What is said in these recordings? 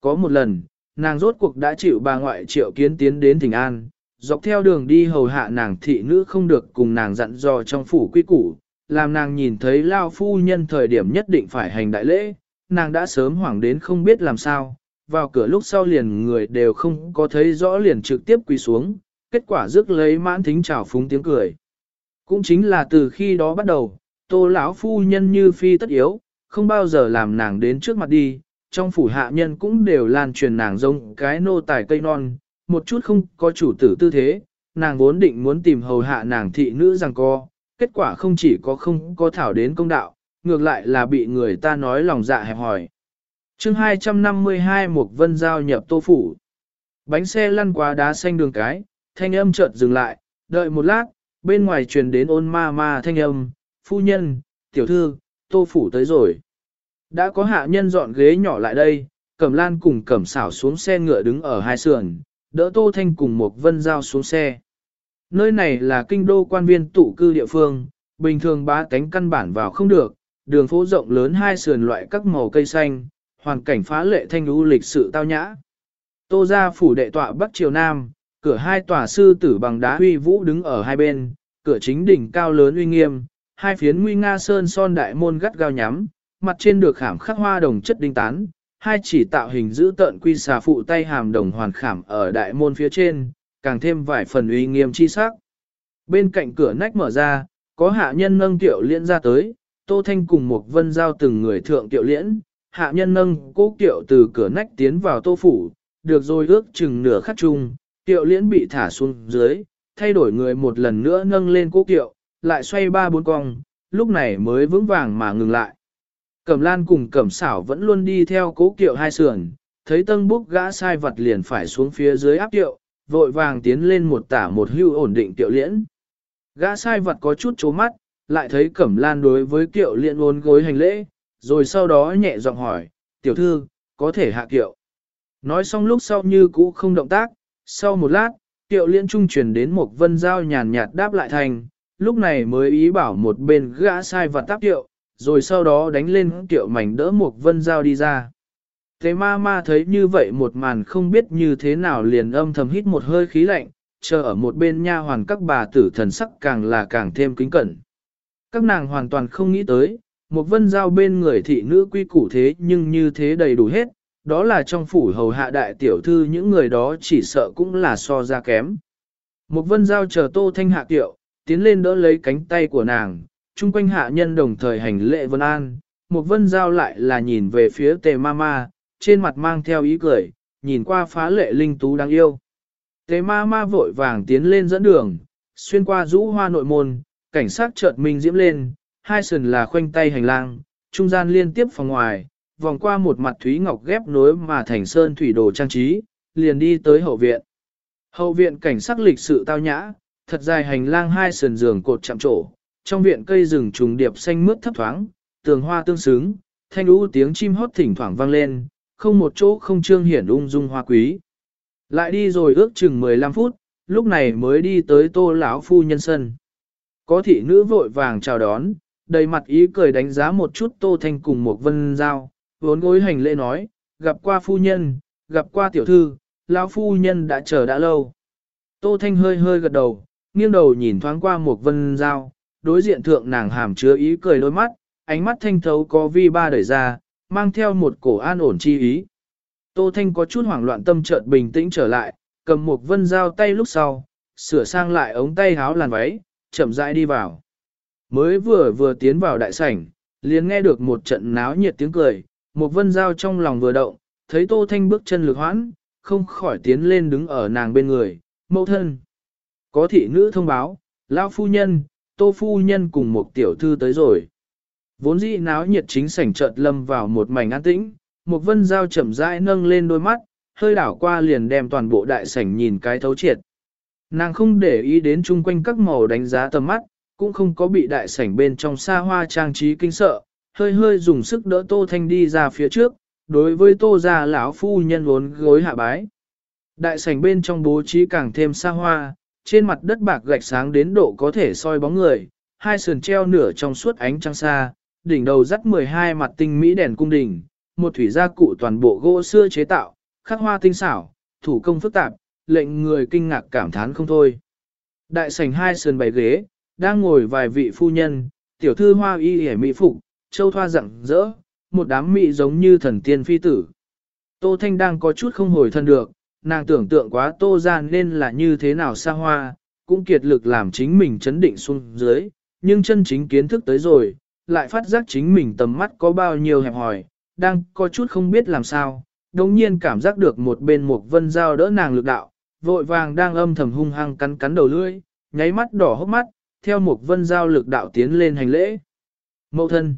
Có một lần, nàng rốt cuộc đã chịu bà ngoại triệu kiến tiến đến thỉnh an, dọc theo đường đi hầu hạ nàng thị nữ không được cùng nàng dặn dò trong phủ quy củ, làm nàng nhìn thấy lao phu nhân thời điểm nhất định phải hành đại lễ, nàng đã sớm hoảng đến không biết làm sao, vào cửa lúc sau liền người đều không có thấy rõ liền trực tiếp quỳ xuống, kết quả rước lấy mãn thính trào phúng tiếng cười. Cũng chính là từ khi đó bắt đầu, tô lão phu nhân như phi tất yếu, không bao giờ làm nàng đến trước mặt đi, trong phủ hạ nhân cũng đều lan truyền nàng giống cái nô tài cây non, một chút không có chủ tử tư thế, nàng vốn định muốn tìm hầu hạ nàng thị nữ rằng co, kết quả không chỉ có không có thảo đến công đạo, ngược lại là bị người ta nói lòng dạ hẹp hỏi. chương 252 mục vân giao nhập tô phủ. Bánh xe lăn qua đá xanh đường cái, thanh âm chợt dừng lại, đợi một lát, bên ngoài truyền đến ôn ma ma thanh âm, phu nhân, tiểu thư, tô phủ tới rồi. Đã có hạ nhân dọn ghế nhỏ lại đây, cẩm lan cùng cẩm xảo xuống xe ngựa đứng ở hai sườn, đỡ tô thanh cùng một vân giao xuống xe. Nơi này là kinh đô quan viên tụ cư địa phương, bình thường bá tánh căn bản vào không được, đường phố rộng lớn hai sườn loại các màu cây xanh, hoàn cảnh phá lệ thanh lũ lịch sự tao nhã. Tô ra phủ đệ tọa bắc triều nam, cửa hai tòa sư tử bằng đá huy vũ đứng ở hai bên, cửa chính đỉnh cao lớn uy nghiêm, hai phiến nguy nga sơn son đại môn gắt gao nhắm, mặt trên được khảm khắc hoa đồng chất đinh tán, hai chỉ tạo hình giữ tợn quy xà phụ tay hàm đồng hoàn khảm ở đại môn phía trên, càng thêm vài phần uy nghiêm chi sắc. Bên cạnh cửa nách mở ra, có hạ nhân nâng tiểu liễn ra tới, Tô Thanh cùng một vân giao từng người thượng tiểu liễn, hạ nhân nâng cố tiểu từ cửa nách tiến vào tô phủ, được rồi ước chừng nửa khắc chung, tiểu liễn bị thả xuống dưới, thay đổi người một lần nữa nâng lên cố tiểu, lại xoay ba bốn cong, lúc này mới vững vàng mà ngừng lại. Cẩm lan cùng cẩm xảo vẫn luôn đi theo cố kiệu hai sườn, thấy tân búc gã sai vật liền phải xuống phía dưới áp kiệu, vội vàng tiến lên một tả một hưu ổn định kiệu liễn. Gã sai vật có chút chố mắt, lại thấy cẩm lan đối với kiệu liễn ôn gối hành lễ, rồi sau đó nhẹ giọng hỏi, tiểu thư, có thể hạ kiệu. Nói xong lúc sau như cũ không động tác, sau một lát, kiệu liễn trung truyền đến một vân giao nhàn nhạt đáp lại thành, lúc này mới ý bảo một bên gã sai vật táp kiệu, rồi sau đó đánh lên tiểu mảnh đỡ một vân giao đi ra. Thế ma ma thấy như vậy một màn không biết như thế nào liền âm thầm hít một hơi khí lạnh, chờ ở một bên nha hoàn các bà tử thần sắc càng là càng thêm kính cẩn. Các nàng hoàn toàn không nghĩ tới, một vân giao bên người thị nữ quy củ thế nhưng như thế đầy đủ hết, đó là trong phủ hầu hạ đại tiểu thư những người đó chỉ sợ cũng là so ra kém. Một vân giao chờ tô thanh hạ tiệu, tiến lên đỡ lấy cánh tay của nàng, chung quanh hạ nhân đồng thời hành lệ vân an, một vân giao lại là nhìn về phía tề ma ma, trên mặt mang theo ý cười, nhìn qua phá lệ linh tú đáng yêu. Tề ma ma vội vàng tiến lên dẫn đường, xuyên qua rũ hoa nội môn, cảnh sát chợt minh diễm lên, hai sườn là khoanh tay hành lang, trung gian liên tiếp phòng ngoài, vòng qua một mặt thúy ngọc ghép nối mà thành sơn thủy đồ trang trí, liền đi tới hậu viện. Hậu viện cảnh sắc lịch sự tao nhã, thật dài hành lang hai sườn giường cột chạm trổ, trong viện cây rừng trùng điệp xanh mướt thấp thoáng, tường hoa tương xứng, thanh u tiếng chim hót thỉnh thoảng vang lên, không một chỗ không trương hiển ung dung hoa quý. Lại đi rồi ước chừng 15 phút, lúc này mới đi tới tô lão phu nhân sân. Có thị nữ vội vàng chào đón, đầy mặt ý cười đánh giá một chút tô thanh cùng một vân giao, vốn gối hành lễ nói, gặp qua phu nhân, gặp qua tiểu thư, lão phu nhân đã chờ đã lâu. Tô thanh hơi hơi gật đầu, nghiêng đầu nhìn thoáng qua một vân giao, đối diện thượng nàng hàm chứa ý cười đôi mắt, ánh mắt thanh thấu có vi ba đẩy ra, mang theo một cổ an ổn chi ý. Tô Thanh có chút hoảng loạn tâm chợt bình tĩnh trở lại, cầm một vân dao tay lúc sau, sửa sang lại ống tay háo làn váy, chậm rãi đi vào. Mới vừa vừa tiến vào đại sảnh, liền nghe được một trận náo nhiệt tiếng cười, một vân dao trong lòng vừa động, thấy Tô Thanh bước chân lực hoãn, không khỏi tiến lên đứng ở nàng bên người, mẫu thân. Có thị nữ thông báo, lão phu nhân, Tô phu nhân cùng một tiểu thư tới rồi. Vốn dĩ náo nhiệt chính sảnh chợt lâm vào một mảnh an tĩnh, một vân dao chậm rãi nâng lên đôi mắt, hơi đảo qua liền đem toàn bộ đại sảnh nhìn cái thấu triệt. Nàng không để ý đến chung quanh các màu đánh giá tầm mắt, cũng không có bị đại sảnh bên trong xa hoa trang trí kinh sợ, hơi hơi dùng sức đỡ Tô Thanh đi ra phía trước, đối với Tô gia lão phu nhân vốn gối hạ bái. Đại sảnh bên trong bố trí càng thêm xa hoa, trên mặt đất bạc gạch sáng đến độ có thể soi bóng người, hai sườn treo nửa trong suốt ánh trăng xa, đỉnh đầu dắt 12 mặt tinh mỹ đèn cung đỉnh, một thủy gia cụ toàn bộ gỗ xưa chế tạo, khắc hoa tinh xảo, thủ công phức tạp, lệnh người kinh ngạc cảm thán không thôi. Đại sảnh hai sườn bày ghế, đang ngồi vài vị phu nhân, tiểu thư hoa y hề mỹ phục, châu thoa rặng rỡ, một đám mỹ giống như thần tiên phi tử. Tô Thanh đang có chút không hồi thân được, nàng tưởng tượng quá tô ra nên là như thế nào xa hoa, cũng kiệt lực làm chính mình chấn định xuống dưới, nhưng chân chính kiến thức tới rồi, lại phát giác chính mình tầm mắt có bao nhiêu hẹp hòi, đang có chút không biết làm sao, đồng nhiên cảm giác được một bên một vân dao đỡ nàng lực đạo, vội vàng đang âm thầm hung hăng cắn cắn đầu lưỡi, nháy mắt đỏ hốc mắt, theo một vân dao lực đạo tiến lên hành lễ. Mậu thân.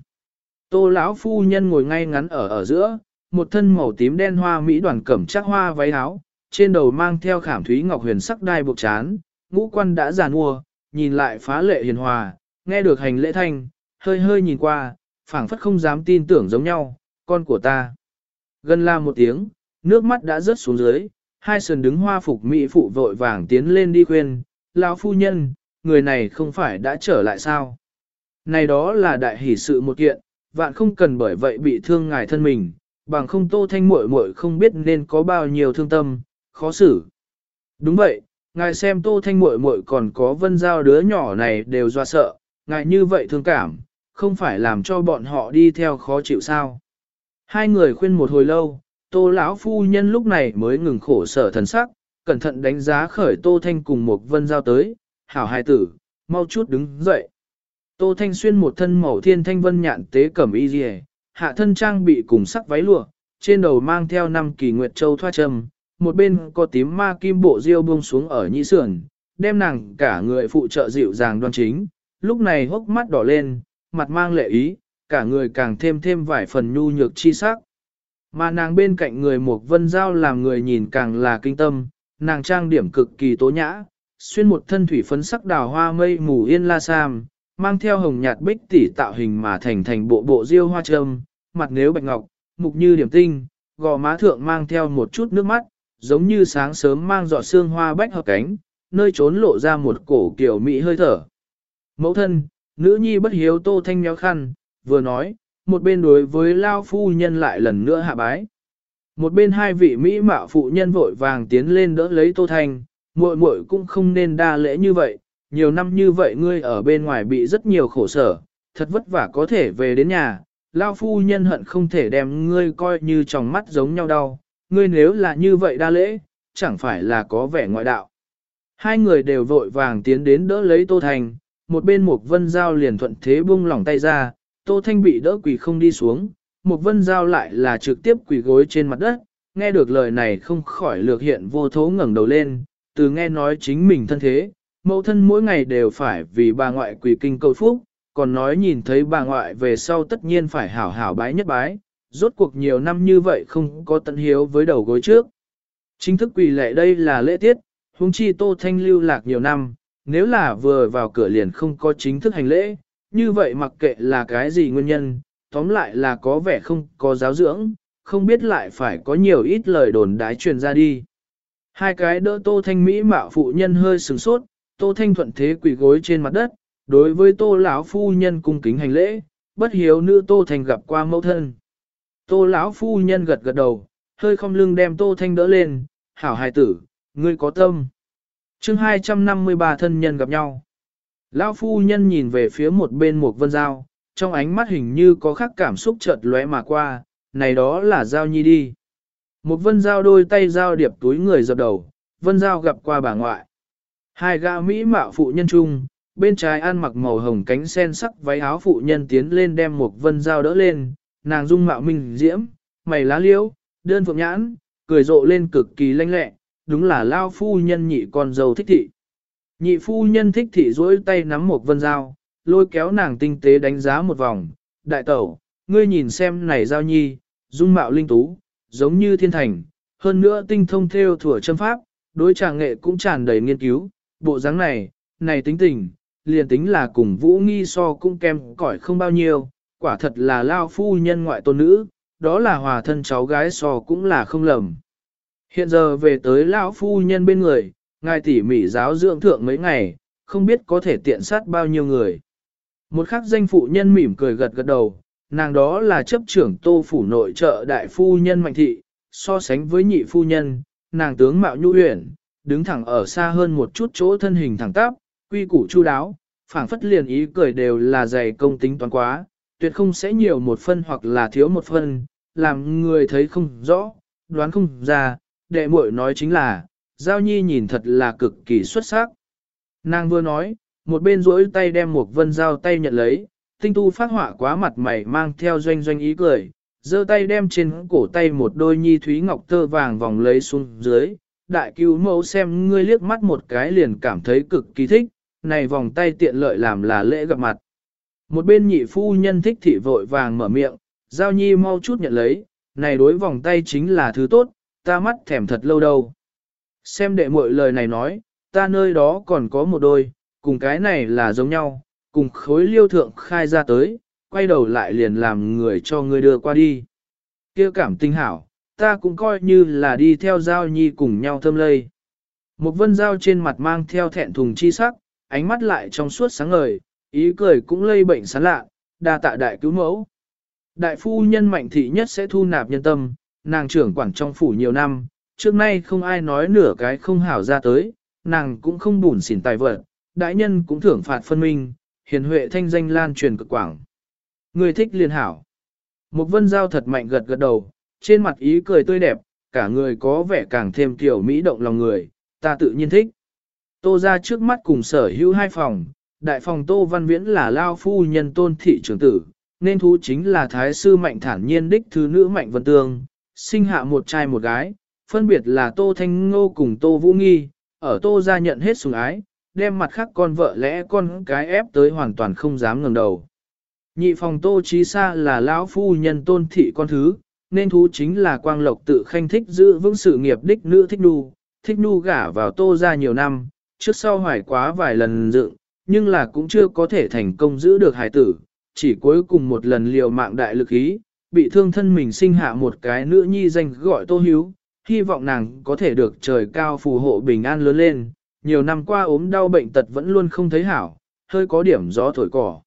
Tô lão phu nhân ngồi ngay ngắn ở ở giữa, một thân màu tím đen hoa mỹ đoàn cẩm chắc hoa váy áo, trên đầu mang theo khảm thúy ngọc huyền sắc đai buộc chán, ngũ quan đã giàn mua, nhìn lại phá lệ hiền hòa, nghe được hành lễ thanh, hơi hơi nhìn qua, phảng phất không dám tin tưởng giống nhau, con của ta. Gần la một tiếng, nước mắt đã rớt xuống dưới, hai sườn đứng hoa phục mỹ phụ vội vàng tiến lên đi khuyên, lão phu nhân, người này không phải đã trở lại sao? Này đó là đại hỷ sự một kiện, vạn không cần bởi vậy bị thương ngài thân mình, bằng không tô thanh muội muội không biết nên có bao nhiêu thương tâm, khó xử. Đúng vậy, ngài xem tô thanh muội muội còn có vân giao đứa nhỏ này đều doa sợ, ngài như vậy thương cảm, không phải làm cho bọn họ đi theo khó chịu sao. Hai người khuyên một hồi lâu, tô lão phu nhân lúc này mới ngừng khổ sở thần sắc, cẩn thận đánh giá khởi tô thanh cùng một vân giao tới, hảo hai tử, mau chút đứng dậy. Tô thanh xuyên một thân màu thiên thanh vân nhạn tế cẩm y dì hạ thân trang bị cùng sắc váy lụa, trên đầu mang theo năm kỳ nguyệt châu thoa trầm, một bên có tím ma kim bộ diêu buông xuống ở nhĩ sườn, đem nàng cả người phụ trợ dịu dàng đoan chính, lúc này hốc mắt đỏ lên, mặt mang lệ ý, cả người càng thêm thêm vài phần nhu nhược chi sắc. Mà nàng bên cạnh người một vân giao làm người nhìn càng là kinh tâm, nàng trang điểm cực kỳ tố nhã, xuyên một thân thủy phấn sắc đào hoa mây mù yên la sam, mang theo hồng nhạt bích tỷ tạo hình mà thành thành bộ bộ diêu hoa trâm, mặt nếu bạch ngọc, mục như điểm tinh, gò má thượng mang theo một chút nước mắt, giống như sáng sớm mang giọt sương hoa bách hợp cánh, nơi trốn lộ ra một cổ kiểu mỹ hơi thở. Mẫu thân, nữ nhi bất hiếu tô thanh nhéo khăn, vừa nói, một bên đối với lao phu nhân lại lần nữa hạ bái. Một bên hai vị mỹ mạo phụ nhân vội vàng tiến lên đỡ lấy tô thanh, muội muội cũng không nên đa lễ như vậy, nhiều năm như vậy ngươi ở bên ngoài bị rất nhiều khổ sở, thật vất vả có thể về đến nhà, lao phu nhân hận không thể đem ngươi coi như tròng mắt giống nhau đau, ngươi nếu là như vậy đa lễ, chẳng phải là có vẻ ngoại đạo. Hai người đều vội vàng tiến đến đỡ lấy Tô Thanh, một bên Mục vân giao liền thuận thế buông lỏng tay ra, Tô Thanh bị đỡ quỳ không đi xuống, Mục vân giao lại là trực tiếp quỳ gối trên mặt đất, nghe được lời này không khỏi lược hiện vô thố ngẩng đầu lên, từ nghe nói chính mình thân thế, mẫu thân mỗi ngày đều phải vì bà ngoại quỳ kinh cầu phúc, còn nói nhìn thấy bà ngoại về sau tất nhiên phải hảo hảo bái nhất bái, rốt cuộc nhiều năm như vậy không có tận hiếu với đầu gối trước. Chính thức quỳ lệ đây là lễ tiết, huống chi Tô Thanh lưu lạc nhiều năm, nếu là vừa vào cửa liền không có chính thức hành lễ, như vậy mặc kệ là cái gì nguyên nhân, tóm lại là có vẻ không có giáo dưỡng, không biết lại phải có nhiều ít lời đồn đái truyền ra đi. Hai cái đỡ Tô Thanh Mỹ mạo phụ nhân hơi sừng sốt, Tô Thanh thuận thế quỳ gối trên mặt đất, đối với Tô lão phu nhân cung kính hành lễ, bất hiếu nữ Tô Thanh gặp qua mẫu thân. Tô lão phu nhân gật gật đầu, hơi không lưng đem Tô Thanh đỡ lên, hảo hài tử, ngươi có tâm. chương 253 thân nhân gặp nhau. Lão phu nhân nhìn về phía một bên một vân dao, trong ánh mắt hình như có khắc cảm xúc chợt lóe mà qua, này đó là dao nhi đi. Một vân dao đôi tay dao điệp túi người dập đầu, vân dao gặp qua bà ngoại. Hai gã mỹ mạo phụ nhân chung, bên trái ăn mặc màu hồng cánh sen sắc váy áo phụ nhân tiến lên đem một vân dao đỡ lên, nàng dung mạo minh diễm, mày lá liễu, đơn phượng nhãn, cười rộ lên cực kỳ lanh lẹ, đúng là lao phu nhân nhị con dâu thích thị. Nhị phu nhân thích thị duỗi tay nắm một vân dao, lôi kéo nàng tinh tế đánh giá một vòng, đại tẩu, ngươi nhìn xem này giao nhi, dung mạo linh tú, giống như thiên thành, hơn nữa tinh thông theo thủa châm pháp, đối tràng nghệ cũng tràn đầy nghiên cứu, bộ dáng này, này tính tình, liền tính là cùng vũ nghi so cũng kem cỏi không bao nhiêu, quả thật là lao phu nhân ngoại tôn nữ, đó là hòa thân cháu gái so cũng là không lầm. Hiện giờ về tới lão phu nhân bên người, ngài tỉ mỉ giáo dưỡng thượng mấy ngày, không biết có thể tiện sát bao nhiêu người. Một khắc danh phụ nhân mỉm cười gật gật đầu, nàng đó là chấp trưởng tô phủ nội trợ đại phu nhân mạnh thị, so sánh với nhị phu nhân, nàng tướng mạo nhu huyền, đứng thẳng ở xa hơn một chút chỗ thân hình thẳng tắp, quy củ chu đáo, phảng phất liền ý cười đều là dày công tính toán quá, tuyệt không sẽ nhiều một phân hoặc là thiếu một phân, làm người thấy không rõ, đoán không ra, đệ muội nói chính là, Giao Nhi nhìn thật là cực kỳ xuất sắc. Nàng vừa nói, một bên duỗi tay đem một vân giao tay nhận lấy, tinh tu phát họa quá mặt mày mang theo doanh doanh ý cười, giơ tay đem trên cổ tay một đôi nhi thúy ngọc tơ vàng vòng lấy xuống dưới, đại cứu mẫu xem ngươi liếc mắt một cái liền cảm thấy cực kỳ thích, này vòng tay tiện lợi làm là lễ gặp mặt. Một bên nhị phu nhân thích thị vội vàng mở miệng, giao nhi mau chút nhận lấy, này đối vòng tay chính là thứ tốt, ta mắt thèm thật lâu đâu. Xem đệ muội lời này nói, ta nơi đó còn có một đôi, cùng cái này là giống nhau, cùng khối liêu thượng khai ra tới, quay đầu lại liền làm người cho ngươi đưa qua đi. kia cảm tinh hảo, ta cũng coi như là đi theo giao nhi cùng nhau thâm lây. Một vân giao trên mặt mang theo thẹn thùng chi sắc, ánh mắt lại trong suốt sáng ngời, ý cười cũng lây bệnh sán lạ, đa tạ đại cứu mẫu. Đại phu nhân mạnh thị nhất sẽ thu nạp nhân tâm, nàng trưởng quản trong phủ nhiều năm, trước nay không ai nói nửa cái không hảo ra tới, nàng cũng không bùn xỉn tài vật, đại nhân cũng thưởng phạt phân minh, hiền huệ thanh danh lan truyền cực quảng. Người thích liên hảo. Một vân giao thật mạnh gật gật đầu, trên mặt ý cười tươi đẹp, cả người có vẻ càng thêm kiểu mỹ động lòng người, ta tự nhiên thích. Tô ra trước mắt cùng sở hữu hai phòng, đại phòng Tô Văn Viễn là lao phu nhân tôn thị trưởng tử, nên thú chính là thái sư mạnh thản nhiên đích thứ nữ mạnh vân tương, sinh hạ một trai một gái, phân biệt là Tô Thanh Ngô cùng Tô Vũ Nghi, ở Tô ra nhận hết sủng ái, đem mặt khác con vợ lẽ con cái ép tới hoàn toàn không dám ngẩng đầu. Nhị phòng Tô Chí Sa là lão phu nhân tôn thị con thứ, nên thú chính là quang lộc tự khanh thích giữ vững sự nghiệp đích nữ thích nu, thích nu gả vào Tô ra nhiều năm, trước sau hoài quá vài lần dựng, nhưng là cũng chưa có thể thành công giữ được hài tử, chỉ cuối cùng một lần liều mạng đại lực ý, bị thương thân mình sinh hạ một cái nữ nhi danh gọi Tô Hiếu, hy vọng nàng có thể được trời cao phù hộ bình an lớn lên, nhiều năm qua ốm đau bệnh tật vẫn luôn không thấy hảo, hơi có điểm gió thổi cỏ.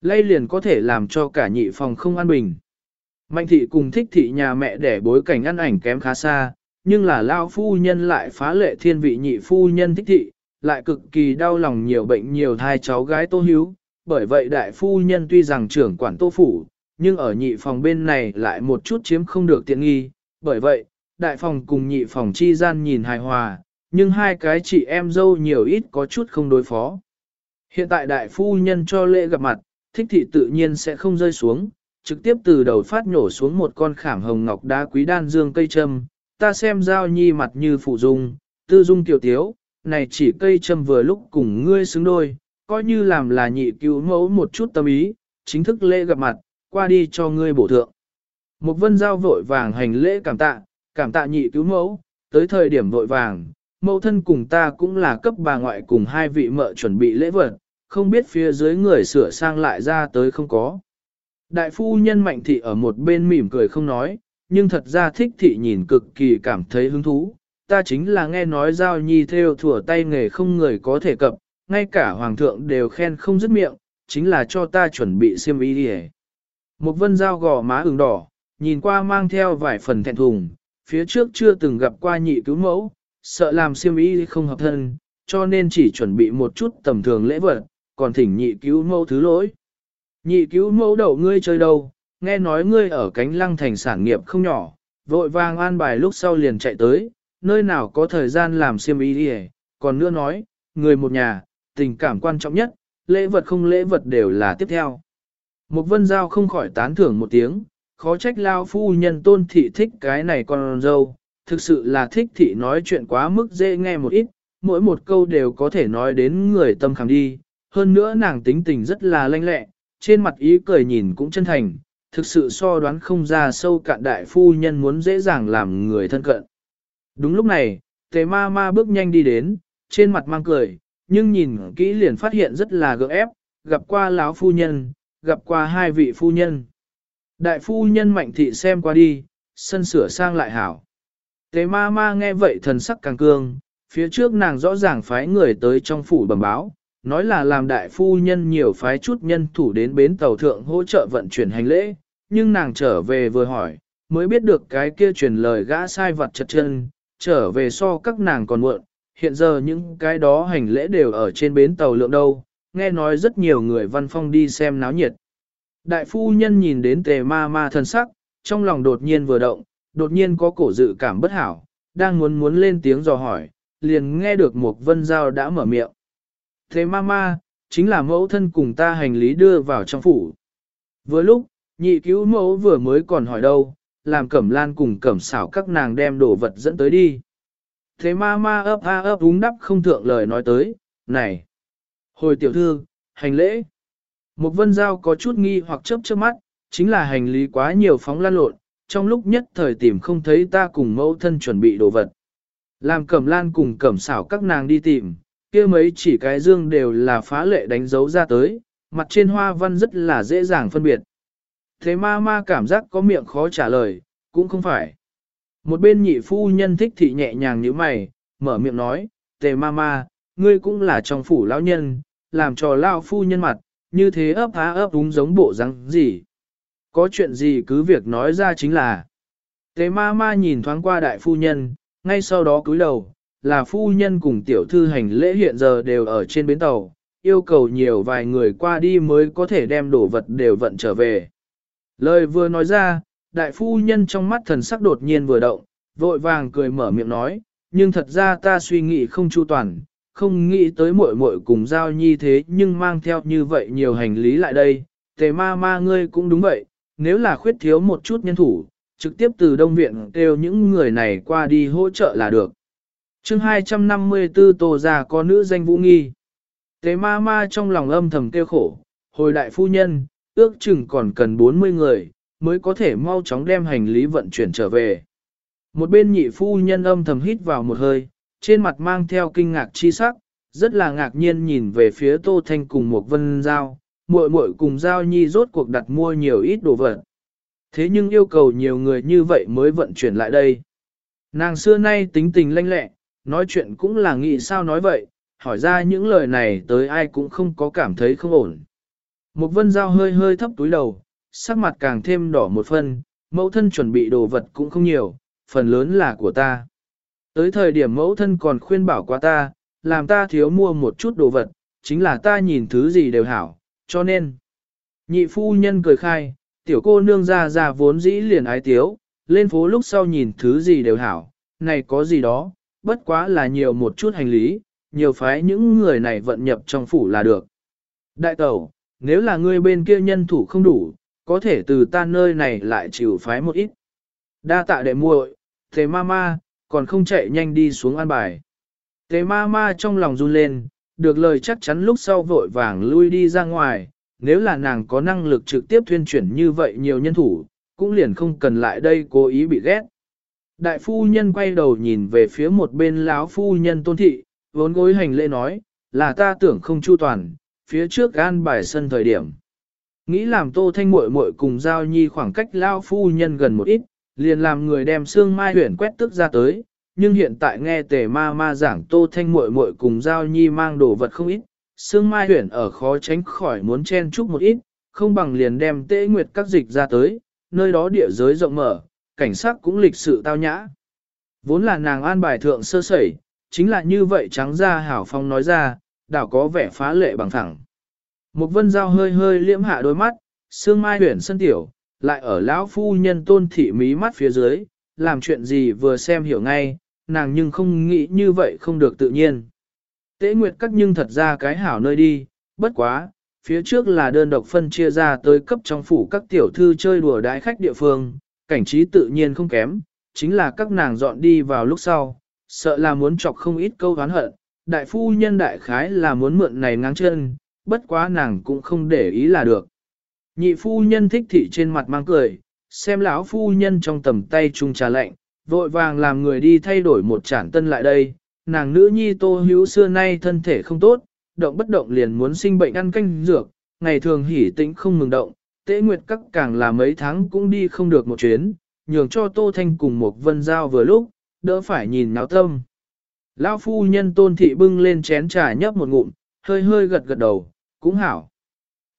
Lây liền có thể làm cho cả nhị phòng không an bình. Mạnh thị cùng thích thị nhà mẹ để bối cảnh ăn ảnh kém khá xa, nhưng là lao phu nhân lại phá lệ thiên vị nhị phu nhân thích thị, lại cực kỳ đau lòng nhiều bệnh nhiều thai cháu gái tô hiếu, bởi vậy đại phu nhân tuy rằng trưởng quản tô phủ, nhưng ở nhị phòng bên này lại một chút chiếm không được tiện nghi, bởi vậy, đại phòng cùng nhị phòng chi gian nhìn hài hòa, nhưng hai cái chị em dâu nhiều ít có chút không đối phó. Hiện tại đại phu nhân cho lễ gặp mặt, thích thị tự nhiên sẽ không rơi xuống, trực tiếp từ đầu phát nhổ xuống một con khảm hồng ngọc đá quý đan dương cây châm, ta xem giao nhi mặt như phụ dung, tư dung tiểu tiếu, này chỉ cây châm vừa lúc cùng ngươi xứng đôi, coi như làm là nhị cứu mẫu một chút tâm ý, chính thức lễ gặp mặt, qua đi cho ngươi bổ thượng. Một vân giao vội vàng hành lễ cảm tạ, cảm tạ nhị cứu mẫu, tới thời điểm vội vàng, mẫu thân cùng ta cũng là cấp bà ngoại cùng hai vị mợ chuẩn bị lễ vật, không biết phía dưới người sửa sang lại ra tới không có. Đại phu nhân mạnh thị ở một bên mỉm cười không nói, nhưng thật ra thích thị nhìn cực kỳ cảm thấy hứng thú. Ta chính là nghe nói giao nhi theo thủa tay nghề không người có thể cập, ngay cả hoàng thượng đều khen không dứt miệng, chính là cho ta chuẩn bị xiêm y đi Một vân dao gò má ửng đỏ, nhìn qua mang theo vài phần thẹn thùng, phía trước chưa từng gặp qua nhị cứu mẫu, sợ làm xiêm y không hợp thân, cho nên chỉ chuẩn bị một chút tầm thường lễ vật, còn thỉnh nhị cứu mẫu thứ lỗi. Nhị cứu mẫu đậu ngươi chơi đâu, nghe nói ngươi ở cánh lăng thành sản nghiệp không nhỏ, vội vàng an bài lúc sau liền chạy tới, nơi nào có thời gian làm xiêm ý đi còn nữa nói, người một nhà, tình cảm quan trọng nhất, lễ vật không lễ vật đều là tiếp theo. Một vân giao không khỏi tán thưởng một tiếng, khó trách lao phu nhân tôn thị thích cái này con dâu, thực sự là thích thị nói chuyện quá mức dễ nghe một ít, mỗi một câu đều có thể nói đến người tâm khảm đi, hơn nữa nàng tính tình rất là lanh lẹ, trên mặt ý cười nhìn cũng chân thành, thực sự so đoán không ra sâu cạn đại phu nhân muốn dễ dàng làm người thân cận. Đúng lúc này, tề ma ma bước nhanh đi đến, trên mặt mang cười, nhưng nhìn kỹ liền phát hiện rất là gượng ép, gặp qua lão phu nhân, gặp qua hai vị phu nhân. Đại phu nhân mạnh thị xem qua đi, sân sửa sang lại hảo. Tề ma ma nghe vậy thần sắc càng cương, phía trước nàng rõ ràng phái người tới trong phủ bẩm báo, nói là làm đại phu nhân nhiều phái chút nhân thủ đến bến tàu thượng hỗ trợ vận chuyển hành lễ, nhưng nàng trở về vừa hỏi, mới biết được cái kia truyền lời gã sai vặt chật chân, trở về so các nàng còn muộn, hiện giờ những cái đó hành lễ đều ở trên bến tàu lượng đâu, nghe nói rất nhiều người văn phong đi xem náo nhiệt. Đại phu nhân nhìn đến tề ma ma thân sắc, trong lòng đột nhiên vừa động, đột nhiên có cổ dự cảm bất hảo, đang muốn muốn lên tiếng dò hỏi, liền nghe được một vân giao đã mở miệng. Thế ma ma, chính là mẫu thân cùng ta hành lý đưa vào trong phủ. Vừa lúc, nhị cứu mẫu vừa mới còn hỏi đâu, làm cẩm lan cùng cẩm xảo các nàng đem đồ vật dẫn tới đi. Thế ma ma ấp a ấp úng đắp không thượng lời nói tới, này. Hồi tiểu thư, hành lễ. Một vân giao có chút nghi hoặc chớp chớp mắt, chính là hành lý quá nhiều phóng lan lộn, trong lúc nhất thời tìm không thấy ta cùng mẫu thân chuẩn bị đồ vật. Làm cẩm lan cùng cẩm xảo các nàng đi tìm, kia mấy chỉ cái dương đều là phá lệ đánh dấu ra tới, mặt trên hoa văn rất là dễ dàng phân biệt. Thế ma ma cảm giác có miệng khó trả lời, cũng không phải. Một bên nhị phu nhân thích thị nhẹ nhàng như mày, mở miệng nói, tề ma ma, ngươi cũng là trong phủ lão nhân, làm trò lao phu nhân mặt, như thế ấp há ấp đúng giống bộ răng gì. Có chuyện gì cứ việc nói ra chính là. Tề ma ma nhìn thoáng qua đại phu nhân, ngay sau đó cúi đầu, là phu nhân cùng tiểu thư hành lễ hiện giờ đều ở trên bến tàu, yêu cầu nhiều vài người qua đi mới có thể đem đồ vật đều vận trở về. Lời vừa nói ra, đại phu nhân trong mắt thần sắc đột nhiên vừa động, vội vàng cười mở miệng nói, nhưng thật ra ta suy nghĩ không chu toàn, không nghĩ tới muội muội cùng giao nhi thế nhưng mang theo như vậy nhiều hành lý lại đây, tề ma ma ngươi cũng đúng vậy, nếu là khuyết thiếu một chút nhân thủ, trực tiếp từ đông viện kêu những người này qua đi hỗ trợ là được. chương 254 tổ già có nữ danh vũ nghi. Tề ma ma trong lòng âm thầm kêu khổ, hồi đại phu nhân, ước chừng còn cần 40 người, mới có thể mau chóng đem hành lý vận chuyển trở về. Một bên nhị phu nhân âm thầm hít vào một hơi, trên mặt mang theo kinh ngạc chi sắc, rất là ngạc nhiên nhìn về phía Tô Thanh cùng một vân giao, muội muội cùng giao nhi rốt cuộc đặt mua nhiều ít đồ vật. Thế nhưng yêu cầu nhiều người như vậy mới vận chuyển lại đây. Nàng xưa nay tính tình lanh lẹ, nói chuyện cũng là nghĩ sao nói vậy, hỏi ra những lời này tới ai cũng không có cảm thấy không ổn. Một vân giao hơi hơi thấp túi đầu, sắc mặt càng thêm đỏ một phân, mẫu thân chuẩn bị đồ vật cũng không nhiều, phần lớn là của ta. Tới thời điểm mẫu thân còn khuyên bảo qua ta, làm ta thiếu mua một chút đồ vật, chính là ta nhìn thứ gì đều hảo, cho nên. Nhị phu nhân cười khai, tiểu cô nương ra ra vốn dĩ liền ái tiếu, lên phố lúc sau nhìn thứ gì đều hảo, này có gì đó, bất quá là nhiều một chút hành lý, nhiều phái những người này vận nhập trong phủ là được. Đại tẩu, nếu là ngươi bên kia nhân thủ không đủ, có thể từ ta nơi này lại chịu phái một ít. Đa tạ đệ muội, thế ma ma, còn không chạy nhanh đi xuống an bài. Thế ma ma trong lòng run lên, được lời chắc chắn lúc sau vội vàng lui đi ra ngoài, nếu là nàng có năng lực trực tiếp thuyên chuyển như vậy nhiều nhân thủ, cũng liền không cần lại đây cố ý bị ghét. Đại phu nhân quay đầu nhìn về phía một bên lão phu nhân tôn thị, vốn gối hành lễ nói, là ta tưởng không chu toàn, phía trước an bài sân thời điểm. Nghĩ làm tô thanh muội muội cùng giao nhi khoảng cách lao phu nhân gần một ít, liền làm người đem xương mai huyển quét tức ra tới, nhưng hiện tại nghe tề ma ma giảng tô thanh muội muội cùng giao nhi mang đồ vật không ít, xương mai huyển ở khó tránh khỏi muốn chen chúc một ít, không bằng liền đem tế nguyệt các dịch ra tới, nơi đó địa giới rộng mở, cảnh sát cũng lịch sự tao nhã. Vốn là nàng an bài thượng sơ sẩy, chính là như vậy trắng ra hảo phong nói ra, đảo có vẻ phá lệ bằng thẳng. Một vân dao hơi hơi liễm hạ đôi mắt, xương mai huyển sân tiểu, lại ở lão phu nhân tôn thị mí mắt phía dưới, làm chuyện gì vừa xem hiểu ngay, nàng nhưng không nghĩ như vậy không được tự nhiên. Tế nguyệt cắt nhưng thật ra cái hảo nơi đi, bất quá, phía trước là đơn độc phân chia ra tới cấp trong phủ các tiểu thư chơi đùa đái khách địa phương, cảnh trí tự nhiên không kém, chính là các nàng dọn đi vào lúc sau, sợ là muốn chọc không ít câu oán hận, đại phu nhân đại khái là muốn mượn này ngang chân, bất quá nàng cũng không để ý là được. Nhị phu nhân thích thị trên mặt mang cười, xem lão phu nhân trong tầm tay chung trà lạnh, vội vàng làm người đi thay đổi một chản tân lại đây, nàng nữ nhi tô hữu xưa nay thân thể không tốt, động bất động liền muốn sinh bệnh ăn canh dược, ngày thường hỉ tĩnh không mừng động, tế nguyệt các càng là mấy tháng cũng đi không được một chuyến, nhường cho tô thanh cùng một vân giao vừa lúc, đỡ phải nhìn náo tâm. Lão phu nhân tôn thị bưng lên chén trà nhấp một ngụm, hơi hơi gật gật đầu, cũng hảo.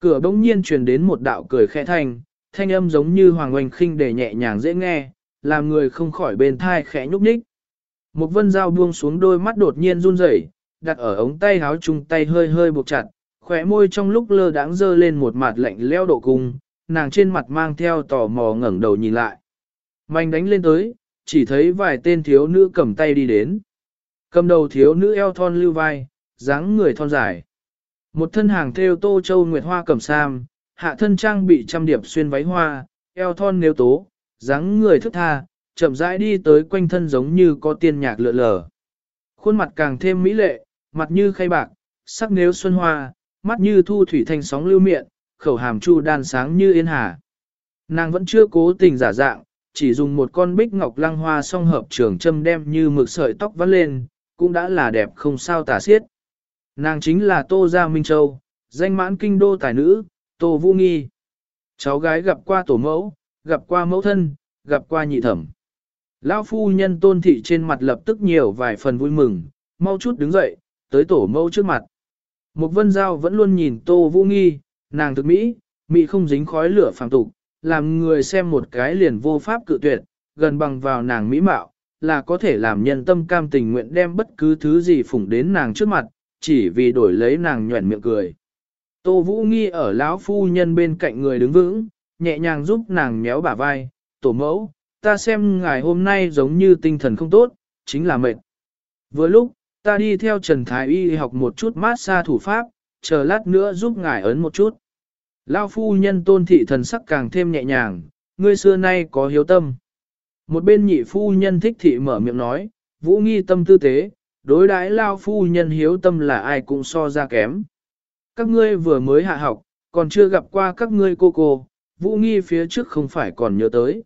Cửa bỗng nhiên truyền đến một đạo cười khẽ thanh, thanh âm giống như hoàng oanh khinh để nhẹ nhàng dễ nghe, làm người không khỏi bên thai khẽ nhúc nhích. Một vân dao buông xuống đôi mắt đột nhiên run rẩy, đặt ở ống tay háo chung tay hơi hơi buộc chặt, khỏe môi trong lúc lơ đãng dơ lên một mặt lạnh leo độ cung, nàng trên mặt mang theo tò mò ngẩng đầu nhìn lại. Mạnh đánh lên tới, chỉ thấy vài tên thiếu nữ cầm tay đi đến. Cầm đầu thiếu nữ eo thon lưu vai, dáng người thon dài. Một thân hàng theo tô châu nguyệt hoa cầm sam, hạ thân trang bị trăm điệp xuyên váy hoa, eo thon nếu tố, dáng người thức tha, chậm rãi đi tới quanh thân giống như có tiên nhạc lượn lờ. Khuôn mặt càng thêm mỹ lệ, mặt như khay bạc, sắc nếu xuân hoa, mắt như thu thủy thanh sóng lưu miệng, khẩu hàm chu đan sáng như yên hà. Nàng vẫn chưa cố tình giả dạng, chỉ dùng một con bích ngọc lăng hoa song hợp trường châm đem như mực sợi tóc vắt lên, cũng đã là đẹp không sao tả xiết. Nàng chính là Tô Gia Minh Châu, danh mãn kinh đô tài nữ, Tô Vũ Nghi. Cháu gái gặp qua tổ mẫu, gặp qua mẫu thân, gặp qua nhị thẩm. Lão phu nhân tôn thị trên mặt lập tức nhiều vài phần vui mừng, mau chút đứng dậy, tới tổ mẫu trước mặt. Mục vân giao vẫn luôn nhìn Tô Vũ Nghi, nàng thực mỹ, mỹ không dính khói lửa phàm tục, làm người xem một cái liền vô pháp cự tuyệt, gần bằng vào nàng mỹ mạo, là có thể làm nhân tâm cam tình nguyện đem bất cứ thứ gì phủng đến nàng trước mặt, chỉ vì đổi lấy nàng nhuẩn miệng cười. Tô Vũ Nghi ở lão phu nhân bên cạnh người đứng vững, nhẹ nhàng giúp nàng méo bả vai, tổ mẫu, ta xem ngài hôm nay giống như tinh thần không tốt, chính là mệt. Vừa lúc, ta đi theo Trần Thái Y học một chút mát xa thủ pháp, chờ lát nữa giúp ngài ấn một chút. Lao phu nhân tôn thị thần sắc càng thêm nhẹ nhàng, ngươi xưa nay có hiếu tâm. Một bên nhị phu nhân thích thị mở miệng nói, vũ nghi tâm tư tế, đối đãi lao phu nhân hiếu tâm là ai cũng so ra kém. Các ngươi vừa mới hạ học, còn chưa gặp qua các ngươi cô cô, vũ nghi phía trước không phải còn nhớ tới.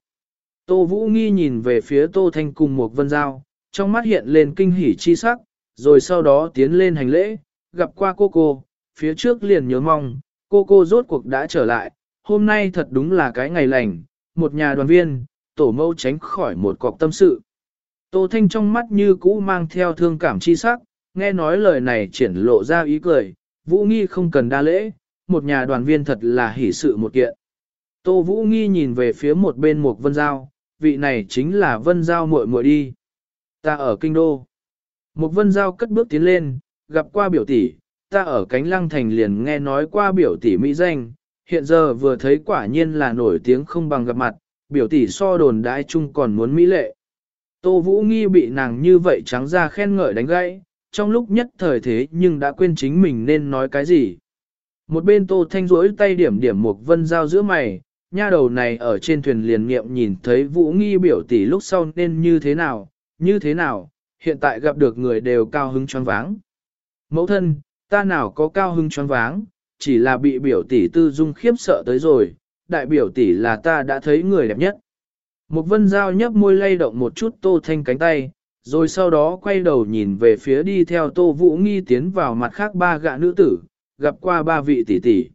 Tô vũ nghi nhìn về phía tô thanh cùng một vân giao, trong mắt hiện lên kinh hỉ chi sắc, rồi sau đó tiến lên hành lễ, gặp qua cô cô, phía trước liền nhớ mong, cô cô rốt cuộc đã trở lại, hôm nay thật đúng là cái ngày lành, một nhà đoàn viên, tổ mâu tránh khỏi một cọc tâm sự. Tô Thanh trong mắt như cũ mang theo thương cảm chi sắc, nghe nói lời này triển lộ ra ý cười, Vũ Nghi không cần đa lễ, một nhà đoàn viên thật là hỷ sự một kiện. Tô Vũ Nghi nhìn về phía một bên một vân giao, vị này chính là vân giao muội muội đi. Ta ở kinh đô. Một vân giao cất bước tiến lên, gặp qua biểu tỷ, ta ở cánh lăng thành liền nghe nói qua biểu tỷ mỹ danh, hiện giờ vừa thấy quả nhiên là nổi tiếng không bằng gặp mặt, biểu tỷ so đồn đãi chung còn muốn mỹ lệ. Tô Vũ Nghi bị nàng như vậy trắng ra khen ngợi đánh gãy, trong lúc nhất thời thế nhưng đã quên chính mình nên nói cái gì. Một bên Tô Thanh rỗi tay điểm điểm một vân giao giữa mày, nha đầu này ở trên thuyền liền nghiệm nhìn thấy Vũ Nghi biểu tỷ lúc sau nên như thế nào, như thế nào, hiện tại gặp được người đều cao hứng choáng váng. Mẫu thân, ta nào có cao hứng choáng váng, chỉ là bị biểu tỷ tư dung khiếp sợ tới rồi, đại biểu tỷ là ta đã thấy người đẹp nhất. Một vân dao nhấp môi lay động một chút tô thanh cánh tay, rồi sau đó quay đầu nhìn về phía đi theo tô vũ nghi tiến vào mặt khác ba gạ nữ tử, gặp qua ba vị tỷ tỷ.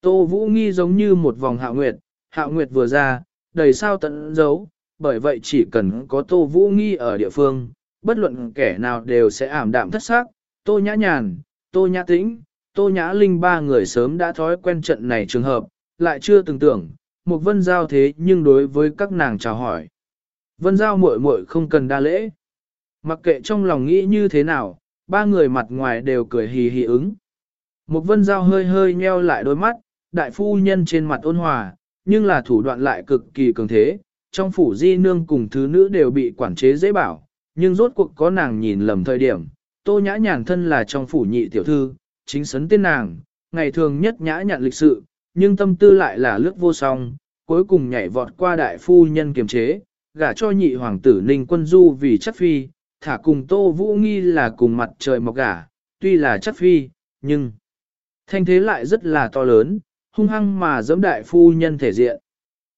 Tô vũ nghi giống như một vòng hạ nguyệt, hạ nguyệt vừa ra, đầy sao tận dấu, bởi vậy chỉ cần có tô vũ nghi ở địa phương, bất luận kẻ nào đều sẽ ảm đạm thất xác, tô nhã nhàn, tô nhã tĩnh, tô nhã linh ba người sớm đã thói quen trận này trường hợp, lại chưa từng tưởng, một vân giao thế nhưng đối với các nàng chào hỏi. Vân giao muội muội không cần đa lễ. Mặc kệ trong lòng nghĩ như thế nào, ba người mặt ngoài đều cười hì hì ứng. Một vân giao hơi hơi nheo lại đôi mắt, đại phu nhân trên mặt ôn hòa, nhưng là thủ đoạn lại cực kỳ cường thế. Trong phủ di nương cùng thứ nữ đều bị quản chế dễ bảo, nhưng rốt cuộc có nàng nhìn lầm thời điểm. Tô nhã nhàn thân là trong phủ nhị tiểu thư, chính sấn tên nàng, ngày thường nhất nhã nhặn lịch sự, nhưng tâm tư lại là lướt vô song, cuối cùng nhảy vọt qua đại phu nhân kiềm chế, gả cho nhị hoàng tử Ninh Quân Du vì chất phi, thả cùng Tô Vũ Nghi là cùng mặt trời mọc gả, tuy là chất phi, nhưng thanh thế lại rất là to lớn, hung hăng mà giẫm đại phu nhân thể diện.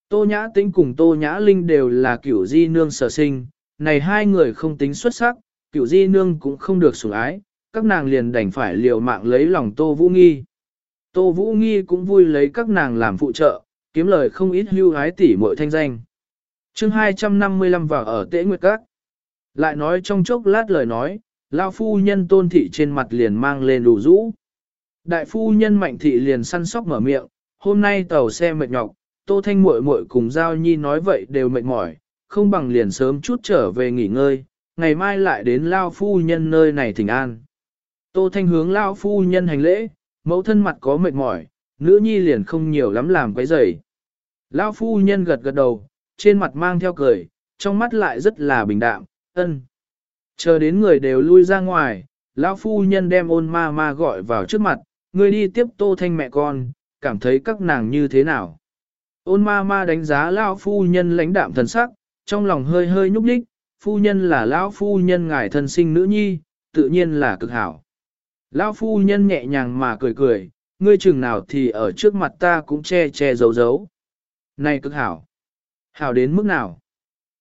Tô Nhã Tĩnh cùng Tô Nhã Linh đều là cửu di nương sở sinh, này hai người không tính xuất sắc, cửu di nương cũng không được sủng ái, các nàng liền đành phải liều mạng lấy lòng Tô Vũ Nghi. Tô Vũ Nghi cũng vui lấy các nàng làm phụ trợ, kiếm lời không ít hưu hái tỷ muội thanh danh. chương 255 vào ở tễ nguyệt các. Lại nói trong chốc lát lời nói, Lao phu nhân tôn thị trên mặt liền mang lên đủ rũ, Đại phu nhân mạnh thị liền săn sóc mở miệng, hôm nay tàu xe mệt nhọc, Tô Thanh muội muội cùng Giao Nhi nói vậy đều mệt mỏi, không bằng liền sớm chút trở về nghỉ ngơi, ngày mai lại đến Lao phu nhân nơi này thỉnh an. Tô Thanh hướng Lao phu nhân hành lễ, mẫu thân mặt có mệt mỏi, nữ nhi liền không nhiều lắm làm quấy rầy. Lão phu nhân gật gật đầu, trên mặt mang theo cười, trong mắt lại rất là bình đạm, ân. Chờ đến người đều lui ra ngoài, Lão phu nhân đem ôn ma ma gọi vào trước mặt, người đi tiếp tô thanh mẹ con, cảm thấy các nàng như thế nào. Ôn ma ma đánh giá Lão phu nhân lãnh đạm thần sắc, trong lòng hơi hơi nhúc nhích, phu nhân là Lão phu nhân ngài thân sinh nữ nhi, tự nhiên là cực hảo. Lão phu nhân nhẹ nhàng mà cười cười, ngươi chừng nào thì ở trước mặt ta cũng che che giấu giấu. Này cực hảo! Hảo đến mức nào?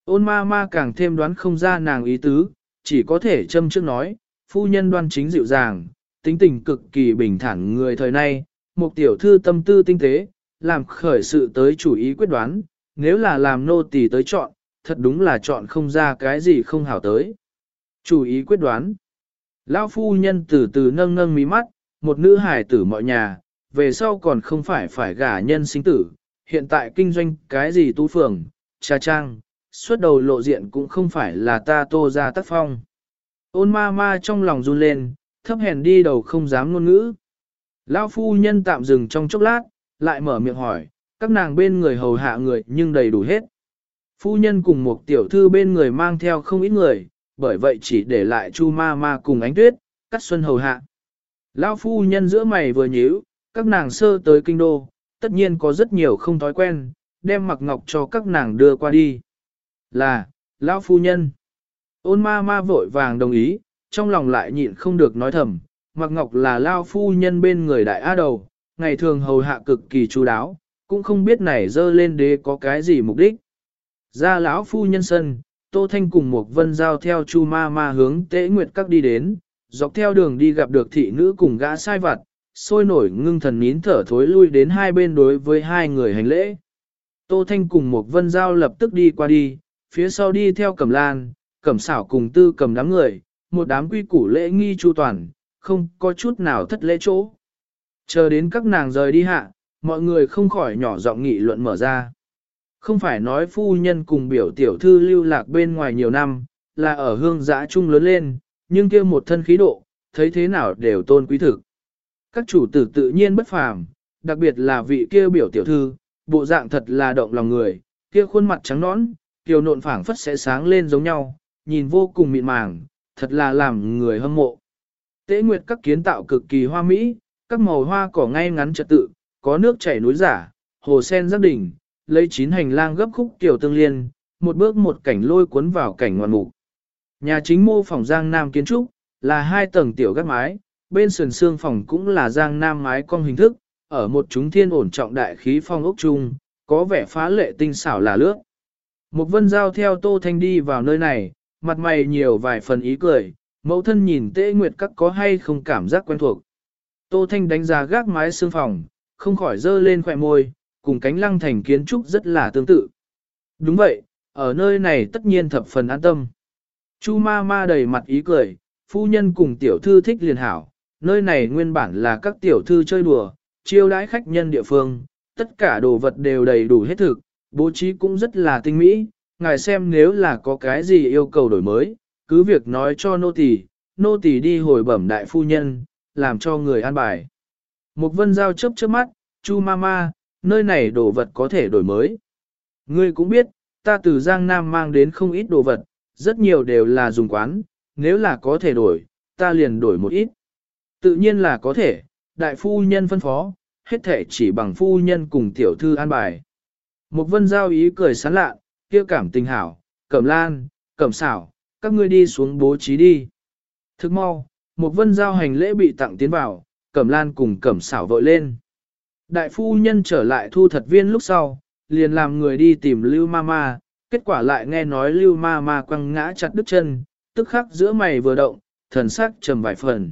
Ôn ma ma càng thêm đoán không ra nàng ý tứ, chỉ có thể châm trước nói, phu nhân đoan chính dịu dàng, tính tình cực kỳ bình thản người thời nay, một tiểu thư tâm tư tinh tế, làm khởi sự tới chủ ý quyết đoán, nếu là làm nô tỳ tới chọn, thật đúng là chọn không ra cái gì không hảo tới. Chủ ý quyết đoán. Lão phu nhân từ từ nâng nâng mí mắt, một nữ hài tử mọi nhà, về sau còn không phải phải gả nhân sinh tử, hiện tại kinh doanh cái gì tu phường, trà trang, suốt đầu lộ diện cũng không phải là ta tô ra tác phong. Ôn ma ma trong lòng run lên, thấp hèn đi đầu không dám ngôn ngữ. Lão phu nhân tạm dừng trong chốc lát, lại mở miệng hỏi, các nàng bên người hầu hạ người nhưng đầy đủ hết. Phu nhân cùng một tiểu thư bên người mang theo không ít người, bởi vậy chỉ để lại chu ma ma cùng ánh tuyết, cắt xuân hầu hạ. Lão phu nhân giữa mày vừa nhíu, các nàng sơ tới kinh đô, tất nhiên có rất nhiều không thói quen, đem mặc ngọc cho các nàng đưa qua đi. Là, lão phu nhân. Ôn ma ma vội vàng đồng ý, trong lòng lại nhịn không được nói thầm, mặc ngọc là lao phu nhân bên người đại á đầu, ngày thường hầu hạ cực kỳ chú đáo, cũng không biết này dơ lên đế có cái gì mục đích. Ra lão phu nhân sân, Tô Thanh cùng một vân giao theo chu ma ma hướng tế nguyệt các đi đến, dọc theo đường đi gặp được thị nữ cùng gã sai vặt, sôi nổi ngưng thần nín thở thối lui đến hai bên đối với hai người hành lễ. Tô Thanh cùng một vân giao lập tức đi qua đi, phía sau đi theo cẩm lan, cẩm xảo cùng tư cầm đám người, một đám quy củ lễ nghi chu toàn, không có chút nào thất lễ chỗ. Chờ đến các nàng rời đi hạ, mọi người không khỏi nhỏ giọng nghị luận mở ra. Không phải nói phu nhân cùng biểu tiểu thư lưu lạc bên ngoài nhiều năm, là ở hương giã chung lớn lên, nhưng kia một thân khí độ, thấy thế nào đều tôn quý thực. Các chủ tử tự nhiên bất phàm, đặc biệt là vị kia biểu tiểu thư, bộ dạng thật là động lòng người, kia khuôn mặt trắng nõn, kiều nộn phảng phất sẽ sáng lên giống nhau, nhìn vô cùng mịn màng, thật là làm người hâm mộ. Tế nguyệt các kiến tạo cực kỳ hoa mỹ, các màu hoa cỏ ngay ngắn trật tự, có nước chảy núi giả, hồ sen giác đỉnh, lấy chín hành lang gấp khúc tiểu tương liên, một bước một cảnh lôi cuốn vào cảnh ngoạn mục. Nhà chính mô phòng giang nam kiến trúc, là hai tầng tiểu gác mái, bên sườn xương phòng cũng là giang nam mái cong hình thức, ở một chúng thiên ổn trọng đại khí phong ốc trung, có vẻ phá lệ tinh xảo là lướt. Một vân giao theo Tô Thanh đi vào nơi này, mặt mày nhiều vài phần ý cười, mẫu thân nhìn tế nguyệt các có hay không cảm giác quen thuộc. Tô Thanh đánh giá gác mái xương phòng, không khỏi dơ lên khỏe môi, cùng cánh lăng thành kiến trúc rất là tương tự. Đúng vậy, ở nơi này tất nhiên thập phần an tâm. Chu ma ma đầy mặt ý cười, phu nhân cùng tiểu thư thích liền hảo, nơi này nguyên bản là các tiểu thư chơi đùa, chiêu đãi khách nhân địa phương, tất cả đồ vật đều đầy đủ hết thực, bố trí cũng rất là tinh mỹ, ngài xem nếu là có cái gì yêu cầu đổi mới, cứ việc nói cho nô tỳ, nô tỳ đi hồi bẩm đại phu nhân, làm cho người an bài. Một vân giao chớp chớp mắt, chu mama, nơi này đồ vật có thể đổi mới. Ngươi cũng biết, ta từ Giang Nam mang đến không ít đồ vật, rất nhiều đều là dùng quán, nếu là có thể đổi, ta liền đổi một ít. Tự nhiên là có thể, đại phu nhân phân phó, hết thể chỉ bằng phu nhân cùng tiểu thư an bài. Một vân giao ý cười sán lạ, kia cảm tình hảo, cẩm lan, cẩm xảo, các ngươi đi xuống bố trí đi. Thức mau, một vân giao hành lễ bị tặng tiến vào, cẩm lan cùng cẩm xảo vội lên. Đại phu nhân trở lại thu thật viên lúc sau, liền làm người đi tìm Lưu Mama, kết quả lại nghe nói Lưu Mama quăng ngã chặt đứt chân, tức khắc giữa mày vừa động, thần sắc trầm vài phần.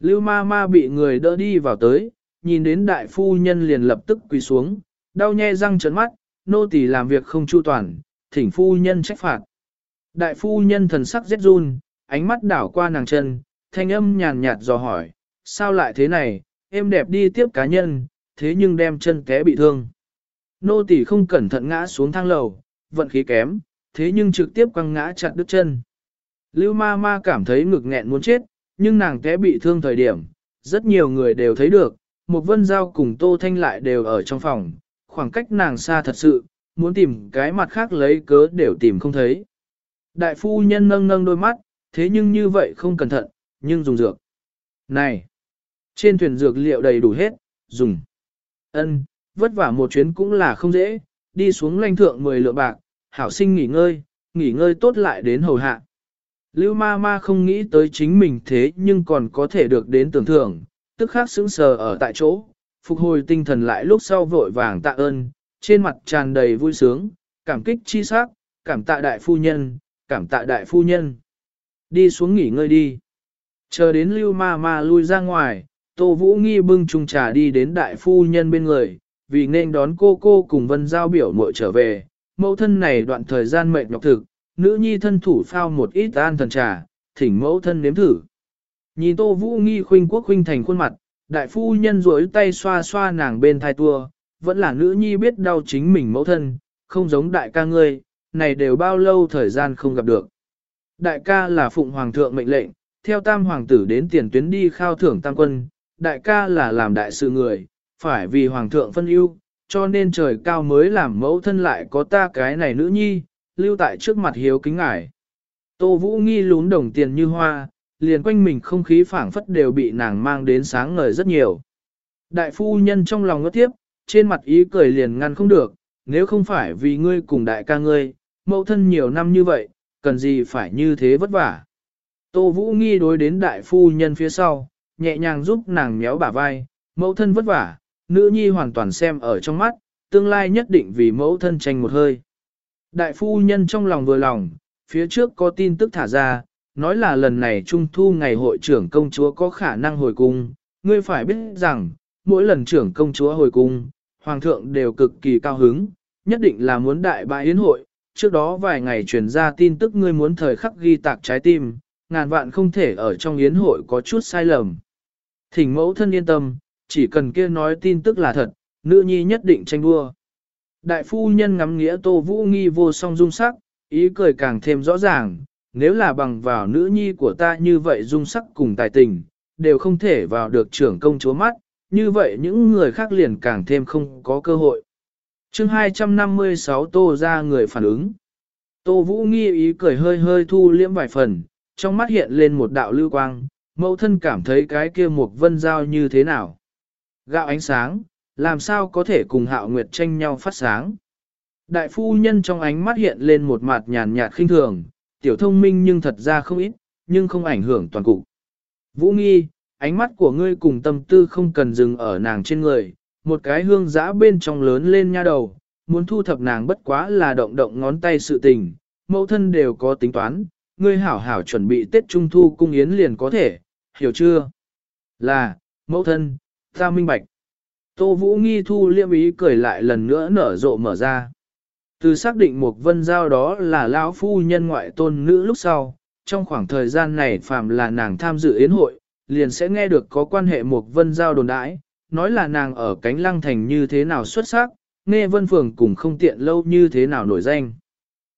Lưu Mama bị người đỡ đi vào tới, nhìn đến đại phu nhân liền lập tức quỳ xuống, đau nhe răng trấn mắt, nô tỳ làm việc không chu toàn, thỉnh phu nhân trách phạt. Đại phu nhân thần sắc rét run, ánh mắt đảo qua nàng chân, thanh âm nhàn nhạt dò hỏi, sao lại thế này, em đẹp đi tiếp cá nhân, thế nhưng đem chân té bị thương. Nô tỳ không cẩn thận ngã xuống thang lầu, vận khí kém, thế nhưng trực tiếp quăng ngã chặt đứt chân. Lưu ma ma cảm thấy ngực nghẹn muốn chết, nhưng nàng té bị thương thời điểm, rất nhiều người đều thấy được, một vân giao cùng tô thanh lại đều ở trong phòng, khoảng cách nàng xa thật sự, muốn tìm cái mặt khác lấy cớ đều tìm không thấy. Đại phu nhân nâng nâng đôi mắt, thế nhưng như vậy không cẩn thận, nhưng dùng dược. Này! Trên thuyền dược liệu đầy đủ hết, dùng. Ân, vất vả một chuyến cũng là không dễ, đi xuống lanh thượng 10 lượng bạc, hảo sinh nghỉ ngơi, nghỉ ngơi tốt lại đến hầu hạ. Lưu ma ma không nghĩ tới chính mình thế nhưng còn có thể được đến tưởng thưởng, tức khắc sững sờ ở tại chỗ, phục hồi tinh thần lại lúc sau vội vàng tạ ơn, trên mặt tràn đầy vui sướng, cảm kích chi sắc, cảm tạ đại phu nhân, cảm tạ đại phu nhân. Đi xuống nghỉ ngơi đi. Chờ đến lưu ma ma lui ra ngoài, Tô Vũ Nghi bưng chung trà đi đến đại phu nhân bên người, vì nên đón cô cô cùng vân giao biểu muội trở về, mẫu thân này đoạn thời gian mệt nhọc thực, nữ nhi thân thủ phao một ít an thần trà, thỉnh mẫu thân nếm thử. Nhìn Tô Vũ Nghi khuynh quốc khuynh thành khuôn mặt, đại phu nhân rối tay xoa xoa nàng bên thai tua, vẫn là nữ nhi biết đau chính mình mẫu thân, không giống đại ca ngươi, này đều bao lâu thời gian không gặp được. Đại ca là phụng hoàng thượng mệnh lệnh, theo tam hoàng tử đến tiền tuyến đi khao thưởng tam quân, đại ca là làm đại sự người, phải vì hoàng thượng phân ưu, cho nên trời cao mới làm mẫu thân lại có ta cái này nữ nhi, lưu tại trước mặt hiếu kính ngải. Tô Vũ nghi lún đồng tiền như hoa, liền quanh mình không khí phảng phất đều bị nàng mang đến sáng ngời rất nhiều. Đại phu nhân trong lòng ngất tiếp, trên mặt ý cười liền ngăn không được, nếu không phải vì ngươi cùng đại ca ngươi, mẫu thân nhiều năm như vậy, cần gì phải như thế vất vả. Tô Vũ nghi đối đến đại phu nhân phía sau, nhẹ nhàng giúp nàng méo bả vai, mẫu thân vất vả, nữ nhi hoàn toàn xem ở trong mắt, tương lai nhất định vì mẫu thân tranh một hơi. Đại phu nhân trong lòng vừa lòng, phía trước có tin tức thả ra, nói là lần này trung thu ngày hội trưởng công chúa có khả năng hồi cung, ngươi phải biết rằng, mỗi lần trưởng công chúa hồi cung, hoàng thượng đều cực kỳ cao hứng, nhất định là muốn đại bại yến hội, trước đó vài ngày truyền ra tin tức ngươi muốn thời khắc ghi tạc trái tim, ngàn vạn không thể ở trong yến hội có chút sai lầm. Thỉnh mẫu thân yên tâm, chỉ cần kia nói tin tức là thật, nữ nhi nhất định tranh đua. Đại phu nhân ngắm nghĩa Tô Vũ Nghi vô song dung sắc, ý cười càng thêm rõ ràng, nếu là bằng vào nữ nhi của ta như vậy dung sắc cùng tài tình, đều không thể vào được trưởng công chúa mắt, như vậy những người khác liền càng thêm không có cơ hội. chương 256 Tô ra người phản ứng. Tô Vũ Nghi ý cười hơi hơi thu liễm vài phần, trong mắt hiện lên một đạo lưu quang, mẫu thân cảm thấy cái kia một vân giao như thế nào. Gạo ánh sáng, làm sao có thể cùng hạo nguyệt tranh nhau phát sáng. Đại phu nhân trong ánh mắt hiện lên một mặt nhàn nhạt khinh thường, tiểu thông minh nhưng thật ra không ít, nhưng không ảnh hưởng toàn cục. Vũ nghi, ánh mắt của ngươi cùng tâm tư không cần dừng ở nàng trên người, một cái hương giã bên trong lớn lên nha đầu, muốn thu thập nàng bất quá là động động ngón tay sự tình, mẫu thân đều có tính toán, ngươi hảo hảo chuẩn bị Tết Trung Thu cung yến liền có thể, hiểu chưa? Là, mẫu thân, ta minh bạch. Tô Vũ Nghi thu liêm ý cười lại lần nữa nở rộ mở ra. Từ xác định một vân giao đó là lão phu nhân ngoại tôn nữ lúc sau, trong khoảng thời gian này phàm là nàng tham dự yến hội, liền sẽ nghe được có quan hệ một vân giao đồn đãi, nói là nàng ở cánh lăng thành như thế nào xuất sắc, nghe vân phường cùng không tiện lâu như thế nào nổi danh.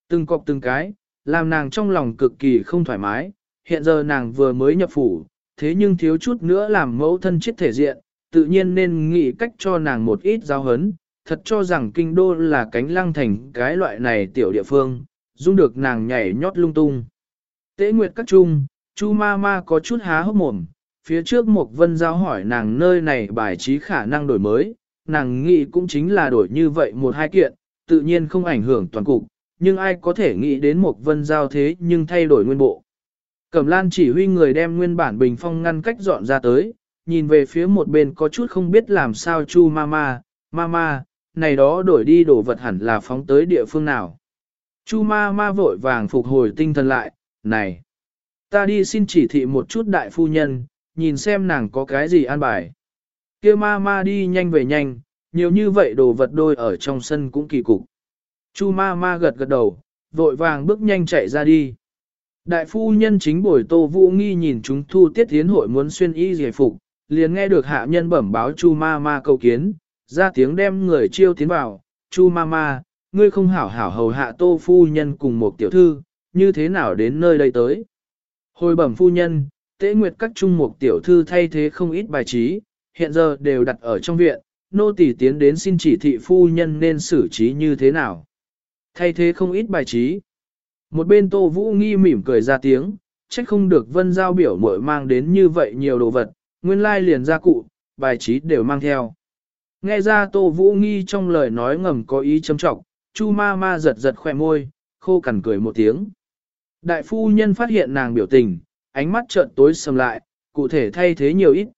Từng cọc từng cái, làm nàng trong lòng cực kỳ không thoải mái, hiện giờ nàng vừa mới nhập phủ, thế nhưng thiếu chút nữa làm mẫu thân chết thể diện, tự nhiên nên nghĩ cách cho nàng một ít giáo hấn, thật cho rằng kinh đô là cánh lăng thành cái loại này tiểu địa phương, dung được nàng nhảy nhót lung tung. Tế nguyệt các trung, chu ma ma có chút há hốc mồm, phía trước một vân giao hỏi nàng nơi này bài trí khả năng đổi mới, nàng nghĩ cũng chính là đổi như vậy một hai kiện, tự nhiên không ảnh hưởng toàn cục, nhưng ai có thể nghĩ đến một vân giao thế nhưng thay đổi nguyên bộ. Cẩm lan chỉ huy người đem nguyên bản bình phong ngăn cách dọn ra tới, nhìn về phía một bên có chút không biết làm sao chu mama, mama, này đó đổi đi đổ vật hẳn là phóng tới địa phương nào. Chu ma ma vội vàng phục hồi tinh thần lại, này, ta đi xin chỉ thị một chút đại phu nhân, nhìn xem nàng có cái gì an bài. kia ma ma đi nhanh về nhanh, nhiều như vậy đồ vật đôi ở trong sân cũng kỳ cục. Chu ma ma gật gật đầu, vội vàng bước nhanh chạy ra đi. Đại phu nhân chính buổi tô vũ nghi nhìn chúng thu tiết tiến hội muốn xuyên y giải phục, liền nghe được hạ nhân bẩm báo Chu ma ma cầu kiến, ra tiếng đem người chiêu tiến vào, Chu ma ma, ngươi không hảo hảo hầu hạ tô phu nhân cùng một tiểu thư, như thế nào đến nơi đây tới. Hồi bẩm phu nhân, tế nguyệt các trung một tiểu thư thay thế không ít bài trí, hiện giờ đều đặt ở trong viện, nô tỳ tiến đến xin chỉ thị phu nhân nên xử trí như thế nào. Thay thế không ít bài trí. Một bên Tô Vũ Nghi mỉm cười ra tiếng, trách không được vân giao biểu muội mang đến như vậy nhiều đồ vật, nguyên lai liền ra cụ, bài trí đều mang theo. Nghe ra Tô Vũ Nghi trong lời nói ngầm có ý châm trọng, Chu ma ma giật giật khỏe môi, khô cằn cười một tiếng. Đại phu nhân phát hiện nàng biểu tình, ánh mắt trợn tối sầm lại, cụ thể thay thế nhiều ít.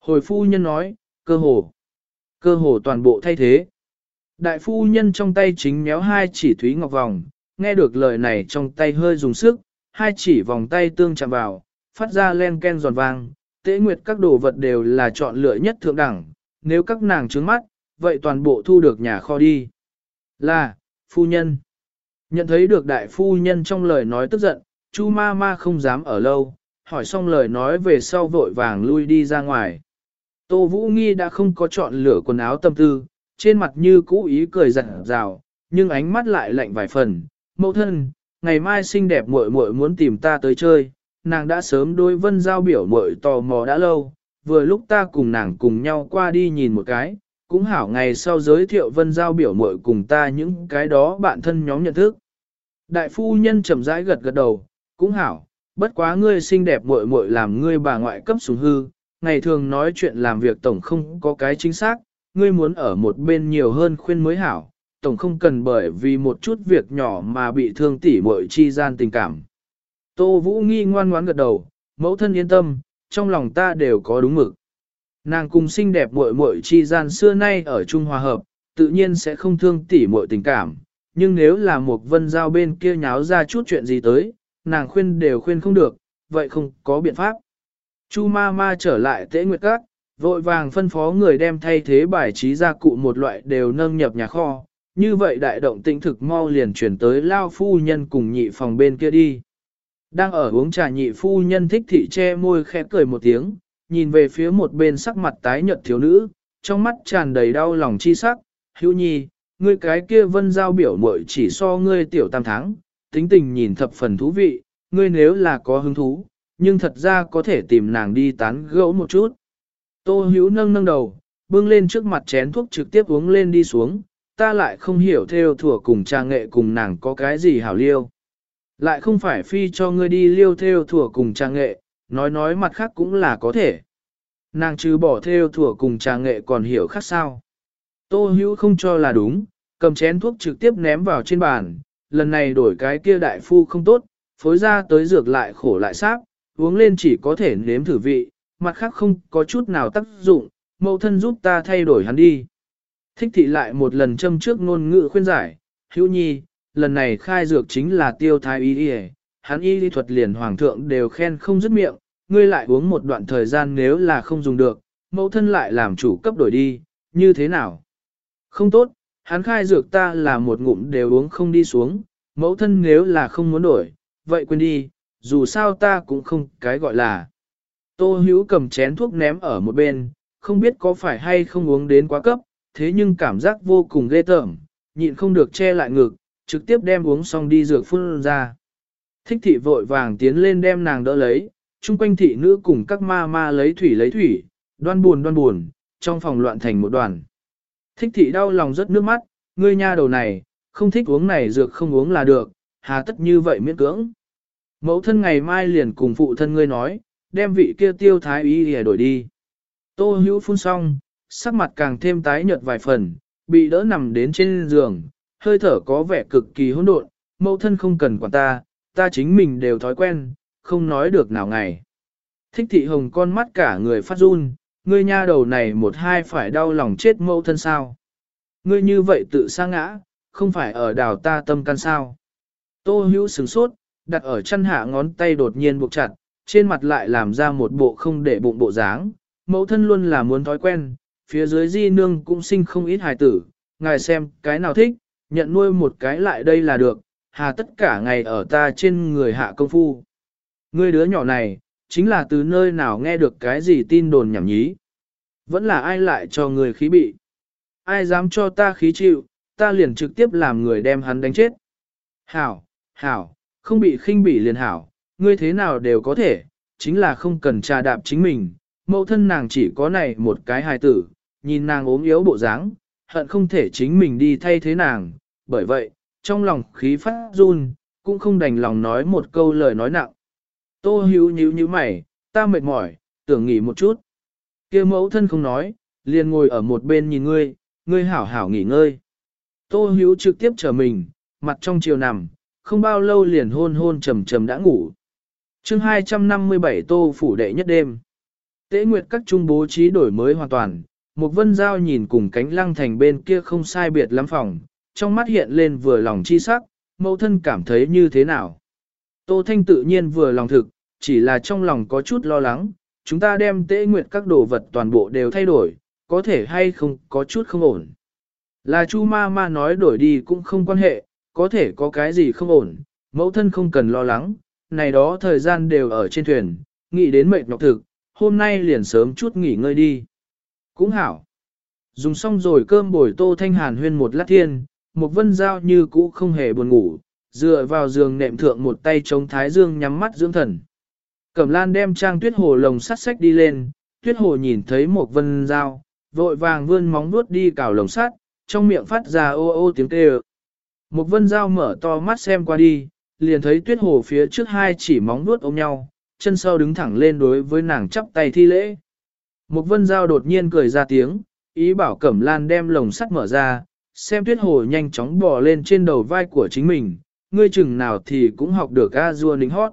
Hồi phu nhân nói, cơ hồ, cơ hồ toàn bộ thay thế. Đại phu nhân trong tay chính méo hai chỉ thúy ngọc vòng, nghe được lời này trong tay hơi dùng sức, hai chỉ vòng tay tương chạm vào, phát ra len ken giòn vang. Tế nguyệt các đồ vật đều là chọn lựa nhất thượng đẳng, nếu các nàng trướng mắt, vậy toàn bộ thu được nhà kho đi. Là, phu nhân. Nhận thấy được đại phu nhân trong lời nói tức giận, chu ma ma không dám ở lâu, hỏi xong lời nói về sau vội vàng lui đi ra ngoài. Tô Vũ Nghi đã không có chọn lựa quần áo tâm tư, trên mặt như cũ ý cười rạng rào, nhưng ánh mắt lại lạnh vài phần. Mẫu thân, ngày mai xinh đẹp muội muội muốn tìm ta tới chơi, nàng đã sớm đối vân giao biểu muội tò mò đã lâu, vừa lúc ta cùng nàng cùng nhau qua đi nhìn một cái, cũng hảo ngày sau giới thiệu vân giao biểu muội cùng ta những cái đó bạn thân nhóm nhận thức. Đại phu nhân chậm rãi gật gật đầu, cũng hảo, bất quá ngươi xinh đẹp muội muội làm ngươi bà ngoại cấp xuống hư, ngày thường nói chuyện làm việc tổng không có cái chính xác, ngươi muốn ở một bên nhiều hơn khuyên mới hảo, tổng không cần bởi vì một chút việc nhỏ mà bị thương tỉ muội chi gian tình cảm. Tô Vũ nghi ngoan ngoãn gật đầu, mẫu thân yên tâm, trong lòng ta đều có đúng mực. Nàng cùng xinh đẹp muội muội chi gian xưa nay ở Trung Hòa Hợp, tự nhiên sẽ không thương tỉ muội tình cảm, nhưng nếu là một vân giao bên kia nháo ra chút chuyện gì tới, nàng khuyên đều khuyên không được, vậy không có biện pháp. Chu ma ma trở lại tế nguyệt các, vội vàng phân phó người đem thay thế bài trí gia cụ một loại đều nâng nhập nhà kho, như vậy đại động tĩnh thực mau liền chuyển tới lao phu nhân cùng nhị phòng bên kia đi. Đang ở uống trà nhị phu nhân thích thị che môi khẽ cười một tiếng, nhìn về phía một bên sắc mặt tái nhợt thiếu nữ, trong mắt tràn đầy đau lòng chi sắc, hữu nhi, ngươi cái kia vân giao biểu muội chỉ so ngươi tiểu tam tháng, tính tình nhìn thập phần thú vị, ngươi nếu là có hứng thú, nhưng thật ra có thể tìm nàng đi tán gẫu một chút. Tô hữu nâng nâng đầu, bưng lên trước mặt chén thuốc trực tiếp uống lên đi xuống, ta lại không hiểu theo thủa cùng cha nghệ cùng nàng có cái gì hảo liêu. Lại không phải phi cho ngươi đi liêu theo thủa cùng cha nghệ, nói nói mặt khác cũng là có thể. Nàng chứ bỏ theo thủa cùng cha nghệ còn hiểu khác sao. Tô hữu không cho là đúng, cầm chén thuốc trực tiếp ném vào trên bàn, lần này đổi cái kia đại phu không tốt, phối ra tới dược lại khổ lại sáp, uống lên chỉ có thể nếm thử vị, mặt khác không có chút nào tác dụng, mẫu thân giúp ta thay đổi hắn đi. Thích thị lại một lần châm trước ngôn ngữ khuyên giải, hữu nhi, lần này khai dược chính là tiêu thái y y hắn y lý thuật liền hoàng thượng đều khen không dứt miệng, ngươi lại uống một đoạn thời gian nếu là không dùng được, mẫu thân lại làm chủ cấp đổi đi, như thế nào? Không tốt, hắn khai dược ta là một ngụm đều uống không đi xuống, mẫu thân nếu là không muốn đổi, vậy quên đi, dù sao ta cũng không cái gọi là. Tô hữu cầm chén thuốc ném ở một bên, không biết có phải hay không uống đến quá cấp, thế nhưng cảm giác vô cùng ghê tởm, nhịn không được che lại ngực, trực tiếp đem uống xong đi dược phun ra. Thích thị vội vàng tiến lên đem nàng đỡ lấy, chung quanh thị nữ cùng các ma ma lấy thủy lấy thủy, đoan buồn đoan buồn, trong phòng loạn thành một đoàn. Thích thị đau lòng rất nước mắt, ngươi nha đầu này, không thích uống này dược không uống là được, hà tất như vậy miễn cưỡng. Mẫu thân ngày mai liền cùng phụ thân ngươi nói, đem vị kia tiêu thái y để đổi đi. Tô hữu phun xong, sắc mặt càng thêm tái nhợt vài phần, bị đỡ nằm đến trên giường, hơi thở có vẻ cực kỳ hỗn độn, mẫu thân không cần quản ta, ta chính mình đều thói quen, không nói được nào ngày. Thích thị hồng con mắt cả người phát run, ngươi nha đầu này một hai phải đau lòng chết mẫu thân sao. Ngươi như vậy tự sa ngã, không phải ở đào ta tâm can sao. Tô hữu sửng sốt, đặt ở chân hạ ngón tay đột nhiên buộc chặt, trên mặt lại làm ra một bộ không để bụng bộ dáng. Mẫu thân luôn là muốn thói quen, phía dưới di nương cũng sinh không ít hài tử, ngài xem cái nào thích, nhận nuôi một cái lại đây là được, hà tất cả ngày ở ta trên người hạ công phu. Ngươi đứa nhỏ này, chính là từ nơi nào nghe được cái gì tin đồn nhảm nhí. Vẫn là ai lại cho người khí bị. Ai dám cho ta khí chịu, ta liền trực tiếp làm người đem hắn đánh chết. Hảo, hảo, không bị khinh bỉ liền hảo, ngươi thế nào đều có thể, chính là không cần trà đạp chính mình. Mẫu thân nàng chỉ có này một cái hài tử, nhìn nàng ốm yếu bộ dáng, hận không thể chính mình đi thay thế nàng, bởi vậy, trong lòng khí phát run, cũng không đành lòng nói một câu lời nói nặng. Tô hữu nhíu như mày, ta mệt mỏi, tưởng nghỉ một chút. kia mẫu thân không nói, liền ngồi ở một bên nhìn ngươi, ngươi hảo hảo nghỉ ngơi. Tô hữu trực tiếp trở mình, mặt trong chiều nằm, không bao lâu liền hôn hôn trầm trầm đã ngủ. chương 257 tô phủ đệ nhất đêm. Tế nguyệt các trung bố trí đổi mới hoàn toàn, một vân giao nhìn cùng cánh lăng thành bên kia không sai biệt lắm phòng, trong mắt hiện lên vừa lòng chi sắc, mẫu thân cảm thấy như thế nào. Tô Thanh tự nhiên vừa lòng thực, chỉ là trong lòng có chút lo lắng, chúng ta đem tế nguyệt các đồ vật toàn bộ đều thay đổi, có thể hay không có chút không ổn. Là Chu ma ma nói đổi đi cũng không quan hệ, có thể có cái gì không ổn, mẫu thân không cần lo lắng, này đó thời gian đều ở trên thuyền, nghĩ đến mệt nhọc thực, hôm nay liền sớm chút nghỉ ngơi đi. Cũng hảo. Dùng xong rồi cơm bồi tô thanh hàn huyên một lát thiên, một vân giao như cũ không hề buồn ngủ, dựa vào giường nệm thượng một tay chống thái dương nhắm mắt dưỡng thần. Cẩm lan đem trang tuyết hồ lồng sắt sách đi lên, tuyết hồ nhìn thấy một vân giao, vội vàng vươn móng vuốt đi cào lồng sắt, trong miệng phát ra ô ô tiếng kêu. Một vân giao mở to mắt xem qua đi, liền thấy tuyết hồ phía trước hai chỉ móng vuốt ôm nhau, chân sau đứng thẳng lên đối với nàng chắp tay thi lễ. Một vân giao đột nhiên cười ra tiếng, ý bảo cẩm lan đem lồng sắt mở ra, xem tuyết hồ nhanh chóng bò lên trên đầu vai của chính mình, ngươi chừng nào thì cũng học được a dua nính hót.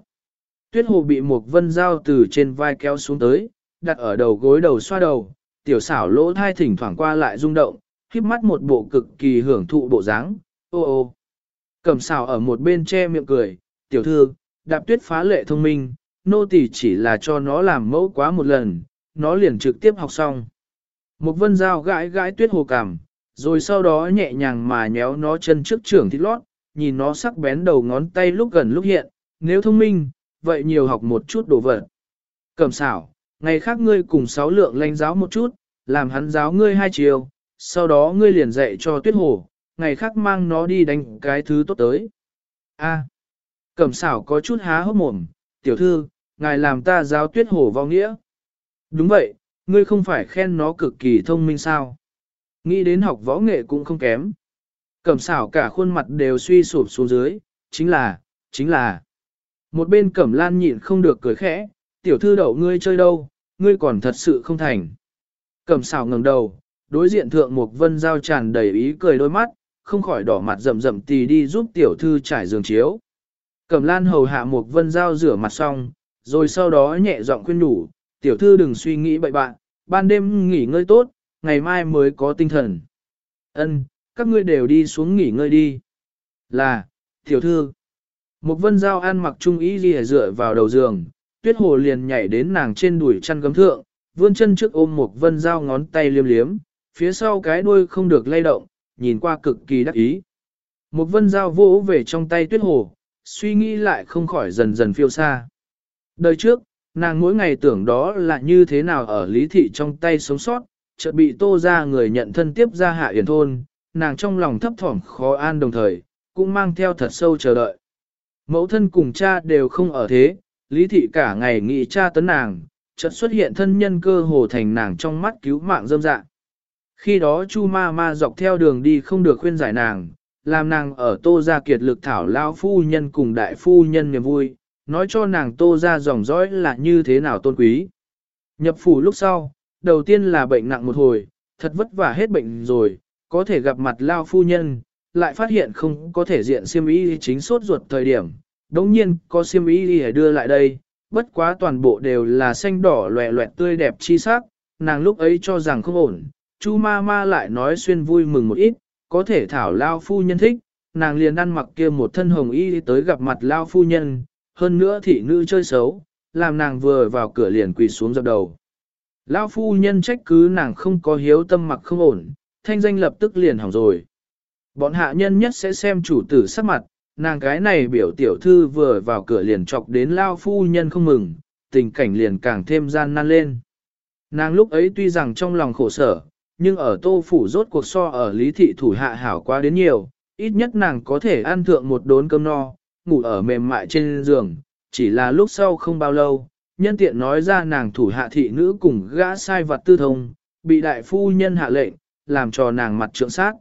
Tuyết hồ bị một vân giao từ trên vai kéo xuống tới, đặt ở đầu gối đầu xoa đầu, tiểu xảo lỗ thai thỉnh thoảng qua lại rung động, khiếp mắt một bộ cực kỳ hưởng thụ bộ dáng. ô ô. Cẩm xảo ở một bên che miệng cười, tiểu thư, đạp tuyết phá lệ thông minh, nô tỳ chỉ là cho nó làm mẫu quá một lần, nó liền trực tiếp học xong. Một vân dao gãi gãi tuyết hồ cảm, rồi sau đó nhẹ nhàng mà nhéo nó chân trước trưởng thịt lót, nhìn nó sắc bén đầu ngón tay lúc gần lúc hiện, nếu thông minh, vậy nhiều học một chút đồ vật. Cẩm xảo, ngày khác ngươi cùng sáu lượng lanh giáo một chút, làm hắn giáo ngươi hai chiều, sau đó ngươi liền dạy cho tuyết hồ, ngày khác mang nó đi đánh cái thứ tốt tới. A. Cẩm xảo có chút há hốc mồm, tiểu thư, ngài làm ta giáo tuyết hồ vào nghĩa. Đúng vậy, ngươi không phải khen nó cực kỳ thông minh sao. Nghĩ đến học võ nghệ cũng không kém. Cẩm xảo cả khuôn mặt đều suy sụp xuống dưới, chính là, chính là. Một bên cẩm lan nhịn không được cười khẽ, tiểu thư đậu ngươi chơi đâu, ngươi còn thật sự không thành. Cẩm xảo ngẩng đầu, đối diện thượng một vân giao tràn đầy ý cười đôi mắt, không khỏi đỏ mặt rậm rậm tì đi giúp tiểu thư trải giường chiếu. Cẩm lan hầu hạ một vân giao rửa mặt xong, rồi sau đó nhẹ giọng khuyên nhủ, tiểu thư đừng suy nghĩ bậy bạn, ban đêm nghỉ ngơi tốt, ngày mai mới có tinh thần. Ân, các ngươi đều đi xuống nghỉ ngơi đi. Là, tiểu thư. Một vân giao ăn mặc trung ý ghi dựa vào đầu giường, tuyết hồ liền nhảy đến nàng trên đùi chăn gấm thượng, vươn chân trước ôm một vân giao ngón tay liêm liếm, phía sau cái đuôi không được lay động, nhìn qua cực kỳ đắc ý. Một vân giao vỗ về trong tay tuyết hồ, suy nghĩ lại không khỏi dần dần phiêu xa. Đời trước, nàng mỗi ngày tưởng đó là như thế nào ở lý thị trong tay sống sót, chợt bị tô ra người nhận thân tiếp ra hạ yển thôn, nàng trong lòng thấp thỏm khó an đồng thời, cũng mang theo thật sâu chờ đợi. Mẫu thân cùng cha đều không ở thế, lý thị cả ngày nghĩ cha tấn nàng, chợt xuất hiện thân nhân cơ hồ thành nàng trong mắt cứu mạng dâm dạng. Khi đó chu ma ma dọc theo đường đi không được khuyên giải nàng, làm nàng ở tô ra kiệt lực thảo lao phu nhân cùng đại phu nhân niềm vui, nói cho nàng tô ra dòng dõi là như thế nào tôn quý. Nhập phủ lúc sau, đầu tiên là bệnh nặng một hồi, thật vất vả hết bệnh rồi, có thể gặp mặt lao phu nhân, lại phát hiện không có thể diện siêm ý chính suốt ruột thời điểm. Đống nhiên có siêm ý để đưa lại đây, bất quá toàn bộ đều là xanh đỏ loẹ loẹt tươi đẹp chi sắc, nàng lúc ấy cho rằng không ổn, chu ma ma lại nói xuyên vui mừng một ít, có thể thảo lao phu nhân thích, nàng liền ăn mặc kia một thân hồng y tới gặp mặt lao phu nhân, hơn nữa thị nữ chơi xấu, làm nàng vừa vào cửa liền quỳ xuống dập đầu. lão phu nhân trách cứ nàng không có hiếu tâm mặc không ổn, thanh danh lập tức liền hỏng rồi. Bọn hạ nhân nhất sẽ xem chủ tử sắc mặt, nàng cái này biểu tiểu thư vừa vào cửa liền chọc đến Lao phu nhân không mừng, tình cảnh liền càng thêm gian nan lên. Nàng lúc ấy tuy rằng trong lòng khổ sở, nhưng ở tô phủ rốt cuộc so ở lý thị thủ hạ hảo quá đến nhiều, ít nhất nàng có thể ăn thượng một đốn cơm no, ngủ ở mềm mại trên giường, chỉ là lúc sau không bao lâu, nhân tiện nói ra nàng thủ hạ thị nữ cùng gã sai vật tư thông, bị đại phu nhân hạ lệnh, làm cho nàng mặt trượng sát.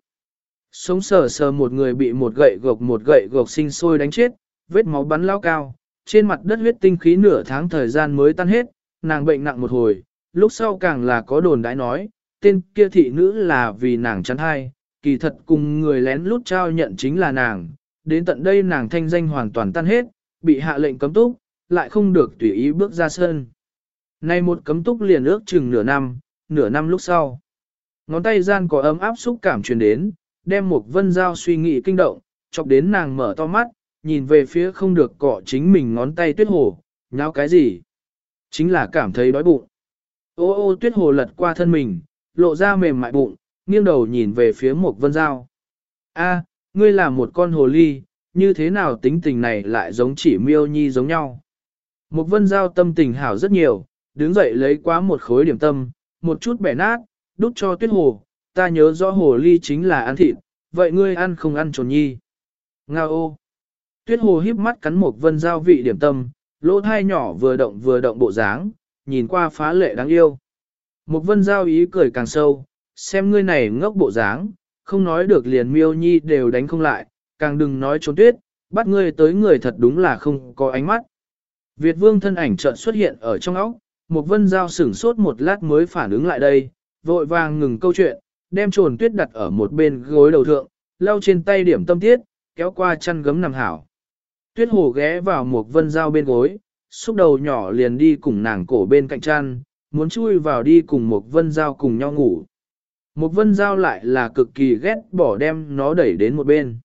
Sống sờ sờ một người bị một gậy gộc một gậy gộc sinh sôi đánh chết, vết máu bắn lao cao, trên mặt đất huyết tinh khí nửa tháng thời gian mới tan hết, nàng bệnh nặng một hồi, lúc sau càng là có đồn đãi nói, tên kia thị nữ là vì nàng chắn hay kỳ thật cùng người lén lút trao nhận chính là nàng, đến tận đây nàng thanh danh hoàn toàn tan hết, bị hạ lệnh cấm túc, lại không được tùy ý bước ra sân. Nay một cấm túc liền ước chừng nửa năm, nửa năm lúc sau. Ngón tay gian có ấm áp xúc cảm truyền đến, đem một vân dao suy nghĩ kinh động, chọc đến nàng mở to mắt, nhìn về phía không được cọ chính mình ngón tay tuyết hồ, nháo cái gì? Chính là cảm thấy đói bụng. Ô ô tuyết hồ lật qua thân mình, lộ ra mềm mại bụng, nghiêng đầu nhìn về phía một vân dao. A, ngươi là một con hồ ly, như thế nào tính tình này lại giống chỉ miêu nhi giống nhau. Một vân giao tâm tình hảo rất nhiều, đứng dậy lấy quá một khối điểm tâm, một chút bẻ nát, đút cho tuyết hồ, ta nhớ rõ hồ ly chính là ăn thịt, vậy ngươi ăn không ăn trồn nhi. Nga ô! Tuyết hồ híp mắt cắn một vân giao vị điểm tâm, lỗ thai nhỏ vừa động vừa động bộ dáng, nhìn qua phá lệ đáng yêu. Một vân giao ý cười càng sâu, xem ngươi này ngốc bộ dáng, không nói được liền miêu nhi đều đánh không lại, càng đừng nói trốn tuyết, bắt ngươi tới người thật đúng là không có ánh mắt. Việt vương thân ảnh chợt xuất hiện ở trong óc, một vân giao sửng sốt một lát mới phản ứng lại đây, vội vàng ngừng câu chuyện, đem trồn tuyết đặt ở một bên gối đầu thượng, lau trên tay điểm tâm tiết, kéo qua chăn gấm nằm hảo. Tuyết hồ ghé vào một vân dao bên gối, xúc đầu nhỏ liền đi cùng nàng cổ bên cạnh chăn, muốn chui vào đi cùng một vân dao cùng nhau ngủ. Một vân Giao lại là cực kỳ ghét bỏ đem nó đẩy đến một bên.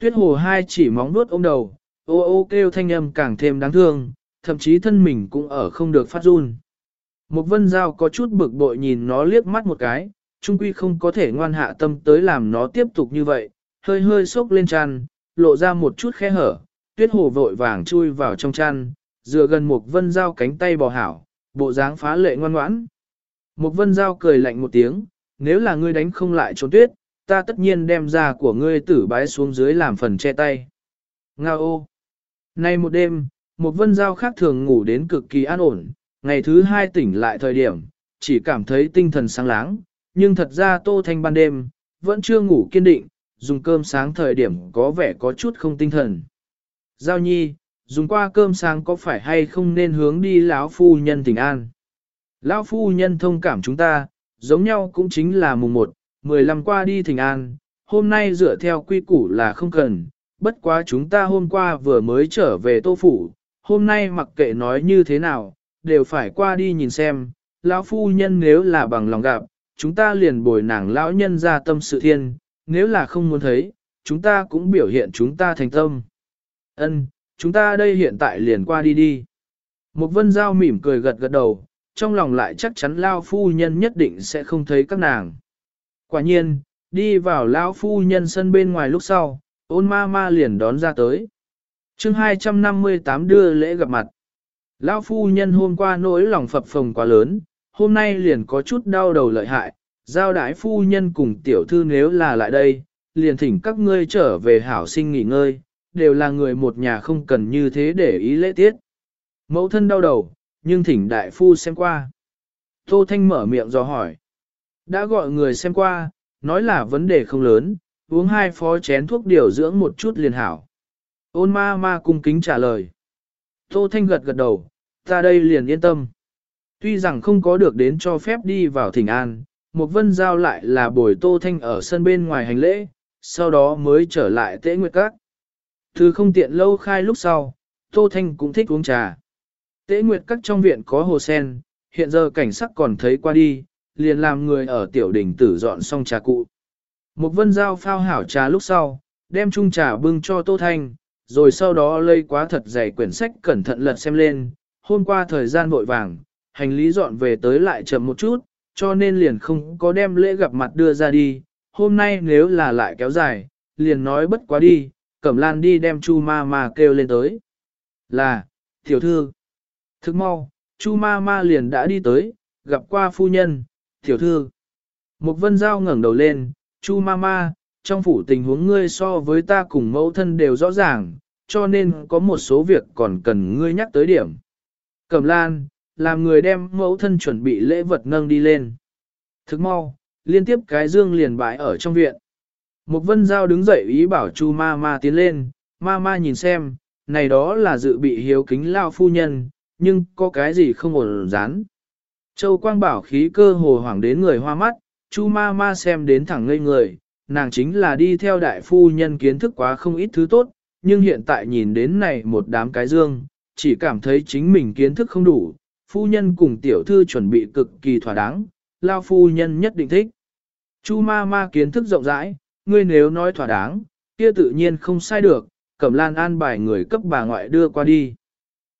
Tuyết hồ hai chỉ móng nuốt ôm đầu, ô ô kêu thanh âm càng thêm đáng thương, thậm chí thân mình cũng ở không được phát run. Một vân Giao có chút bực bội nhìn nó liếc mắt một cái, trung quy không có thể ngoan hạ tâm tới làm nó tiếp tục như vậy, hơi hơi sốc lên chăn, lộ ra một chút khe hở, tuyết hồ vội vàng chui vào trong chăn, dựa gần một vân Giao cánh tay bò hảo, bộ dáng phá lệ ngoan ngoãn. Một vân Giao cười lạnh một tiếng, nếu là ngươi đánh không lại trốn tuyết, ta tất nhiên đem ra của ngươi tử bái xuống dưới làm phần che tay. Nga ô! Nay một đêm, một vân giao khác thường ngủ đến cực kỳ an ổn, ngày thứ hai tỉnh lại thời điểm, chỉ cảm thấy tinh thần sáng láng, nhưng thật ra tô thanh ban đêm, vẫn chưa ngủ kiên định, dùng cơm sáng thời điểm có vẻ có chút không tinh thần. Giao nhi, dùng qua cơm sáng có phải hay không nên hướng đi lão phu nhân tỉnh an? Lão phu nhân thông cảm chúng ta, giống nhau cũng chính là mùng 1, 15 qua đi thỉnh an, hôm nay dựa theo quy củ là không cần, bất quá chúng ta hôm qua vừa mới trở về tô phủ, hôm nay mặc kệ nói như thế nào, đều phải qua đi nhìn xem, lão phu nhân nếu là bằng lòng gặp, chúng ta liền bồi nàng lão nhân ra tâm sự thiên, nếu là không muốn thấy, chúng ta cũng biểu hiện chúng ta thành tâm. Ân, chúng ta đây hiện tại liền qua đi đi. Một vân giao mỉm cười gật gật đầu, trong lòng lại chắc chắn lao phu nhân nhất định sẽ không thấy các nàng. Quả nhiên, đi vào lão phu nhân sân bên ngoài lúc sau, ôn ma ma liền đón ra tới. chương 258 đưa lễ gặp mặt. Lão phu nhân hôm qua nỗi lòng phập phồng quá lớn, hôm nay liền có chút đau đầu lợi hại, giao đái phu nhân cùng tiểu thư nếu là lại đây, liền thỉnh các ngươi trở về hảo sinh nghỉ ngơi, đều là người một nhà không cần như thế để ý lễ tiết. Mẫu thân đau đầu, nhưng thỉnh đại phu xem qua. Tô Thanh mở miệng do hỏi. Đã gọi người xem qua, nói là vấn đề không lớn, uống hai phó chén thuốc điều dưỡng một chút liền hảo. Ôn ma ma cung kính trả lời. Tô Thanh gật gật đầu, ta đây liền yên tâm. Tuy rằng không có được đến cho phép đi vào thỉnh an, một vân giao lại là bồi Tô Thanh ở sân bên ngoài hành lễ, sau đó mới trở lại tế nguyệt các. Thứ không tiện lâu khai lúc sau, Tô Thanh cũng thích uống trà. Tế nguyệt các trong viện có hồ sen, hiện giờ cảnh sắc còn thấy qua đi, liền làm người ở tiểu đỉnh tử dọn xong trà cụ. Một vân giao phao hảo trà lúc sau, đem chung trà bưng cho Tô Thanh, rồi sau đó lây quá thật dày quyển sách cẩn thận lật xem lên, hôm qua thời gian vội vàng, hành lý dọn về tới lại chậm một chút, cho nên liền không có đem lễ gặp mặt đưa ra đi, hôm nay nếu là lại kéo dài, liền nói bất quá đi, cẩm lan đi đem chu ma ma kêu lên tới. Là, tiểu thư, Thức mau, Chu ma ma liền đã đi tới, gặp qua phu nhân, tiểu thư. Mục vân giao ngẩng đầu lên, Chu ma ma, trong phủ tình huống ngươi so với ta cùng mẫu thân đều rõ ràng, cho nên có một số việc còn cần ngươi nhắc tới điểm. Cẩm lan, làm người đem mẫu thân chuẩn bị lễ vật nâng đi lên. Thức mau, liên tiếp cái dương liền bãi ở trong viện. mục vân giao đứng dậy ý bảo chu ma ma tiến lên, ma ma nhìn xem, này đó là dự bị hiếu kính lao phu nhân, nhưng có cái gì không ổn rán. Châu quang bảo khí cơ hồ hoảng đến người hoa mắt, chu ma ma xem đến thẳng ngây người, nàng chính là đi theo đại phu nhân kiến thức quá không ít thứ tốt, nhưng hiện tại nhìn đến này một đám cái dương, chỉ cảm thấy chính mình kiến thức không đủ, phu nhân cùng tiểu thư chuẩn bị cực kỳ thỏa đáng, lao phu nhân nhất định thích. Chu ma ma kiến thức rộng rãi, ngươi nếu nói thỏa đáng, kia tự nhiên không sai được, cẩm lan an bài người cấp bà ngoại đưa qua đi.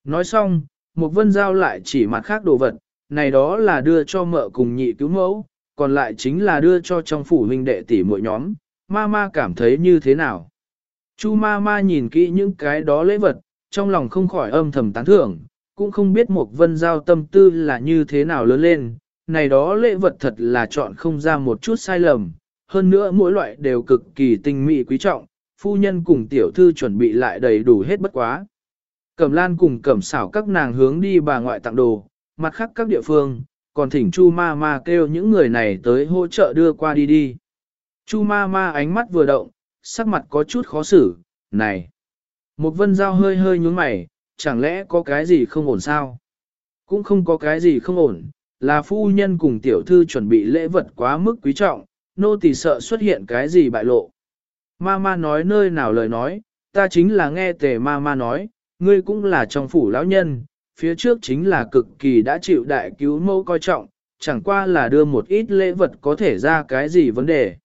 Nói xong, một vân giao lại chỉ mặt khác đồ vật, này đó là đưa cho mợ cùng nhị cứu mẫu, còn lại chính là đưa cho trong phủ huynh đệ tỷ mỗi nhóm, ma ma cảm thấy như thế nào. Chu ma ma nhìn kỹ những cái đó lễ vật, trong lòng không khỏi âm thầm tán thưởng, cũng không biết một vân giao tâm tư là như thế nào lớn lên, này đó lễ vật thật là chọn không ra một chút sai lầm, hơn nữa mỗi loại đều cực kỳ tinh mỹ quý trọng, phu nhân cùng tiểu thư chuẩn bị lại đầy đủ hết bất quá. Cẩm lan cùng cẩm xảo các nàng hướng đi bà ngoại tặng đồ, mặt khác các địa phương, còn thỉnh chu ma ma kêu những người này tới hỗ trợ đưa qua đi đi. Chu ma ma ánh mắt vừa động, sắc mặt có chút khó xử, này. Một vân giao hơi hơi nhúng mày, chẳng lẽ có cái gì không ổn sao? Cũng không có cái gì không ổn, là phu nhân cùng tiểu thư chuẩn bị lễ vật quá mức quý trọng, nô tỳ sợ xuất hiện cái gì bại lộ. Ma ma nói nơi nào lời nói, ta chính là nghe tề ma ma nói, ngươi cũng là trong phủ lão nhân, phía trước chính là cực kỳ đã chịu đại cứu mẫu coi trọng, chẳng qua là đưa một ít lễ vật có thể ra cái gì vấn đề.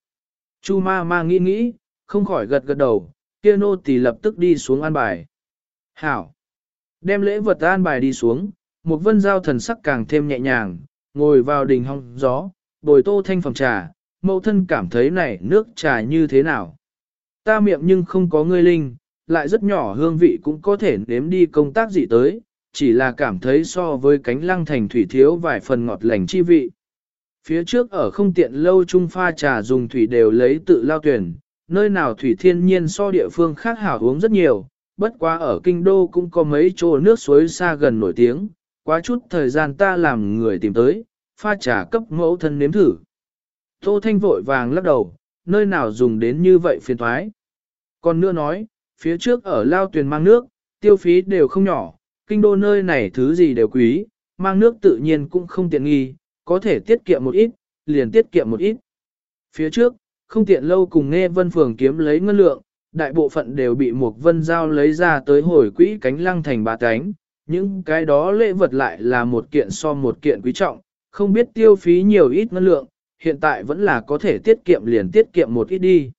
Chu ma ma nghĩ nghĩ, không khỏi gật gật đầu, kia nô tỳ lập tức đi xuống an bài. Hảo! Đem lễ vật an bài đi xuống, một vân giao thần sắc càng thêm nhẹ nhàng, ngồi vào đình hong gió, bồi tô thanh phòng trà, mẫu thân cảm thấy này nước trà như thế nào. Ta miệng nhưng không có ngươi linh, lại rất nhỏ hương vị cũng có thể nếm đi công tác gì tới, chỉ là cảm thấy so với cánh lăng thành thủy thiếu vài phần ngọt lành chi vị. Phía trước ở không tiện lâu trung pha trà dùng thủy đều lấy tự lao tuyển, nơi nào thủy thiên nhiên so địa phương khác hảo uống rất nhiều, bất quá ở kinh đô cũng có mấy chỗ nước suối xa gần nổi tiếng, quá chút thời gian ta làm người tìm tới, pha trà cấp mẫu thân nếm thử. Tô Thanh vội vàng lắc đầu, nơi nào dùng đến như vậy phiền thoái. Còn nữa nói, phía trước ở lao tuyền mang nước, tiêu phí đều không nhỏ, kinh đô nơi này thứ gì đều quý, mang nước tự nhiên cũng không tiện nghi, có thể tiết kiệm một ít, liền tiết kiệm một ít. Phía trước, không tiện lâu cùng nghe vân phường kiếm lấy ngân lượng, đại bộ phận đều bị một vân giao lấy ra tới hồi quỹ cánh lăng thành bà cánh, những cái đó lễ vật lại là một kiện so một kiện quý trọng, không biết tiêu phí nhiều ít ngân lượng, hiện tại vẫn là có thể tiết kiệm liền tiết kiệm một ít đi.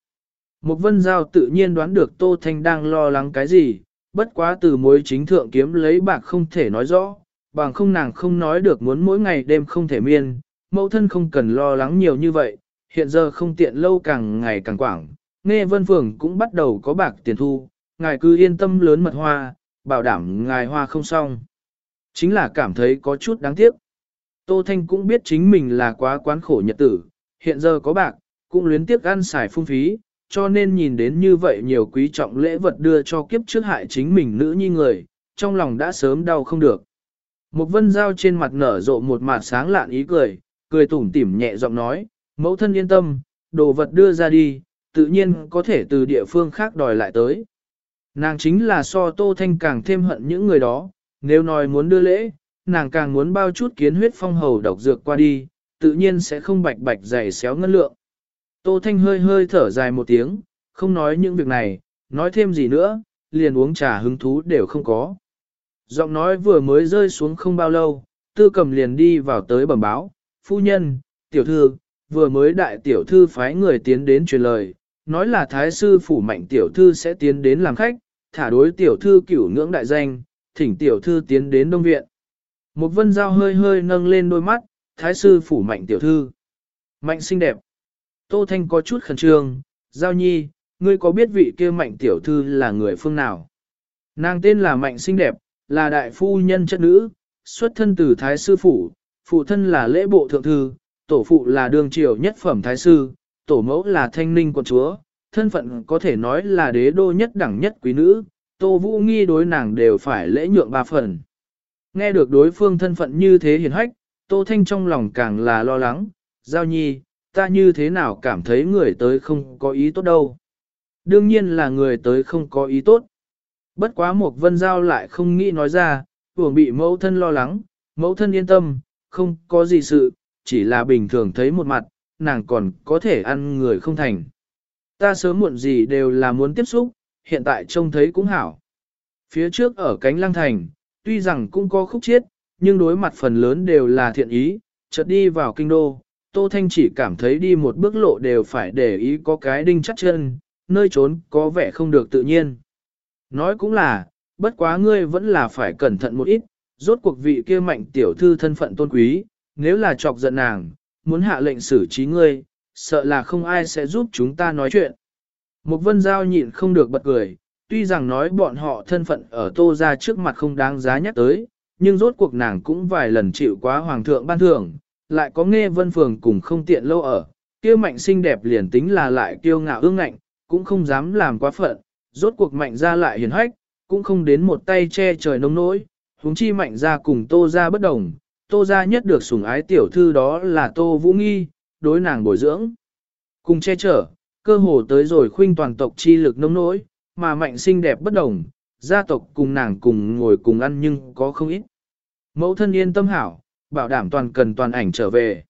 Một vân giao tự nhiên đoán được Tô Thanh đang lo lắng cái gì, bất quá từ mối chính thượng kiếm lấy bạc không thể nói rõ, bằng không nàng không nói được muốn mỗi ngày đêm không thể miên, mẫu thân không cần lo lắng nhiều như vậy, hiện giờ không tiện lâu càng ngày càng quảng, nghe vân phường cũng bắt đầu có bạc tiền thu, ngài cứ yên tâm lớn mật hoa, bảo đảm ngài hoa không xong. Chính là cảm thấy có chút đáng tiếc. Tô Thanh cũng biết chính mình là quá quán khổ nhật tử, hiện giờ có bạc, cũng luyến tiếc ăn xài phung phí, cho nên nhìn đến như vậy nhiều quý trọng lễ vật đưa cho kiếp trước hại chính mình nữ nhi người, trong lòng đã sớm đau không được. Một vân dao trên mặt nở rộ một mặt sáng lạn ý cười, cười tủm tỉm nhẹ giọng nói, mẫu thân yên tâm, đồ vật đưa ra đi, tự nhiên có thể từ địa phương khác đòi lại tới. Nàng chính là so Tô Thanh càng thêm hận những người đó, nếu nói muốn đưa lễ, nàng càng muốn bao chút kiến huyết phong hầu độc dược qua đi, tự nhiên sẽ không bạch bạch dày xéo ngân lượng. Tô Thanh hơi hơi thở dài một tiếng, không nói những việc này, nói thêm gì nữa, liền uống trà hứng thú đều không có. Giọng nói vừa mới rơi xuống không bao lâu, tư cầm liền đi vào tới bẩm báo, phu nhân, tiểu thư, vừa mới đại tiểu thư phái người tiến đến truyền lời, nói là thái sư phủ mạnh tiểu thư sẽ tiến đến làm khách, thả đối tiểu thư cửu ngưỡng đại danh, thỉnh tiểu thư tiến đến đông viện. Một vân dao hơi hơi nâng lên đôi mắt, thái sư phủ mạnh tiểu thư. Mạnh xinh đẹp. Tô Thanh có chút khẩn trương, giao nhi, ngươi có biết vị kia mạnh tiểu thư là người phương nào? Nàng tên là mạnh xinh đẹp, là đại phu nhân chất nữ, xuất thân từ Thái Sư Phủ, phụ thân là lễ bộ thượng thư, tổ phụ là đường triều nhất phẩm Thái Sư, tổ mẫu là thanh ninh quận chúa, thân phận có thể nói là đế đô nhất đẳng nhất quý nữ, Tô Vũ Nghi đối nàng đều phải lễ nhượng ba phần. Nghe được đối phương thân phận như thế hiển hách, Tô Thanh trong lòng càng là lo lắng, Giao Nhi, ta như thế nào cảm thấy người tới không có ý tốt đâu. Đương nhiên là người tới không có ý tốt. Bất quá một vân giao lại không nghĩ nói ra, vừa bị mẫu thân lo lắng, mẫu thân yên tâm, không có gì sự, chỉ là bình thường thấy một mặt, nàng còn có thể ăn người không thành. Ta sớm muộn gì đều là muốn tiếp xúc, hiện tại trông thấy cũng hảo. Phía trước ở cánh lăng thành, tuy rằng cũng có khúc chiết, nhưng đối mặt phần lớn đều là thiện ý, chợt đi vào kinh đô, Tô Thanh chỉ cảm thấy đi một bước lộ đều phải để ý có cái đinh chắc chân, nơi trốn có vẻ không được tự nhiên. Nói cũng là, bất quá ngươi vẫn là phải cẩn thận một ít, rốt cuộc vị kia mạnh tiểu thư thân phận tôn quý, nếu là chọc giận nàng, muốn hạ lệnh xử trí ngươi, sợ là không ai sẽ giúp chúng ta nói chuyện. Một vân giao nhịn không được bật cười, tuy rằng nói bọn họ thân phận ở tô ra trước mặt không đáng giá nhắc tới, nhưng rốt cuộc nàng cũng vài lần chịu quá hoàng thượng ban thưởng, lại có nghe vân phường cùng không tiện lâu ở, kia mạnh xinh đẹp liền tính là lại kiêu ngạo ương ngạnh, cũng không dám làm quá phận, rốt cuộc mạnh ra lại hiền hách, cũng không đến một tay che trời nông nỗi, huống chi mạnh ra cùng tô ra bất đồng, tô ra nhất được sủng ái tiểu thư đó là tô vũ nghi, đối nàng bồi dưỡng. Cùng che chở, cơ hồ tới rồi khuynh toàn tộc chi lực nông nỗi, mà mạnh xinh đẹp bất đồng, gia tộc cùng nàng cùng ngồi cùng ăn nhưng có không ít. Mẫu thân yên tâm hảo, bảo đảm toàn cần toàn ảnh trở về.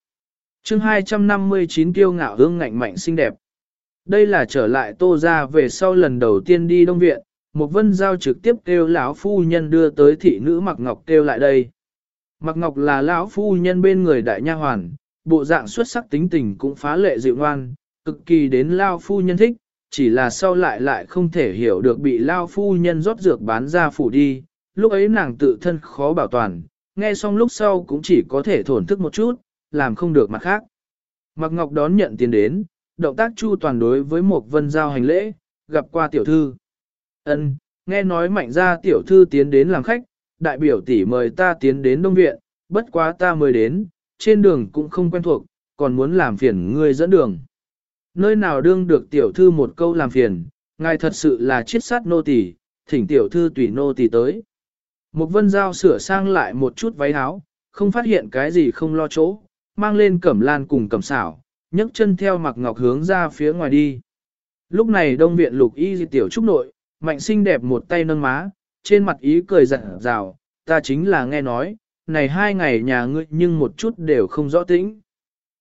chương 259 kiêu ngạo hương ngạnh mạnh xinh đẹp. Đây là trở lại tô ra về sau lần đầu tiên đi Đông Viện, một vân giao trực tiếp kêu lão phu nhân đưa tới thị nữ Mặc Ngọc kêu lại đây. Mặc Ngọc là lão phu nhân bên người đại nha hoàn, bộ dạng xuất sắc tính tình cũng phá lệ dịu ngoan, cực kỳ đến lao phu nhân thích, chỉ là sau lại lại không thể hiểu được bị lao phu nhân rót dược bán ra phủ đi, lúc ấy nàng tự thân khó bảo toàn, nghe xong lúc sau cũng chỉ có thể thổn thức một chút, làm không được mặt khác. Mặc Ngọc đón nhận tiền đến, động tác chu toàn đối với một vân giao hành lễ, gặp qua tiểu thư. Ân, nghe nói mạnh ra tiểu thư tiến đến làm khách, đại biểu tỷ mời ta tiến đến Đông Viện, bất quá ta mời đến, trên đường cũng không quen thuộc, còn muốn làm phiền ngươi dẫn đường. Nơi nào đương được tiểu thư một câu làm phiền, ngài thật sự là chiết sát nô tỳ, thỉnh tiểu thư tùy nô tỳ tới. Một vân giao sửa sang lại một chút váy áo, không phát hiện cái gì không lo chỗ, mang lên cẩm lan cùng cẩm xảo, nhấc chân theo mặc ngọc hướng ra phía ngoài đi. Lúc này đông viện lục y tiểu trúc nội, mạnh xinh đẹp một tay nâng má, trên mặt ý cười rạng rào, ta chính là nghe nói, này hai ngày nhà ngươi nhưng một chút đều không rõ tĩnh.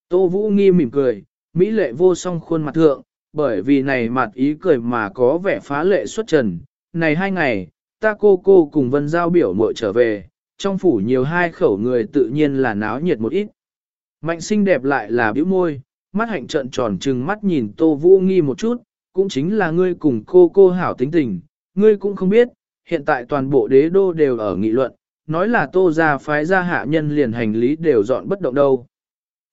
Tô Vũ nghi mỉm cười, Mỹ lệ vô song khuôn mặt thượng, bởi vì này mặt ý cười mà có vẻ phá lệ xuất trần. Này hai ngày, ta cô cô cùng Vân Giao biểu muội trở về, trong phủ nhiều hai khẩu người tự nhiên là náo nhiệt một ít. Mạnh xinh đẹp lại là bĩu môi, mắt hạnh trợn tròn trừng mắt nhìn Tô Vũ nghi một chút, cũng chính là ngươi cùng cô cô hảo tính tình, ngươi cũng không biết, hiện tại toàn bộ đế đô đều ở nghị luận, nói là Tô gia phái gia hạ nhân liền hành lý đều dọn bất động đâu.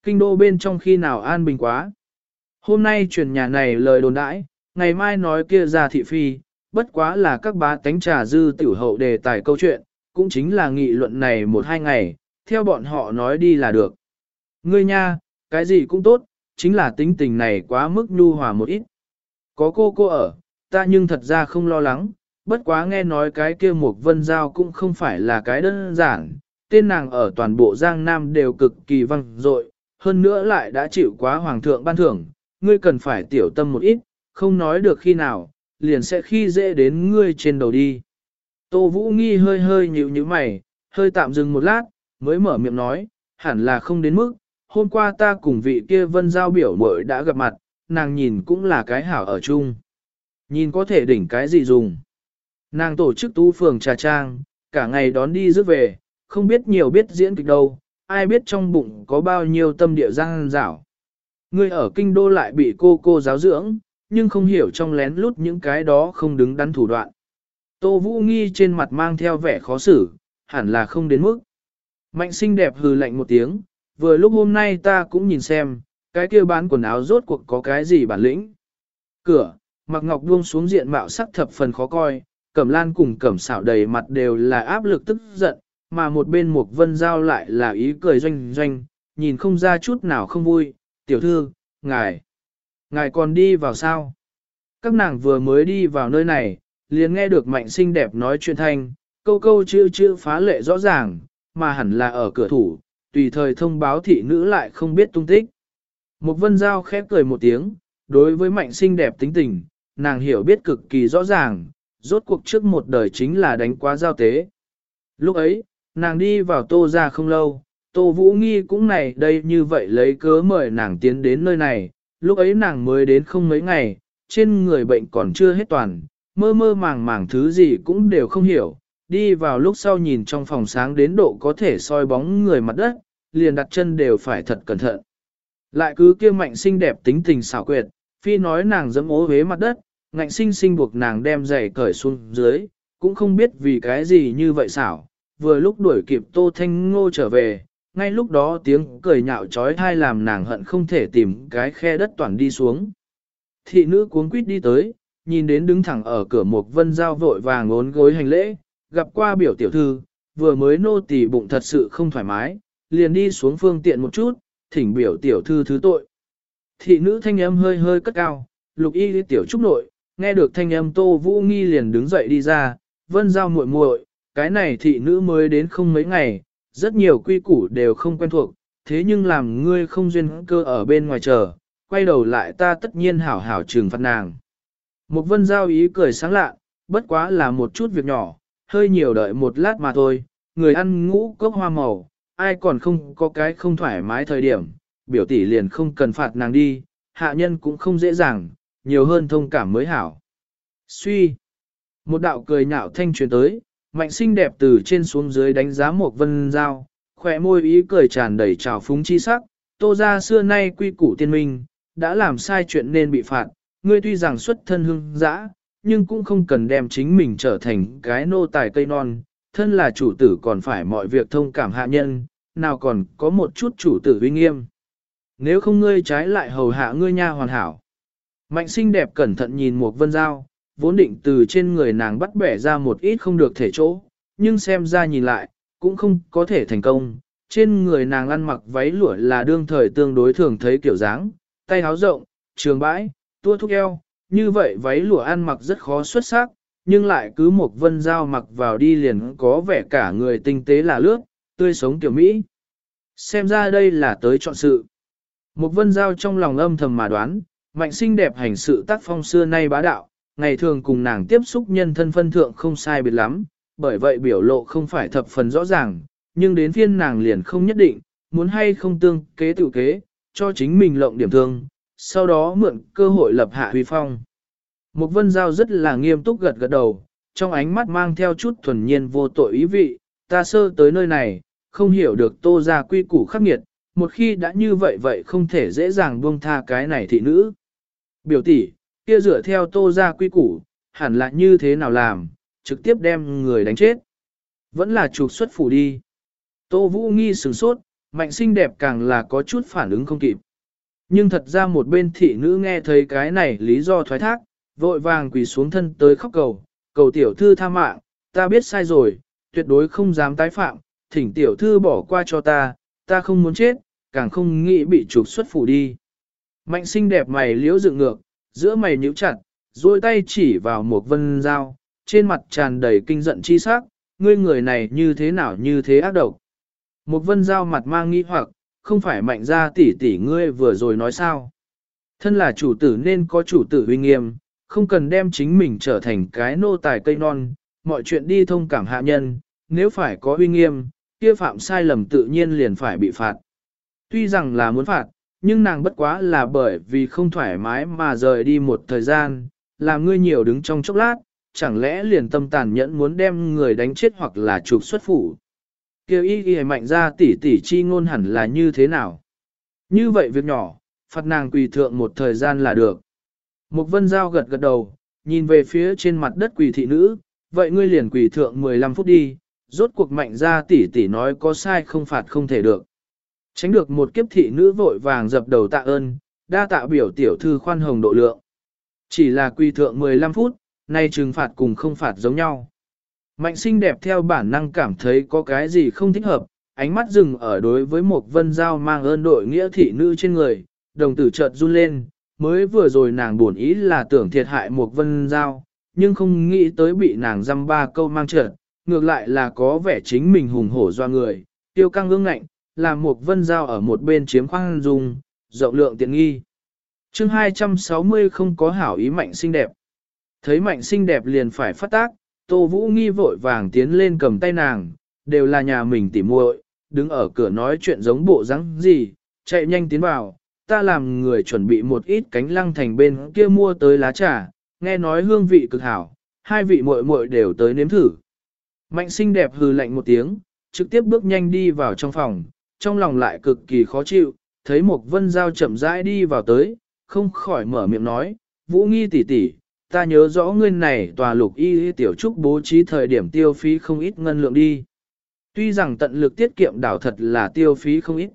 Kinh đô bên trong khi nào an bình quá. Hôm nay truyền nhà này lời đồn đãi, ngày mai nói kia ra thị phi, bất quá là các bá tánh trà dư tiểu hậu đề tài câu chuyện, cũng chính là nghị luận này một hai ngày, theo bọn họ nói đi là được. Ngươi nha, cái gì cũng tốt, chính là tính tình này quá mức nhu hòa một ít. Có cô cô ở, ta nhưng thật ra không lo lắng, bất quá nghe nói cái kia một vân giao cũng không phải là cái đơn giản, tên nàng ở toàn bộ Giang Nam đều cực kỳ văng dội, hơn nữa lại đã chịu quá hoàng thượng ban thưởng, ngươi cần phải tiểu tâm một ít, không nói được khi nào, liền sẽ khi dễ đến ngươi trên đầu đi. Tô Vũ Nghi hơi hơi nhịu như mày, hơi tạm dừng một lát, mới mở miệng nói, hẳn là không đến mức, hôm qua ta cùng vị kia vân giao biểu mội đã gặp mặt, nàng nhìn cũng là cái hảo ở chung. Nhìn có thể đỉnh cái gì dùng. Nàng tổ chức tú phường trà trang, cả ngày đón đi rước về, không biết nhiều biết diễn kịch đâu, ai biết trong bụng có bao nhiêu tâm địa giang rảo. Ngươi ở kinh đô lại bị cô cô giáo dưỡng, nhưng không hiểu trong lén lút những cái đó không đứng đắn thủ đoạn. Tô Vũ Nghi trên mặt mang theo vẻ khó xử, hẳn là không đến mức. Mạnh xinh đẹp hừ lạnh một tiếng, vừa lúc hôm nay ta cũng nhìn xem, cái kia bán quần áo rốt cuộc có cái gì bản lĩnh. Cửa, mặc ngọc buông xuống diện mạo sắc thập phần khó coi, cẩm lan cùng cẩm xảo đầy mặt đều là áp lực tức giận, mà một bên một vân giao lại là ý cười doanh doanh, nhìn không ra chút nào không vui, tiểu thư, ngài, ngài còn đi vào sao? Các nàng vừa mới đi vào nơi này, liền nghe được mạnh xinh đẹp nói chuyện thanh, câu câu chữ chữ phá lệ rõ ràng, mà hẳn là ở cửa thủ, tùy thời thông báo thị nữ lại không biết tung tích. Một vân giao khép cười một tiếng, đối với mạnh xinh đẹp tính tình, nàng hiểu biết cực kỳ rõ ràng, rốt cuộc trước một đời chính là đánh quá giao tế. Lúc ấy, nàng đi vào tô ra không lâu, tô vũ nghi cũng này đây như vậy lấy cớ mời nàng tiến đến nơi này, lúc ấy nàng mới đến không mấy ngày, trên người bệnh còn chưa hết toàn, mơ mơ màng màng thứ gì cũng đều không hiểu, đi vào lúc sau nhìn trong phòng sáng đến độ có thể soi bóng người mặt đất, liền đặt chân đều phải thật cẩn thận. Lại cứ kia mạnh xinh đẹp tính tình xảo quyệt, phi nói nàng dẫm ố hế mặt đất, ngạnh sinh sinh buộc nàng đem giày cởi xuống dưới, cũng không biết vì cái gì như vậy xảo, vừa lúc đuổi kịp Tô Thanh Ngô trở về, ngay lúc đó tiếng cười nhạo trói thai làm nàng hận không thể tìm cái khe đất toàn đi xuống. Thị nữ cuống quýt đi tới, nhìn đến đứng thẳng ở cửa một vân giao vội vàng ngốn gối hành lễ, gặp qua biểu tiểu thư, vừa mới nô tỳ bụng thật sự không thoải mái, liền đi xuống phương tiện một chút, thỉnh biểu tiểu thư thứ tội. Thị nữ thanh âm hơi hơi cất cao, lục y tiểu trúc nội, nghe được thanh âm tô vũ nghi liền đứng dậy đi ra, vân giao muội muội, cái này thị nữ mới đến không mấy ngày, rất nhiều quy củ đều không quen thuộc, thế nhưng làm ngươi không duyên cơ ở bên ngoài chờ, quay đầu lại ta tất nhiên hảo hảo trừng phạt nàng. Một vân giao ý cười sáng lạ, bất quá là một chút việc nhỏ, hơi nhiều đợi một lát mà thôi, người ăn ngũ cốc hoa màu, ai còn không có cái không thoải mái thời điểm, biểu tỷ liền không cần phạt nàng đi, hạ nhân cũng không dễ dàng, nhiều hơn thông cảm mới hảo. Suy, một đạo cười nhạo thanh truyền tới, mạnh xinh đẹp từ trên xuống dưới đánh giá một vân giao, khỏe môi ý cười tràn đầy trào phúng chi sắc, tô ra xưa nay quy củ tiên minh, đã làm sai chuyện nên bị phạt, ngươi tuy rằng xuất thân hưng dã, nhưng cũng không cần đem chính mình trở thành cái nô tài cây non, thân là chủ tử còn phải mọi việc thông cảm hạ nhân, nào còn có một chút chủ tử uy nghiêm. Nếu không ngươi trái lại hầu hạ ngươi nha hoàn hảo. Mạnh xinh đẹp cẩn thận nhìn một vân dao, vốn định từ trên người nàng bắt bẻ ra một ít không được thể chỗ, nhưng xem ra nhìn lại, cũng không có thể thành công. Trên người nàng ăn mặc váy lụa là đương thời tương đối thường thấy kiểu dáng, tay áo rộng, trường bãi, tua thúc eo, như vậy váy lụa ăn mặc rất khó xuất sắc, nhưng lại cứ một vân dao mặc vào đi liền có vẻ cả người tinh tế là lướt, tươi sống kiểu Mỹ. Xem ra đây là tới chọn sự. Một vân giao trong lòng âm thầm mà đoán, mạnh xinh đẹp hành sự tác phong xưa nay bá đạo, ngày thường cùng nàng tiếp xúc nhân thân phân thượng không sai biệt lắm, bởi vậy biểu lộ không phải thập phần rõ ràng, nhưng đến phiên nàng liền không nhất định, muốn hay không tương kế tự kế, cho chính mình lộng điểm thương, sau đó mượn cơ hội lập hạ huy phong. Một vân giao rất là nghiêm túc gật gật đầu, trong ánh mắt mang theo chút thuần nhiên vô tội ý vị, ta sơ tới nơi này, không hiểu được tô ra quy củ khắc nghiệt, một khi đã như vậy vậy không thể dễ dàng buông tha cái này thị nữ. Biểu tỷ, kia dựa theo tô ra quy củ, hẳn là như thế nào làm, trực tiếp đem người đánh chết. Vẫn là trục xuất phủ đi. Tô Vũ nghi sửng sốt, mạnh xinh đẹp càng là có chút phản ứng không kịp. Nhưng thật ra một bên thị nữ nghe thấy cái này lý do thoái thác, vội vàng quỳ xuống thân tới khóc cầu, cầu tiểu thư tha mạng, ta biết sai rồi, tuyệt đối không dám tái phạm, thỉnh tiểu thư bỏ qua cho ta, ta không muốn chết, càng không nghĩ bị trục xuất phủ đi. Mạnh xinh đẹp mày liễu dựng ngược, giữa mày nhíu chặt, duỗi tay chỉ vào một vân dao, trên mặt tràn đầy kinh giận chi sắc, ngươi người này như thế nào như thế ác độc. Một vân dao mặt mang nghi hoặc, không phải mạnh ra tỷ tỷ ngươi vừa rồi nói sao. Thân là chủ tử nên có chủ tử uy nghiêm, không cần đem chính mình trở thành cái nô tài cây non, mọi chuyện đi thông cảm hạ nhân, nếu phải có uy nghiêm, kia phạm sai lầm tự nhiên liền phải bị phạt. Tuy rằng là muốn phạt, nhưng nàng bất quá là bởi vì không thoải mái mà rời đi một thời gian, làm ngươi nhiều đứng trong chốc lát, chẳng lẽ liền tâm tàn nhẫn muốn đem người đánh chết hoặc là trục xuất phủ. Kêu y y mạnh ra tỉ tỉ chi ngôn hẳn là như thế nào. Như vậy việc nhỏ, phạt nàng quỳ thượng một thời gian là được. Mục vân giao gật gật đầu, nhìn về phía trên mặt đất quỳ thị nữ, vậy ngươi liền quỳ thượng 15 phút đi, rốt cuộc mạnh ra tỉ tỉ nói có sai không phạt không thể được. Tránh được một kiếp thị nữ vội vàng dập đầu tạ ơn, đa tạ biểu tiểu thư khoan hồng độ lượng. Chỉ là quy thượng 15 phút, nay trừng phạt cùng không phạt giống nhau. Mạnh sinh đẹp theo bản năng cảm thấy có cái gì không thích hợp, ánh mắt dừng ở đối với một vân giao mang ơn đội nghĩa thị nữ trên người, đồng tử chợt run lên, mới vừa rồi nàng buồn ý là tưởng thiệt hại một vân giao, nhưng không nghĩ tới bị nàng dăm ba câu mang trợt, ngược lại là có vẻ chính mình hùng hổ do người, tiêu căng ương ngạnh, làm một vân giao ở một bên chiếm khoang dung, rộng lượng tiện nghi. chương 260 không có hảo ý mạnh xinh đẹp. Thấy mạnh xinh đẹp liền phải phát tác, Tô Vũ nghi vội vàng tiến lên cầm tay nàng, đều là nhà mình tỉ muội, đứng ở cửa nói chuyện giống bộ rắn gì, chạy nhanh tiến vào, ta làm người chuẩn bị một ít cánh lăng thành bên kia mua tới lá trà, nghe nói hương vị cực hảo, hai vị muội muội đều tới nếm thử. Mạnh xinh đẹp hừ lạnh một tiếng, trực tiếp bước nhanh đi vào trong phòng, trong lòng lại cực kỳ khó chịu, thấy một vân giao chậm rãi đi vào tới, không khỏi mở miệng nói, vũ nghi tỷ tỷ, ta nhớ rõ ngươi này tòa lục y tiểu trúc bố trí thời điểm tiêu phí không ít ngân lượng đi. Tuy rằng tận lực tiết kiệm đảo thật là tiêu phí không ít.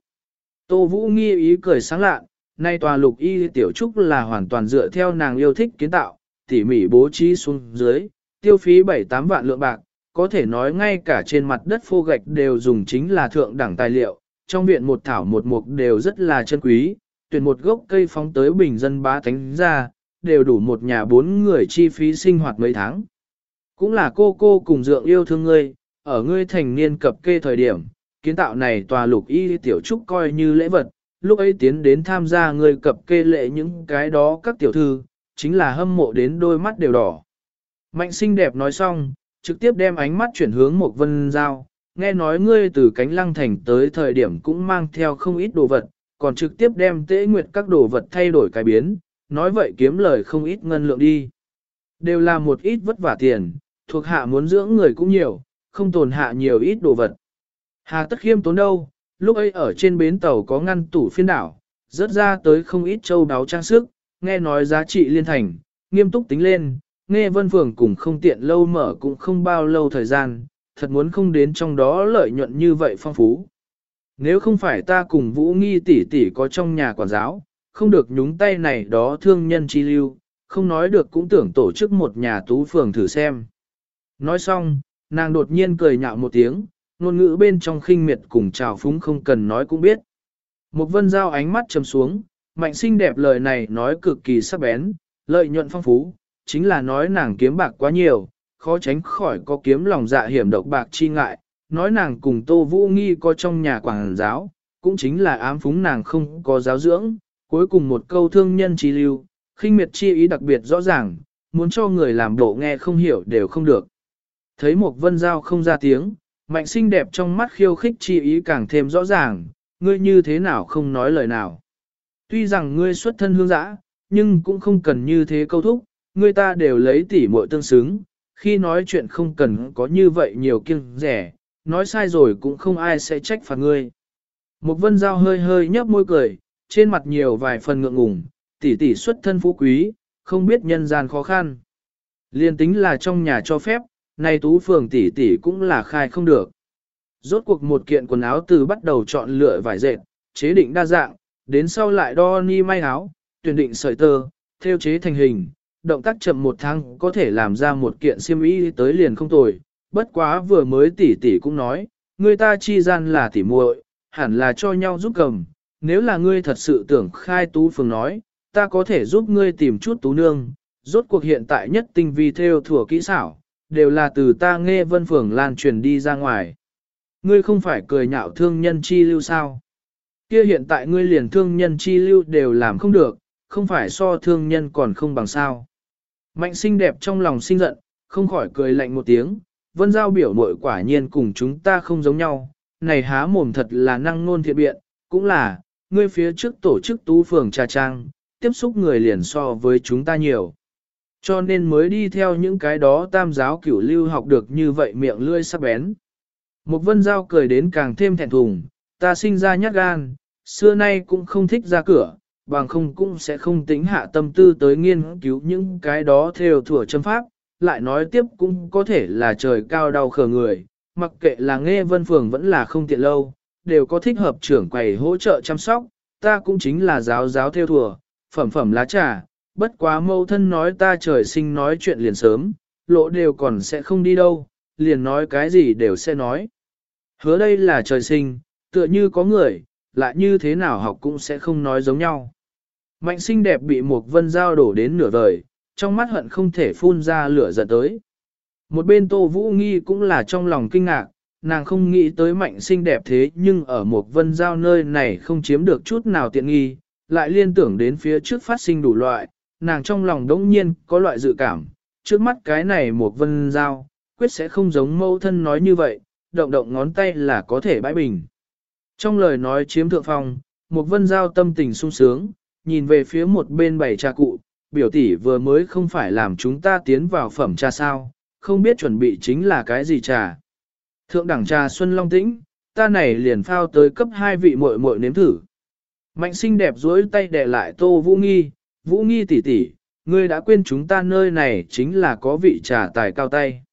Tô Vũ nghi ý cười sáng lạ, nay tòa lục y tiểu trúc là hoàn toàn dựa theo nàng yêu thích kiến tạo, tỉ mỉ bố trí xuống dưới, tiêu phí 7-8 vạn lượng bạc, có thể nói ngay cả trên mặt đất phô gạch đều dùng chính là thượng đẳng tài liệu, trong viện một thảo một mục đều rất là chân quý, tuyển một gốc cây phóng tới bình dân bá thánh ra, đều đủ một nhà bốn người chi phí sinh hoạt mấy tháng. Cũng là cô cô cùng dượng yêu thương ngươi, ở ngươi thành niên cập kê thời điểm, kiến tạo này tòa lục y tiểu trúc coi như lễ vật, lúc ấy tiến đến tham gia ngươi cập kê lệ những cái đó các tiểu thư, chính là hâm mộ đến đôi mắt đều đỏ. Mạnh xinh đẹp nói xong, trực tiếp đem ánh mắt chuyển hướng một vân giao, nghe nói ngươi từ cánh lăng thành tới thời điểm cũng mang theo không ít đồ vật, còn trực tiếp đem tế nguyệt các đồ vật thay đổi cái biến, nói vậy kiếm lời không ít ngân lượng đi. Đều là một ít vất vả tiền, thuộc hạ muốn dưỡng người cũng nhiều, không tồn hạ nhiều ít đồ vật. Hà tất khiêm tốn đâu, lúc ấy ở trên bến tàu có ngăn tủ phiên đảo, rớt ra tới không ít châu đáo trang sức, nghe nói giá trị liên thành, nghiêm túc tính lên, nghe vân phường cùng không tiện lâu mở cũng không bao lâu thời gian, thật muốn không đến trong đó lợi nhuận như vậy phong phú. Nếu không phải ta cùng Vũ Nghi tỷ tỷ có trong nhà quản giáo, không được nhúng tay này đó thương nhân chi lưu, không nói được cũng tưởng tổ chức một nhà tú phường thử xem. Nói xong, nàng đột nhiên cười nhạo một tiếng, ngôn ngữ bên trong khinh miệt cùng trào phúng không cần nói cũng biết. Một vân giao ánh mắt trầm xuống, mạnh xinh đẹp lời này nói cực kỳ sắc bén, lợi nhuận phong phú, chính là nói nàng kiếm bạc quá nhiều, khó tránh khỏi có kiếm lòng dạ hiểm độc bạc chi ngại, nói nàng cùng Tô Vũ Nghi có trong nhà quảng giáo, cũng chính là ám phúng nàng không có giáo dưỡng, cuối cùng một câu thương nhân chi lưu, khinh miệt chi ý đặc biệt rõ ràng, muốn cho người làm bộ nghe không hiểu đều không được. Thấy một vân giao không ra tiếng, mạnh xinh đẹp trong mắt khiêu khích chi ý càng thêm rõ ràng, ngươi như thế nào không nói lời nào. Tuy rằng ngươi xuất thân hương giã, nhưng cũng không cần như thế câu thúc, người ta đều lấy tỉ muội tương xứng, khi nói chuyện không cần có như vậy nhiều kiêng rẻ, nói sai rồi cũng không ai sẽ trách phạt ngươi. Một vân giao hơi hơi nhấp môi cười, trên mặt nhiều vài phần ngượng ngùng, tỷ tỷ xuất thân phú quý, không biết nhân gian khó khăn. Liên tính là trong nhà cho phép, nay tú phường tỷ tỷ cũng là khai không được. Rốt cuộc một kiện quần áo từ bắt đầu chọn lựa vải dệt, chế định đa dạng, đến sau lại đo ni may áo, tuyển định sợi tơ, theo chế thành hình, động tác chậm một tháng có thể làm ra một kiện xiêm y tới liền không tồi. Bất quá vừa mới tỷ tỷ cũng nói, người ta chi gian là tỷ muội, hẳn là cho nhau giúp cầm. Nếu là ngươi thật sự tưởng khai tú phường nói, ta có thể giúp ngươi tìm chút tú nương. Rốt cuộc hiện tại nhất tinh vi theo thủa kỹ xảo, đều là từ ta nghe vân phường lan truyền đi ra ngoài. Ngươi không phải cười nhạo thương nhân chi lưu sao? Kia hiện tại ngươi liền thương nhân chi lưu đều làm không được, không phải so thương nhân còn không bằng sao. Mạnh xinh đẹp trong lòng sinh giận, không khỏi cười lạnh một tiếng, vân giao biểu mội quả nhiên cùng chúng ta không giống nhau, này há mồm thật là năng nôn thiện biện, cũng là, ngươi phía trước tổ chức tú phường trà trang, tiếp xúc người liền so với chúng ta nhiều. Cho nên mới đi theo những cái đó tam giáo cửu lưu học được như vậy miệng lươi sắc bén. Một vân giao cười đến càng thêm thẹn thùng, ta sinh ra nhát gan, xưa nay cũng không thích ra cửa, bằng không cũng sẽ không tính hạ tâm tư tới nghiên cứu những cái đó theo thủa châm pháp, lại nói tiếp cũng có thể là trời cao đau khờ người, mặc kệ là nghe vân phường vẫn là không tiện lâu, đều có thích hợp trưởng quầy hỗ trợ chăm sóc, ta cũng chính là giáo giáo theo thủa phẩm phẩm lá trà, bất quá mâu thân nói ta trời sinh nói chuyện liền sớm, lộ đều còn sẽ không đi đâu, liền nói cái gì đều sẽ nói. Hứa đây là trời sinh, tựa như có người, lại như thế nào học cũng sẽ không nói giống nhau. Mạnh xinh đẹp bị một vân dao đổ đến nửa vời, trong mắt hận không thể phun ra lửa giận tới. Một bên Tô Vũ Nghi cũng là trong lòng kinh ngạc, nàng không nghĩ tới mạnh xinh đẹp thế nhưng ở một vân giao nơi này không chiếm được chút nào tiện nghi, lại liên tưởng đến phía trước phát sinh đủ loại, nàng trong lòng đống nhiên có loại dự cảm, trước mắt cái này một vân giao, quyết sẽ không giống mâu thân nói như vậy, động động ngón tay là có thể bãi bình. Trong lời nói chiếm thượng phong, một vân giao tâm tình sung sướng, nhìn về phía một bên bảy trà cụ, biểu tỷ vừa mới không phải làm chúng ta tiến vào phẩm trà sao, không biết chuẩn bị chính là cái gì trà. Thượng đẳng trà Xuân Long Tĩnh, ta này liền phao tới cấp hai vị muội muội nếm thử. Mạnh xinh đẹp duỗi tay đè lại Tô Vũ Nghi, Vũ Nghi tỷ tỷ, ngươi đã quên chúng ta nơi này chính là có vị trà tài cao tay.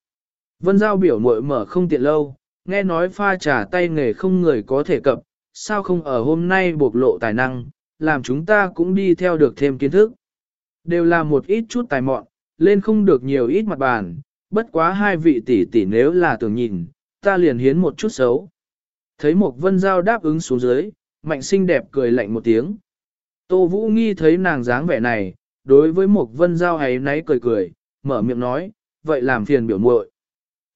Vân Giao biểu muội mở không tiện lâu, nghe nói pha trà tay nghề không người có thể cập, sao không ở hôm nay bộc lộ tài năng, làm chúng ta cũng đi theo được thêm kiến thức. Đều là một ít chút tài mọn, lên không được nhiều ít mặt bàn, bất quá hai vị tỷ tỷ nếu là tưởng nhìn, ta liền hiến một chút xấu. Thấy một vân giao đáp ứng xuống dưới, mạnh xinh đẹp cười lạnh một tiếng. Tô Vũ Nghi thấy nàng dáng vẻ này, đối với một vân giao ấy nấy cười cười, mở miệng nói, vậy làm phiền biểu muội.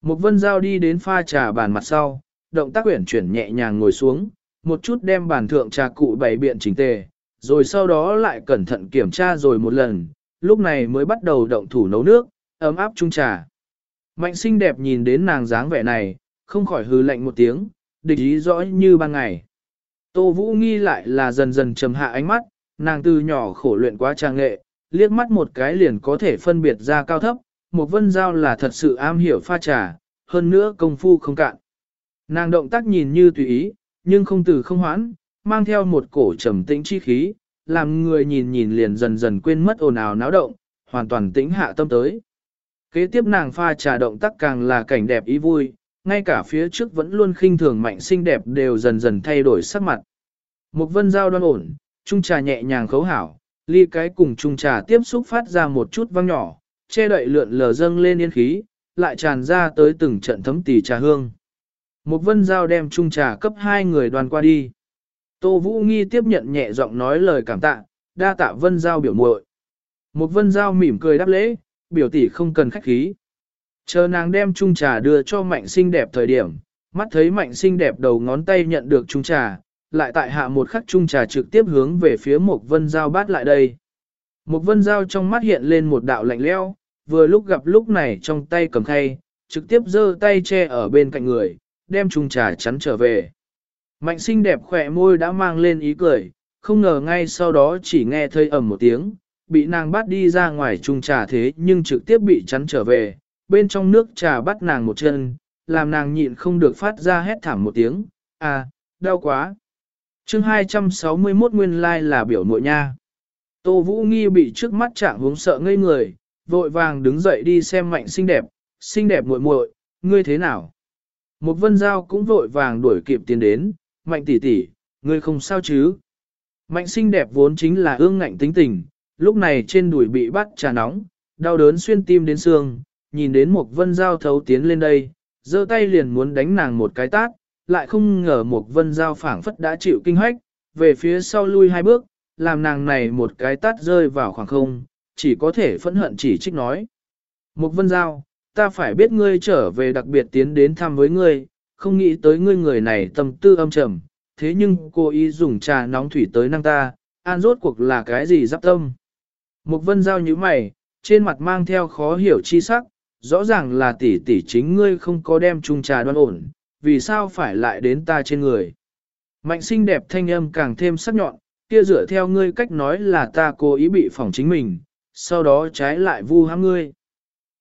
Một vân giao đi đến pha trà bàn mặt sau, động tác quyển chuyển nhẹ nhàng ngồi xuống, một chút đem bàn thượng trà cụ bày biện chỉnh tề, rồi sau đó lại cẩn thận kiểm tra rồi một lần, lúc này mới bắt đầu động thủ nấu nước, ấm áp chung trà. Mạnh xinh đẹp nhìn đến nàng dáng vẻ này, không khỏi hư lạnh một tiếng, địch ý rõ như ban ngày. Tô Vũ nghi lại là dần dần trầm hạ ánh mắt, nàng từ nhỏ khổ luyện quá trang nghệ, liếc mắt một cái liền có thể phân biệt ra cao thấp, một vân giao là thật sự am hiểu pha trà, hơn nữa công phu không cạn. Nàng động tác nhìn như tùy ý, nhưng không từ không hoãn, mang theo một cổ trầm tĩnh chi khí, làm người nhìn nhìn liền dần dần quên mất ồn ào náo động, hoàn toàn tĩnh hạ tâm tới. Kế tiếp nàng pha trà động tác càng là cảnh đẹp ý vui, ngay cả phía trước vẫn luôn khinh thường mạnh xinh đẹp đều dần dần thay đổi sắc mặt. Một vân giao đoan ổn, trung trà nhẹ nhàng khấu hảo, ly cái cùng trung trà tiếp xúc phát ra một chút vang nhỏ, che đậy lượn lờ dâng lên yên khí, lại tràn ra tới từng trận thấm tỉ trà hương. Một vân giao đem trung trà cấp hai người đoàn qua đi. Tô Vũ Nghi tiếp nhận nhẹ giọng nói lời cảm tạ, đa tạ vân giao biểu muội. Một vân giao mỉm cười đáp lễ, biểu tỷ không cần khách khí. Chờ nàng đem chung trà đưa cho mạnh xinh đẹp thời điểm, mắt thấy mạnh xinh đẹp đầu ngón tay nhận được chung trà, lại tại hạ một khắc chung trà trực tiếp hướng về phía một vân giao bát lại đây. Một vân giao trong mắt hiện lên một đạo lạnh leo, vừa lúc gặp lúc này trong tay cầm khay, trực tiếp giơ tay che ở bên cạnh người, đem chung trà chắn trở về. Mạnh xinh đẹp khỏe môi đã mang lên ý cười, không ngờ ngay sau đó chỉ nghe thấy ầm một tiếng, bị nàng bắt đi ra ngoài chung trà thế nhưng trực tiếp bị chắn trở về, bên trong nước trà bắt nàng một chân, làm nàng nhịn không được phát ra hét thảm một tiếng, à, đau quá. chương 261 nguyên lai like là biểu muội nha. Tô Vũ Nghi bị trước mắt trạng hướng sợ ngây người, vội vàng đứng dậy đi xem mạnh xinh đẹp, xinh đẹp muội muội, ngươi thế nào? Một vân giao cũng vội vàng đuổi kịp tiến đến, mạnh tỷ tỷ, ngươi không sao chứ? Mạnh xinh đẹp vốn chính là ương ngạnh tính tình, lúc này trên đùi bị bắt trà nóng, đau đớn xuyên tim đến xương, nhìn đến một vân giao thấu tiến lên đây, giơ tay liền muốn đánh nàng một cái tát, lại không ngờ một vân giao phảng phất đã chịu kinh hoách, về phía sau lui hai bước, làm nàng này một cái tát rơi vào khoảng không, chỉ có thể phẫn hận chỉ trích nói. Một vân giao, ta phải biết ngươi trở về đặc biệt tiến đến thăm với ngươi, không nghĩ tới ngươi người này tâm tư âm trầm, thế nhưng cô ý dùng trà nóng thủy tới năng ta, an rốt cuộc là cái gì giáp tâm. Một vân giao như mày, trên mặt mang theo khó hiểu chi sắc, rõ ràng là tỷ tỷ chính ngươi không có đem chung trà đoan ổn, vì sao phải lại đến ta trên người. Mạnh xinh đẹp thanh âm càng thêm sắc nhọn, kia dựa theo ngươi cách nói là ta cố ý bị phỏng chính mình, sau đó trái lại vu hãm ngươi.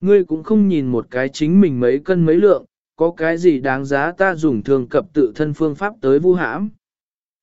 Ngươi cũng không nhìn một cái chính mình mấy cân mấy lượng, có cái gì đáng giá ta dùng thường cập tự thân phương pháp tới vu hãm.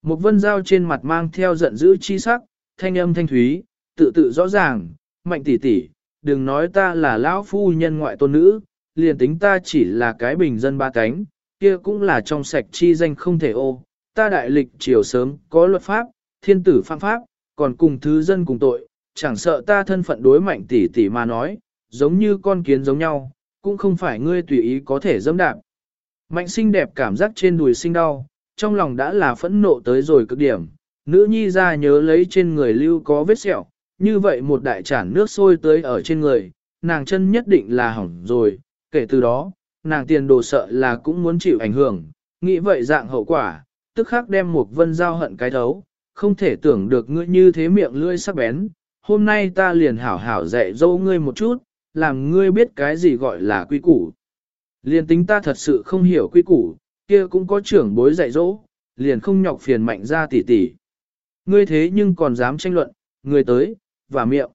Một vân dao trên mặt mang theo giận dữ chi sắc, thanh âm thanh thúy, tự tự rõ ràng, mạnh tỷ tỷ, đừng nói ta là lão phu nhân ngoại tôn nữ, liền tính ta chỉ là cái bình dân ba cánh, kia cũng là trong sạch chi danh không thể ô. Ta đại lịch triều sớm có luật pháp, thiên tử phạm pháp, còn cùng thứ dân cùng tội, chẳng sợ ta thân phận đối mạnh tỷ tỷ mà nói, giống như con kiến giống nhau, cũng không phải ngươi tùy ý có thể dâm đạp. Mạnh xinh đẹp cảm giác trên đùi sinh đau, trong lòng đã là phẫn nộ tới rồi cực điểm, nữ nhi ra nhớ lấy trên người lưu có vết sẹo, như vậy một đại chản nước sôi tới ở trên người, nàng chân nhất định là hỏng rồi, kể từ đó, nàng tiền đồ sợ là cũng muốn chịu ảnh hưởng, nghĩ vậy dạng hậu quả, tức khắc đem một vân giao hận cái thấu, không thể tưởng được ngươi như thế miệng lưỡi sắc bén, hôm nay ta liền hảo hảo dạy dỗ ngươi một chút, làm ngươi biết cái gì gọi là quy củ. Liền tính ta thật sự không hiểu quy củ, kia cũng có trưởng bối dạy dỗ, liền không nhọc phiền mạnh ra tỉ tỉ. Ngươi thế nhưng còn dám tranh luận, người tới, và miệng.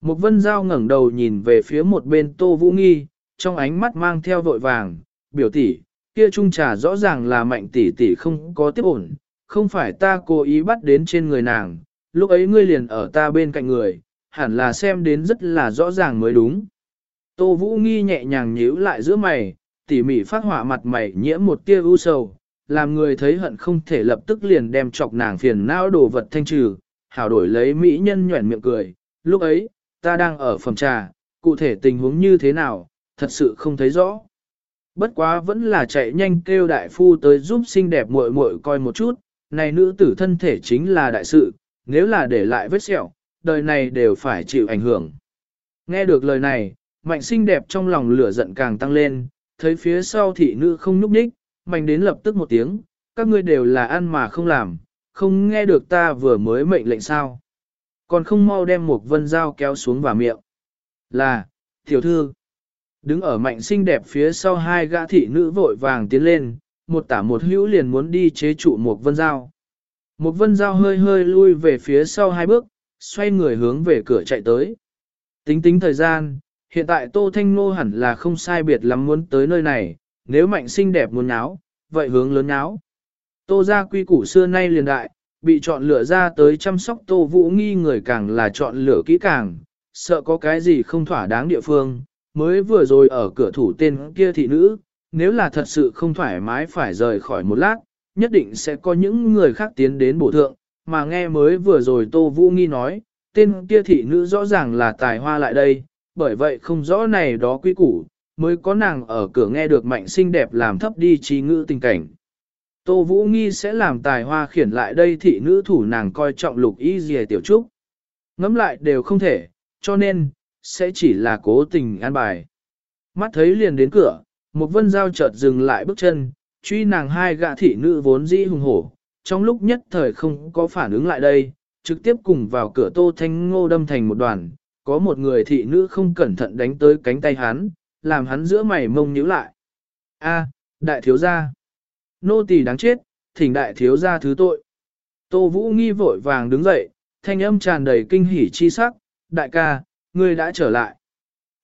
Một vân giao ngẩng đầu nhìn về phía một bên tô vũ nghi, trong ánh mắt mang theo vội vàng, biểu tỷ, kia trung trà rõ ràng là mạnh tỷ tỷ không có tiếp ổn, không phải ta cố ý bắt đến trên người nàng, lúc ấy ngươi liền ở ta bên cạnh người, hẳn là xem đến rất là rõ ràng mới đúng. Tô Vũ Nghi nhẹ nhàng nhíu lại giữa mày, tỉ mỉ phát hỏa mặt mày nhiễm một tia u sầu, làm người thấy hận không thể lập tức liền đem chọc nàng phiền não đồ vật thanh trừ, hảo đổi lấy mỹ nhân nhuẩn miệng cười. Lúc ấy, ta đang ở phòng trà, cụ thể tình huống như thế nào, thật sự không thấy rõ. Bất quá vẫn là chạy nhanh kêu đại phu tới giúp xinh đẹp muội muội coi một chút, này nữ tử thân thể chính là đại sự, nếu là để lại vết sẹo, đời này đều phải chịu ảnh hưởng. Nghe được lời này, mạnh xinh đẹp trong lòng lửa giận càng tăng lên, thấy phía sau thị nữ không nhúc nhích, mạnh đến lập tức một tiếng, các ngươi đều là ăn mà không làm, không nghe được ta vừa mới mệnh lệnh sao. Còn không mau đem một vân dao kéo xuống vào miệng. Là, tiểu thư, đứng ở mạnh xinh đẹp phía sau hai gã thị nữ vội vàng tiến lên, một tả một hữu liền muốn đi chế trụ một vân dao. Một vân dao hơi hơi lui về phía sau hai bước, xoay người hướng về cửa chạy tới. Tính tính thời gian, hiện tại Tô Thanh Nô hẳn là không sai biệt lắm muốn tới nơi này, nếu mạnh xinh đẹp muốn náo, vậy hướng lớn náo. Tô ra quy củ xưa nay liền đại, bị chọn lựa ra tới chăm sóc Tô Vũ nghi người càng là chọn lựa kỹ càng, sợ có cái gì không thỏa đáng địa phương, mới vừa rồi ở cửa thủ tên kia thị nữ, nếu là thật sự không thoải mái phải rời khỏi một lát, nhất định sẽ có những người khác tiến đến bổ thượng, mà nghe mới vừa rồi Tô Vũ Nghi nói, tên kia thị nữ rõ ràng là tài hoa lại đây, bởi vậy không rõ này đó quy củ, mới có nàng ở cửa nghe được mạnh xinh đẹp làm thấp đi trí ngữ tình cảnh. Tô Vũ Nghi sẽ làm tài hoa khiển lại đây thị nữ thủ nàng coi trọng lục y dì tiểu trúc. Ngắm lại đều không thể, cho nên, sẽ chỉ là cố tình an bài. Mắt thấy liền đến cửa, một vân giao chợt dừng lại bước chân, truy nàng hai gạ thị nữ vốn dĩ hùng hổ, trong lúc nhất thời không có phản ứng lại đây, trực tiếp cùng vào cửa tô thanh ngô đâm thành một đoàn, có một người thị nữ không cẩn thận đánh tới cánh tay hắn, làm hắn giữa mày mông nhíu lại. A, đại thiếu gia. Nô tỳ đáng chết, thỉnh đại thiếu gia thứ tội. Tô Vũ nghi vội vàng đứng dậy, thanh âm tràn đầy kinh hỉ chi sắc, đại ca, ngươi đã trở lại.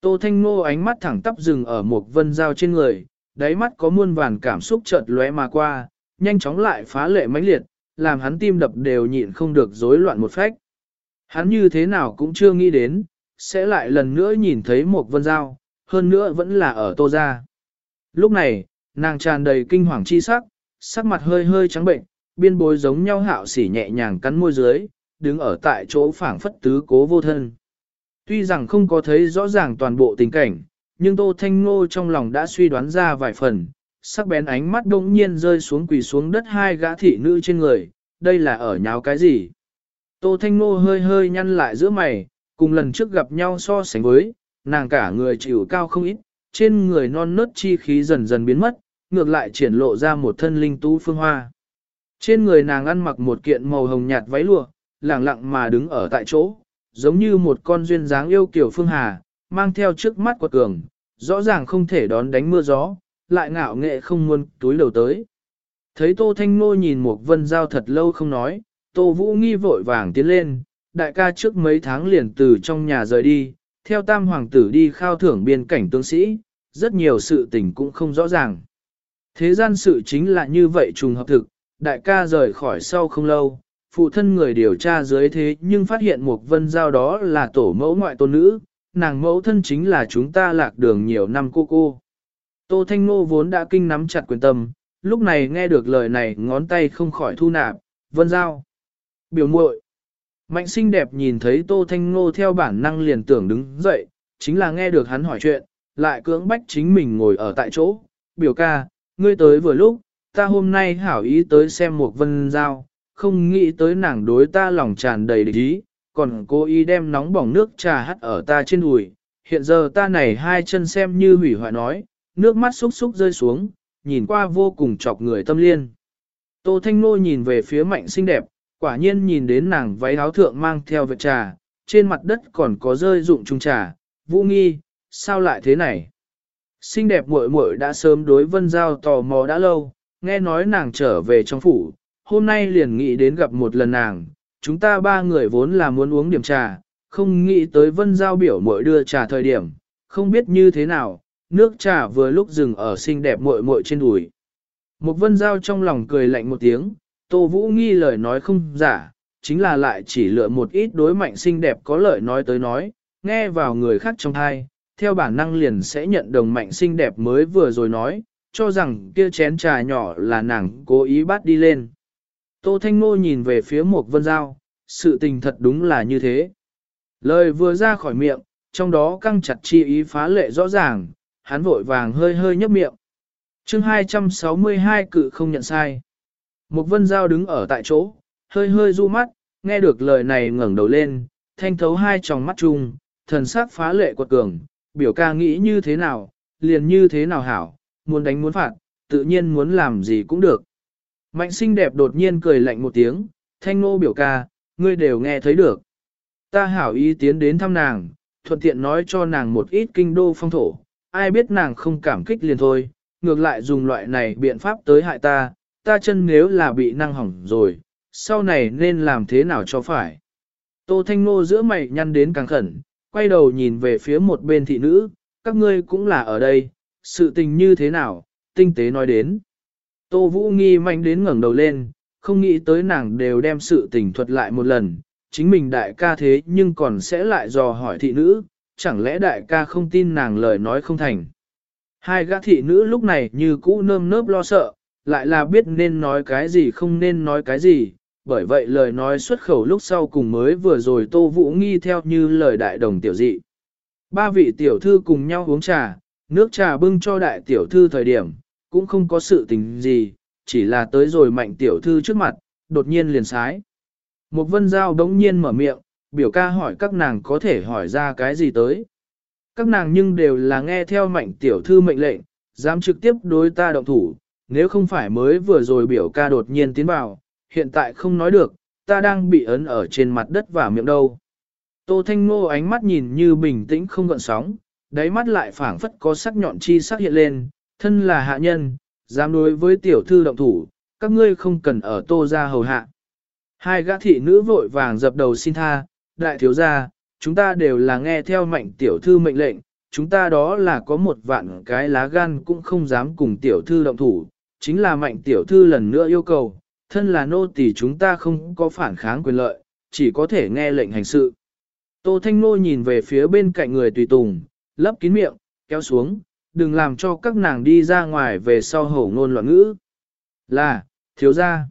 Tô Thanh ngô ánh mắt thẳng tắp dừng ở một vân dao trên người, đáy mắt có muôn vàn cảm xúc chợt lóe mà qua, nhanh chóng lại phá lệ mãnh liệt, làm hắn tim đập đều nhịn không được rối loạn một phách. Hắn như thế nào cũng chưa nghĩ đến, sẽ lại lần nữa nhìn thấy một vân dao, hơn nữa vẫn là ở tô gia. Lúc này, nàng tràn đầy kinh hoàng chi sắc, sắc mặt hơi hơi trắng bệnh, biên bối giống nhau hạo sỉ nhẹ nhàng cắn môi dưới, đứng ở tại chỗ phảng phất tứ cố vô thân. Tuy rằng không có thấy rõ ràng toàn bộ tình cảnh, nhưng Tô Thanh Ngô trong lòng đã suy đoán ra vài phần, sắc bén ánh mắt đông nhiên rơi xuống quỳ xuống đất hai gã thị nữ trên người, đây là ở nháo cái gì? Tô Thanh Ngô hơi hơi nhăn lại giữa mày, cùng lần trước gặp nhau so sánh với, nàng cả người chịu cao không ít, trên người non nớt chi khí dần dần biến mất, ngược lại triển lộ ra một thân linh tú phương hoa. Trên người nàng ăn mặc một kiện màu hồng nhạt váy lụa, lặng lặng mà đứng ở tại chỗ, giống như một con duyên dáng yêu kiểu phương hà, mang theo trước mắt quật cường, rõ ràng không thể đón đánh mưa gió, lại ngạo nghệ không muốn túi đầu tới. Thấy Tô Thanh Nô nhìn một vân giao thật lâu không nói, Tô Vũ nghi vội vàng tiến lên, đại ca trước mấy tháng liền từ trong nhà rời đi, theo tam hoàng tử đi khao thưởng biên cảnh tướng sĩ, rất nhiều sự tình cũng không rõ ràng. Thế gian sự chính là như vậy trùng hợp thực, đại ca rời khỏi sau không lâu, phụ thân người điều tra dưới thế nhưng phát hiện một vân giao đó là tổ mẫu ngoại tôn nữ, nàng mẫu thân chính là chúng ta lạc đường nhiều năm cô cô. Tô Thanh Nô vốn đã kinh nắm chặt quyền tâm, lúc này nghe được lời này ngón tay không khỏi thu nạp, vân giao. Biểu muội Mạnh xinh đẹp nhìn thấy Tô Thanh Nô theo bản năng liền tưởng đứng dậy, chính là nghe được hắn hỏi chuyện, lại cưỡng bách chính mình ngồi ở tại chỗ. Biểu ca, ngươi tới vừa lúc, ta hôm nay hảo ý tới xem một vân giao, không nghĩ tới nàng đối ta lòng tràn đầy địch ý, còn cố ý đem nóng bỏng nước trà hắt ở ta trên đùi. Hiện giờ ta này hai chân xem như hủy hoại nói, nước mắt xúc xúc rơi xuống, nhìn qua vô cùng chọc người tâm liên. Tô Thanh Nô nhìn về phía mạnh xinh đẹp, quả nhiên nhìn đến nàng váy áo thượng mang theo vệt trà, trên mặt đất còn có rơi dụng trung trà, vũ nghi, sao lại thế này? Xinh đẹp muội muội đã sớm đối vân giao tò mò đã lâu, nghe nói nàng trở về trong phủ, hôm nay liền nghĩ đến gặp một lần nàng, chúng ta ba người vốn là muốn uống điểm trà, không nghĩ tới vân giao biểu muội đưa trà thời điểm, không biết như thế nào, nước trà vừa lúc dừng ở xinh đẹp muội muội trên đùi. Một vân giao trong lòng cười lạnh một tiếng, Tô Vũ nghi lời nói không giả, chính là lại chỉ lựa một ít đối mạnh xinh đẹp có lợi nói tới nói, nghe vào người khác trong thai, theo bản năng liền sẽ nhận đồng mạnh xinh đẹp mới vừa rồi nói, cho rằng kia chén trà nhỏ là nàng cố ý bắt đi lên. Tô Thanh Ngô nhìn về phía một vân giao, sự tình thật đúng là như thế. Lời vừa ra khỏi miệng, trong đó căng chặt chi ý phá lệ rõ ràng, hắn vội vàng hơi hơi nhấp miệng. chương 262 cự không nhận sai. Một vân giao đứng ở tại chỗ, hơi hơi du mắt, nghe được lời này ngẩng đầu lên, thanh thấu hai tròng mắt chung, thần sắc phá lệ quật cường, biểu ca nghĩ như thế nào, liền như thế nào hảo, muốn đánh muốn phạt, tự nhiên muốn làm gì cũng được. Mạnh xinh đẹp đột nhiên cười lạnh một tiếng, thanh nô biểu ca, ngươi đều nghe thấy được. Ta hảo ý tiến đến thăm nàng, thuận tiện nói cho nàng một ít kinh đô phong thổ, ai biết nàng không cảm kích liền thôi, ngược lại dùng loại này biện pháp tới hại ta, ta chân nếu là bị năng hỏng rồi, sau này nên làm thế nào cho phải. Tô Thanh Nô giữa mày nhăn đến càng khẩn, quay đầu nhìn về phía một bên thị nữ, các ngươi cũng là ở đây, sự tình như thế nào, tinh tế nói đến. Tô Vũ nghi manh đến ngẩng đầu lên, không nghĩ tới nàng đều đem sự tình thuật lại một lần, chính mình đại ca thế nhưng còn sẽ lại dò hỏi thị nữ, chẳng lẽ đại ca không tin nàng lời nói không thành. Hai gã thị nữ lúc này như cũ nơm nớp lo sợ, lại là biết nên nói cái gì không nên nói cái gì, bởi vậy lời nói xuất khẩu lúc sau cùng mới vừa rồi Tô Vũ nghi theo như lời đại đồng tiểu dị. Ba vị tiểu thư cùng nhau uống trà, nước trà bưng cho đại tiểu thư thời điểm, cũng không có sự tình gì, chỉ là tới rồi mạnh tiểu thư trước mặt, đột nhiên liền sái. Một vân giao đống nhiên mở miệng, biểu ca hỏi các nàng có thể hỏi ra cái gì tới. Các nàng nhưng đều là nghe theo mạnh tiểu thư mệnh lệnh, dám trực tiếp đối ta động thủ, nếu không phải mới vừa rồi biểu ca đột nhiên tiến vào, hiện tại không nói được, ta đang bị ấn ở trên mặt đất và miệng đâu. Tô Thanh Ngô ánh mắt nhìn như bình tĩnh không gợn sóng, đáy mắt lại phảng phất có sắc nhọn chi sắc hiện lên, thân là hạ nhân, dám đối với tiểu thư động thủ, các ngươi không cần ở tô ra hầu hạ. Hai gã thị nữ vội vàng dập đầu xin tha, đại thiếu gia, chúng ta đều là nghe theo mệnh tiểu thư mệnh lệnh, chúng ta đó là có một vạn cái lá gan cũng không dám cùng tiểu thư động thủ, chính là mạnh tiểu thư lần nữa yêu cầu, thân là nô tỳ chúng ta không có phản kháng quyền lợi, chỉ có thể nghe lệnh hành sự. Tô Thanh Nô nhìn về phía bên cạnh người tùy tùng, lấp kín miệng, kéo xuống, đừng làm cho các nàng đi ra ngoài về sau hổ ngôn loạn ngữ. Là, thiếu gia.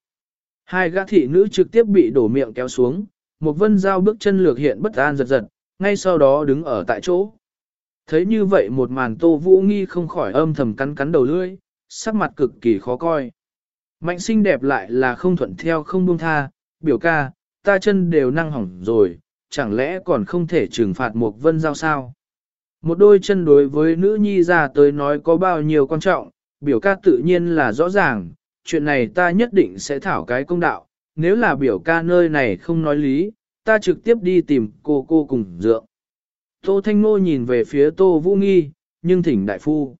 Hai gã thị nữ trực tiếp bị đổ miệng kéo xuống, một vân Giao bước chân lược hiện bất an giật giật, ngay sau đó đứng ở tại chỗ. Thấy như vậy một màn tô vũ nghi không khỏi âm thầm cắn cắn đầu lưỡi, sắc mặt cực kỳ khó coi. Mạnh xinh đẹp lại là không thuận theo không buông tha, biểu ca, ta chân đều năng hỏng rồi, chẳng lẽ còn không thể trừng phạt một vân giao sao? Một đôi chân đối với nữ nhi ra tới nói có bao nhiêu quan trọng, biểu ca tự nhiên là rõ ràng, chuyện này ta nhất định sẽ thảo cái công đạo, nếu là biểu ca nơi này không nói lý, ta trực tiếp đi tìm cô cô cùng dượng. Tô Thanh Nô nhìn về phía Tô Vũ Nghi, nhưng thỉnh đại phu.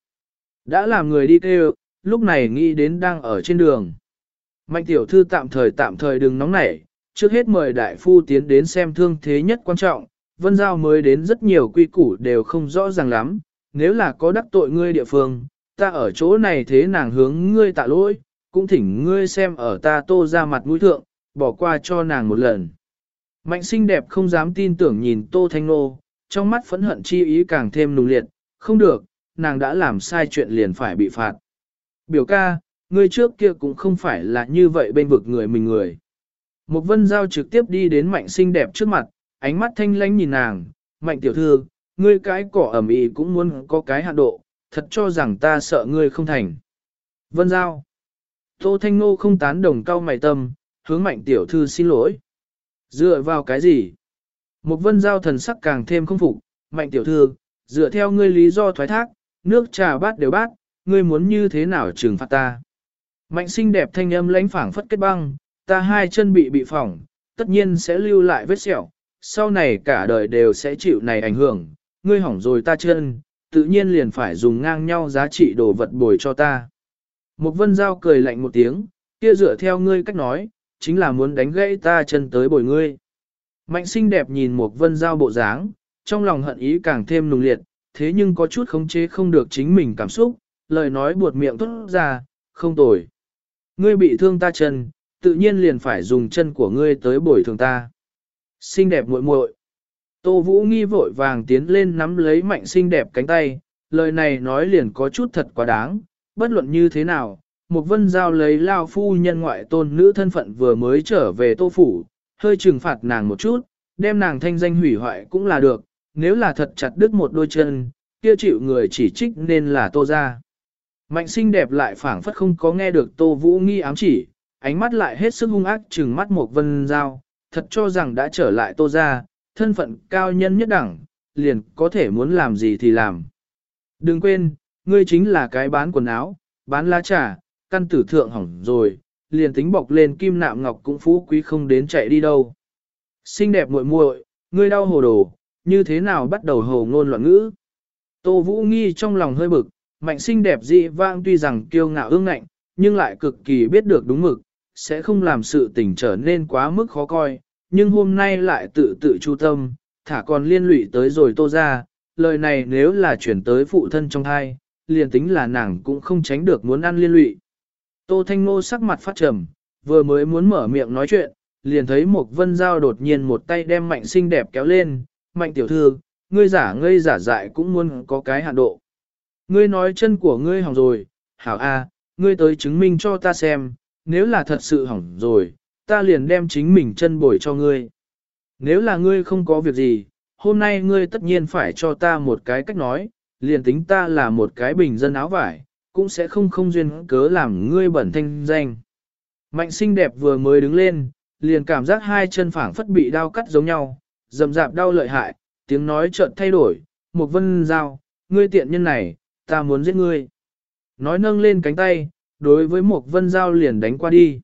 Đã làm người đi kêu, lúc này nghĩ đến đang ở trên đường. Mạnh tiểu thư tạm thời tạm thời đừng nóng nảy, trước hết mời đại phu tiến đến xem thương thế nhất quan trọng, vân giao mới đến rất nhiều quy củ đều không rõ ràng lắm, nếu là có đắc tội ngươi địa phương, ta ở chỗ này thế nàng hướng ngươi tạ lỗi, cũng thỉnh ngươi xem ở ta tô ra mặt mũi thượng, bỏ qua cho nàng một lần. Mạnh xinh đẹp không dám tin tưởng nhìn tô thanh nô, trong mắt phẫn hận chi ý càng thêm nùng liệt, không được, nàng đã làm sai chuyện liền phải bị phạt. Biểu ca, ngươi trước kia cũng không phải là như vậy bên vực người mình người. Một vân giao trực tiếp đi đến mạnh xinh đẹp trước mặt, ánh mắt thanh lãnh nhìn nàng, mạnh tiểu thư, ngươi cái cỏ ẩm ý cũng muốn có cái hạn độ, thật cho rằng ta sợ ngươi không thành. Vân Giao. Tô Thanh Nô không tán đồng cao mày tâm, hướng mạnh tiểu thư xin lỗi. Dựa vào cái gì? Một vân giao thần sắc càng thêm không phục, mạnh tiểu thư, dựa theo ngươi lý do thoái thác, nước trà bát đều bát, ngươi muốn như thế nào trừng phạt ta? Mạnh xinh đẹp thanh âm lãnh phảng phất kết băng, ta hai chân bị bị phỏng, tất nhiên sẽ lưu lại vết sẹo, sau này cả đời đều sẽ chịu này ảnh hưởng, ngươi hỏng rồi ta chân, tự nhiên liền phải dùng ngang nhau giá trị đồ vật bồi cho ta. Một vân giao cười lạnh một tiếng, kia dựa theo ngươi cách nói, chính là muốn đánh gãy ta chân tới bồi ngươi. Mạnh xinh đẹp nhìn một vân giao bộ dáng, trong lòng hận ý càng thêm nùng liệt, thế nhưng có chút khống chế không được chính mình cảm xúc, lời nói buột miệng tốt ra, không tồi. Ngươi bị thương ta chân, tự nhiên liền phải dùng chân của ngươi tới bồi thường ta. Xinh đẹp muội muội. Tô Vũ nghi vội vàng tiến lên nắm lấy mạnh xinh đẹp cánh tay, lời này nói liền có chút thật quá đáng, bất luận như thế nào, một vân giao lấy lao phu nhân ngoại tôn nữ thân phận vừa mới trở về tô phủ, hơi trừng phạt nàng một chút, đem nàng thanh danh hủy hoại cũng là được, nếu là thật chặt đứt một đôi chân, kia chịu người chỉ trích nên là tô ra. Mạnh xinh đẹp lại phảng phất không có nghe được tô vũ nghi ám chỉ, ánh mắt lại hết sức hung ác trừng mắt một vân giao, thật cho rằng đã trở lại tô ra, thân phận cao nhân nhất đẳng, liền có thể muốn làm gì thì làm. Đừng quên, ngươi chính là cái bán quần áo, bán lá trà, căn tử thượng hỏng rồi, liền tính bọc lên kim nạm ngọc cũng phú quý không đến chạy đi đâu. Xinh đẹp muội muội, ngươi đau hồ đồ, như thế nào bắt đầu hồ ngôn loạn ngữ. Tô Vũ Nghi trong lòng hơi bực, mạnh xinh đẹp dị vang tuy rằng kiêu ngạo ương ngạnh, nhưng lại cực kỳ biết được đúng mực, sẽ không làm sự tình trở nên quá mức khó coi, nhưng hôm nay lại tự tự chu tâm, thả còn liên lụy tới rồi tô ra, lời này nếu là chuyển tới phụ thân trong thai, liền tính là nàng cũng không tránh được muốn ăn liên lụy. Tô Thanh Ngô sắc mặt phát trầm, vừa mới muốn mở miệng nói chuyện, liền thấy một vân Giao đột nhiên một tay đem mạnh xinh đẹp kéo lên, mạnh tiểu thư, ngươi giả ngây giả dại cũng muốn có cái hạn độ. Ngươi nói chân của ngươi hỏng rồi, hảo a, ngươi tới chứng minh cho ta xem, nếu là thật sự hỏng rồi, ta liền đem chính mình chân bồi cho ngươi. Nếu là ngươi không có việc gì, hôm nay ngươi tất nhiên phải cho ta một cái cách nói, liền tính ta là một cái bình dân áo vải, cũng sẽ không không duyên cớ làm ngươi bẩn thanh danh. Mạnh xinh đẹp vừa mới đứng lên, liền cảm giác hai chân phảng phất bị đau cắt giống nhau, dầm dạp đau lợi hại, tiếng nói chợt thay đổi, một vân dao, ngươi tiện nhân này, ta muốn giết ngươi. Nói nâng lên cánh tay, đối với một vân dao liền đánh qua đi.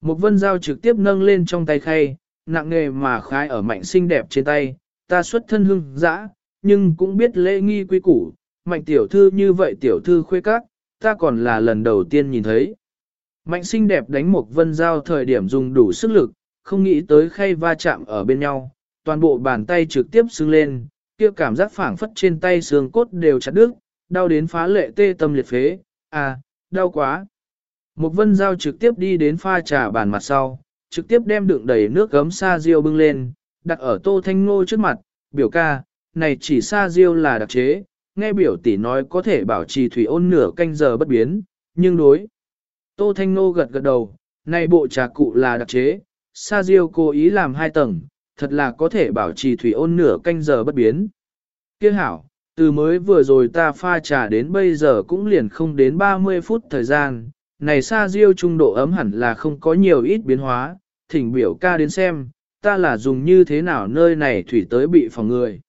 Một vân dao trực tiếp nâng lên trong tay khay, nặng nề mà khai ở mạnh xinh đẹp trên tay, ta xuất thân hưng dã, nhưng cũng biết lễ nghi quy củ, mạnh tiểu thư như vậy tiểu thư khuê các, ta còn là lần đầu tiên nhìn thấy. Mạnh xinh đẹp đánh một vân dao thời điểm dùng đủ sức lực, không nghĩ tới khay va chạm ở bên nhau, toàn bộ bàn tay trực tiếp sưng lên, kia cảm giác phảng phất trên tay xương cốt đều chặt đứt, đau đến phá lệ tê tâm liệt phế, à, đau quá. Một vân dao trực tiếp đi đến pha trà bàn mặt sau, trực tiếp đem đựng đầy nước gấm sa diêu bưng lên, đặt ở tô thanh ngô trước mặt, biểu ca, này chỉ sa diêu là đặc chế, nghe biểu tỷ nói có thể bảo trì thủy ôn nửa canh giờ bất biến, nhưng đối. Tô Thanh Nô gật gật đầu, này bộ trà cụ là đặc chế, sa diêu cố ý làm hai tầng, thật là có thể bảo trì thủy ôn nửa canh giờ bất biến. Kiếc hảo, từ mới vừa rồi ta pha trà đến bây giờ cũng liền không đến 30 phút thời gian, này sa diêu trung độ ấm hẳn là không có nhiều ít biến hóa, thỉnh biểu ca đến xem, ta là dùng như thế nào nơi này thủy tới bị phòng người.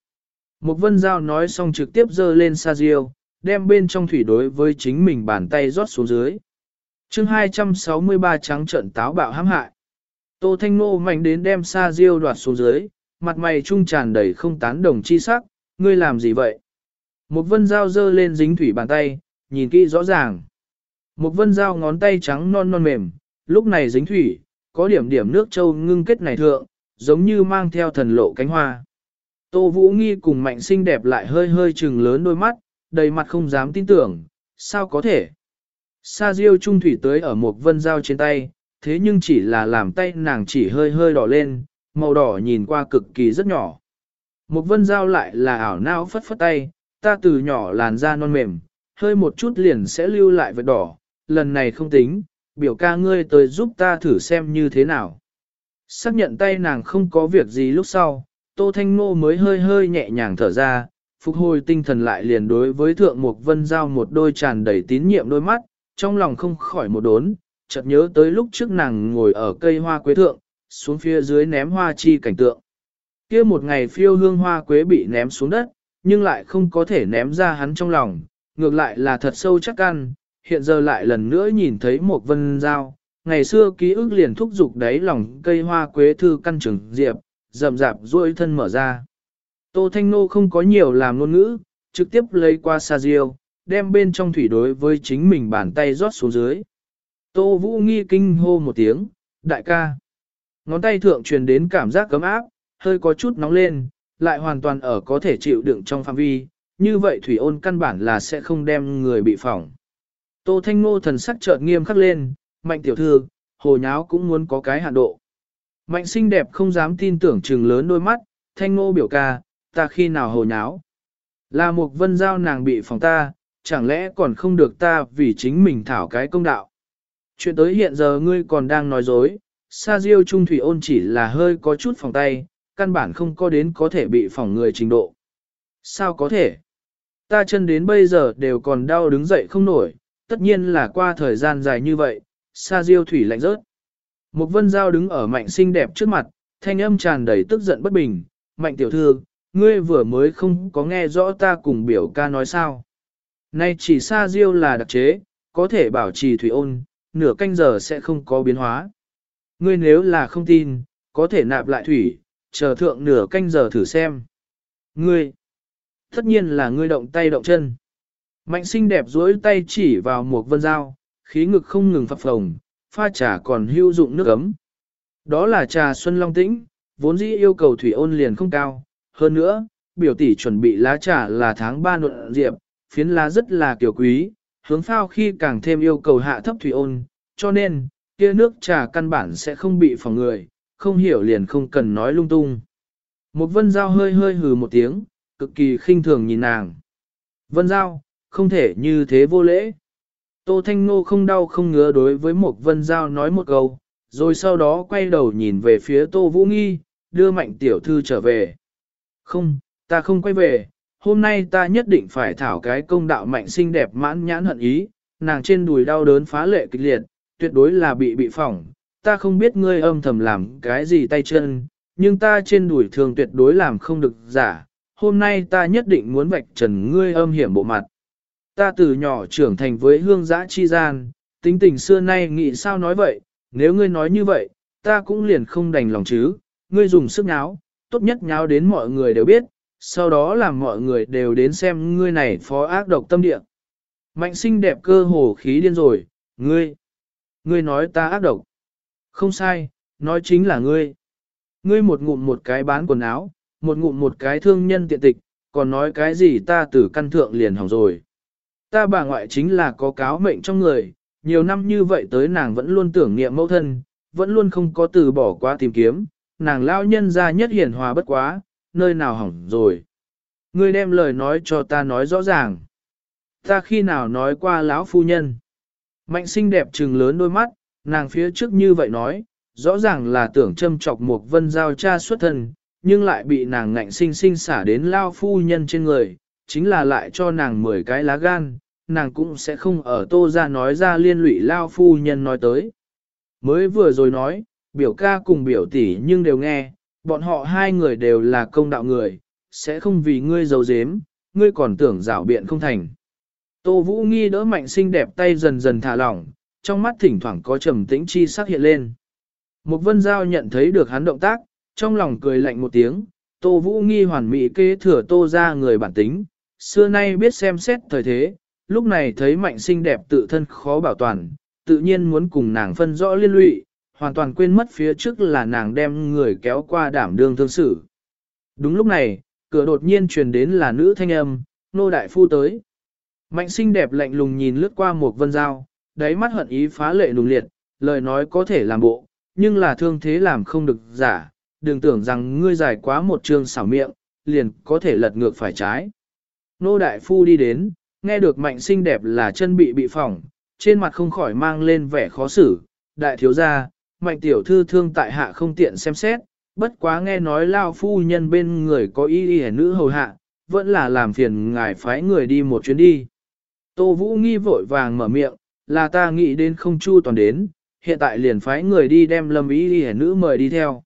Một vân giao nói xong trực tiếp dơ lên sa diêu, đem bên trong thủy đối với chính mình bàn tay rót xuống dưới. chương 263 trắng trận táo bạo hãm hại. Tô Thanh Nô mạnh đến đem sa diêu đoạt xuống dưới, mặt mày trung tràn đầy không tán đồng chi sắc, ngươi làm gì vậy? Một vân dao dơ lên dính thủy bàn tay, nhìn kỹ rõ ràng. Một vân dao ngón tay trắng non non mềm, lúc này dính thủy, có điểm điểm nước châu ngưng kết này thượng, giống như mang theo thần lộ cánh hoa. Tô Vũ Nghi cùng mạnh xinh đẹp lại hơi hơi trừng lớn đôi mắt, đầy mặt không dám tin tưởng, sao có thể. Sa diêu trung thủy tới ở một vân dao trên tay, thế nhưng chỉ là làm tay nàng chỉ hơi hơi đỏ lên, màu đỏ nhìn qua cực kỳ rất nhỏ. Một vân dao lại là ảo não phất phất tay, ta từ nhỏ làn da non mềm, hơi một chút liền sẽ lưu lại vệt đỏ, lần này không tính, biểu ca ngươi tới giúp ta thử xem như thế nào. Xác nhận tay nàng không có việc gì lúc sau, Tô Thanh Nô mới hơi hơi nhẹ nhàng thở ra, phục hồi tinh thần lại liền đối với thượng mục vân giao một đôi tràn đầy tín nhiệm đôi mắt, trong lòng không khỏi một đốn, chợt nhớ tới lúc trước nàng ngồi ở cây hoa quế thượng, xuống phía dưới ném hoa chi cảnh tượng. kia một ngày phiêu hương hoa quế bị ném xuống đất, nhưng lại không có thể ném ra hắn trong lòng, ngược lại là thật sâu chắc ăn, hiện giờ lại lần nữa nhìn thấy một vân dao, ngày xưa ký ức liền thúc giục đáy lòng cây hoa quế thư căn trường diệp, rậm rạp duỗi thân mở ra. Tô Thanh Nô không có nhiều làm ngôn ngữ, trực tiếp lấy qua sa diêu, đem bên trong thủy đối với chính mình bàn tay rót xuống dưới. Tô Vũ nghi kinh hô một tiếng, đại ca. Ngón tay thượng truyền đến cảm giác cấm áp, hơi có chút nóng lên, lại hoàn toàn ở có thể chịu đựng trong phạm vi, như vậy thủy ôn căn bản là sẽ không đem người bị phỏng. Tô Thanh Ngô thần sắc chợt nghiêm khắc lên, mạnh tiểu thư, hồ nháo cũng muốn có cái hạn độ. Mạnh xinh đẹp không dám tin tưởng trừng lớn đôi mắt, Thanh Ngô biểu ca, ta khi nào hồ nháo. Là một vân giao nàng bị phỏng ta, chẳng lẽ còn không được ta vì chính mình thảo cái công đạo. Chuyện tới hiện giờ ngươi còn đang nói dối, Sa Diêu Trung Thủy ôn chỉ là hơi có chút phòng tay, căn bản không có đến có thể bị phỏng người trình độ. Sao có thể? Ta chân đến bây giờ đều còn đau đứng dậy không nổi, tất nhiên là qua thời gian dài như vậy, Sa Diêu Thủy lạnh rớt. Một vân giao đứng ở mạnh xinh đẹp trước mặt, thanh âm tràn đầy tức giận bất bình, mạnh tiểu thư, ngươi vừa mới không có nghe rõ ta cùng biểu ca nói sao. Nay chỉ Sa Diêu là đặc chế, có thể bảo trì thủy ôn, nửa canh giờ sẽ không có biến hóa. Ngươi nếu là không tin, có thể nạp lại thủy, chờ thượng nửa canh giờ thử xem. Ngươi, tất nhiên là ngươi động tay động chân. Mạnh xinh đẹp duỗi tay chỉ vào một vân dao, khí ngực không ngừng phập phồng, pha trà còn hưu dụng nước ấm. Đó là trà xuân long tĩnh, vốn dĩ yêu cầu thủy ôn liền không cao. Hơn nữa, biểu tỷ chuẩn bị lá trà là tháng 3 nộn diệp, phiến lá rất là kiểu quý, hướng phao khi càng thêm yêu cầu hạ thấp thủy ôn, cho nên, kia nước trà căn bản sẽ không bị phòng người, không hiểu liền không cần nói lung tung. Một vân giao hơi hơi hừ một tiếng, cực kỳ khinh thường nhìn nàng. Vân giao, không thể như thế vô lễ. Tô Thanh Nô không đau không ngứa đối với một vân giao nói một câu, rồi sau đó quay đầu nhìn về phía Tô Vũ Nghi, đưa mạnh tiểu thư trở về. Không, ta không quay về, hôm nay ta nhất định phải thảo cái công đạo mạnh xinh đẹp mãn nhãn hận ý, nàng trên đùi đau đớn phá lệ kịch liệt, tuyệt đối là bị bị phỏng, ta không biết ngươi âm thầm làm cái gì tay chân, nhưng ta trên đùi thường tuyệt đối làm không được giả, hôm nay ta nhất định muốn vạch trần ngươi âm hiểm bộ mặt. Ta từ nhỏ trưởng thành với hương giã chi gian, tính tình xưa nay nghĩ sao nói vậy, nếu ngươi nói như vậy, ta cũng liền không đành lòng chứ, ngươi dùng sức nháo, tốt nhất nháo đến mọi người đều biết, sau đó làm mọi người đều đến xem ngươi này phó ác độc tâm địa. Mạnh sinh đẹp cơ hồ khí điên rồi, ngươi, ngươi nói ta ác độc. Không sai, nói chính là ngươi. Ngươi một ngụm một cái bán quần áo, một ngụm một cái thương nhân tiện tịch, còn nói cái gì ta từ căn thượng liền hỏng rồi. Ta bà ngoại chính là có cáo mệnh trong người, nhiều năm như vậy tới nàng vẫn luôn tưởng niệm mẫu thân, vẫn luôn không có từ bỏ qua tìm kiếm, nàng lao nhân ra nhất hiển hòa bất quá, nơi nào hỏng rồi. Ngươi đem lời nói cho ta nói rõ ràng. Ta khi nào nói qua lão phu nhân. Mạnh xinh đẹp trừng lớn đôi mắt, nàng phía trước như vậy nói, rõ ràng là tưởng châm chọc một vân giao cha xuất thân, nhưng lại bị nàng ngạnh sinh sinh xả đến lao phu nhân trên người, chính là lại cho nàng 10 cái lá gan, nàng cũng sẽ không ở tô ra nói ra liên lụy lao phu nhân nói tới. Mới vừa rồi nói, biểu ca cùng biểu tỷ nhưng đều nghe, bọn họ hai người đều là công đạo người, sẽ không vì ngươi giàu dếm, ngươi còn tưởng rảo biện không thành. Tô Vũ Nghi đỡ mạnh xinh đẹp tay dần dần thả lỏng, trong mắt thỉnh thoảng có trầm tĩnh chi sắc hiện lên. Một vân giao nhận thấy được hắn động tác, trong lòng cười lạnh một tiếng, Tô Vũ Nghi hoàn mỹ kế thừa Tô ra người bản tính, xưa nay biết xem xét thời thế, lúc này thấy mạnh xinh đẹp tự thân khó bảo toàn, tự nhiên muốn cùng nàng phân rõ liên lụy, hoàn toàn quên mất phía trước là nàng đem người kéo qua đảm đương thương xử. Đúng lúc này, cửa đột nhiên truyền đến là nữ thanh âm, nô đại phu tới. Mạnh xinh đẹp lạnh lùng nhìn lướt qua một vân dao, đáy mắt hận ý phá lệ nùng liệt, lời nói có thể làm bộ, nhưng là thương thế làm không được giả, đừng tưởng rằng ngươi dài quá một trường xảo miệng, liền có thể lật ngược phải trái. Nô đại phu đi đến, nghe được mạnh xinh đẹp là chân bị bị phỏng, trên mặt không khỏi mang lên vẻ khó xử, đại thiếu gia, mạnh tiểu thư thương tại hạ không tiện xem xét, bất quá nghe nói lao phu nhân bên người có y y nữ hầu hạ, vẫn là làm phiền ngài phái người đi một chuyến đi. Tô Vũ nghi vội vàng mở miệng, là ta nghĩ đến không chu toàn đến, hiện tại liền phái người đi đem lâm ý y nữ mời đi theo.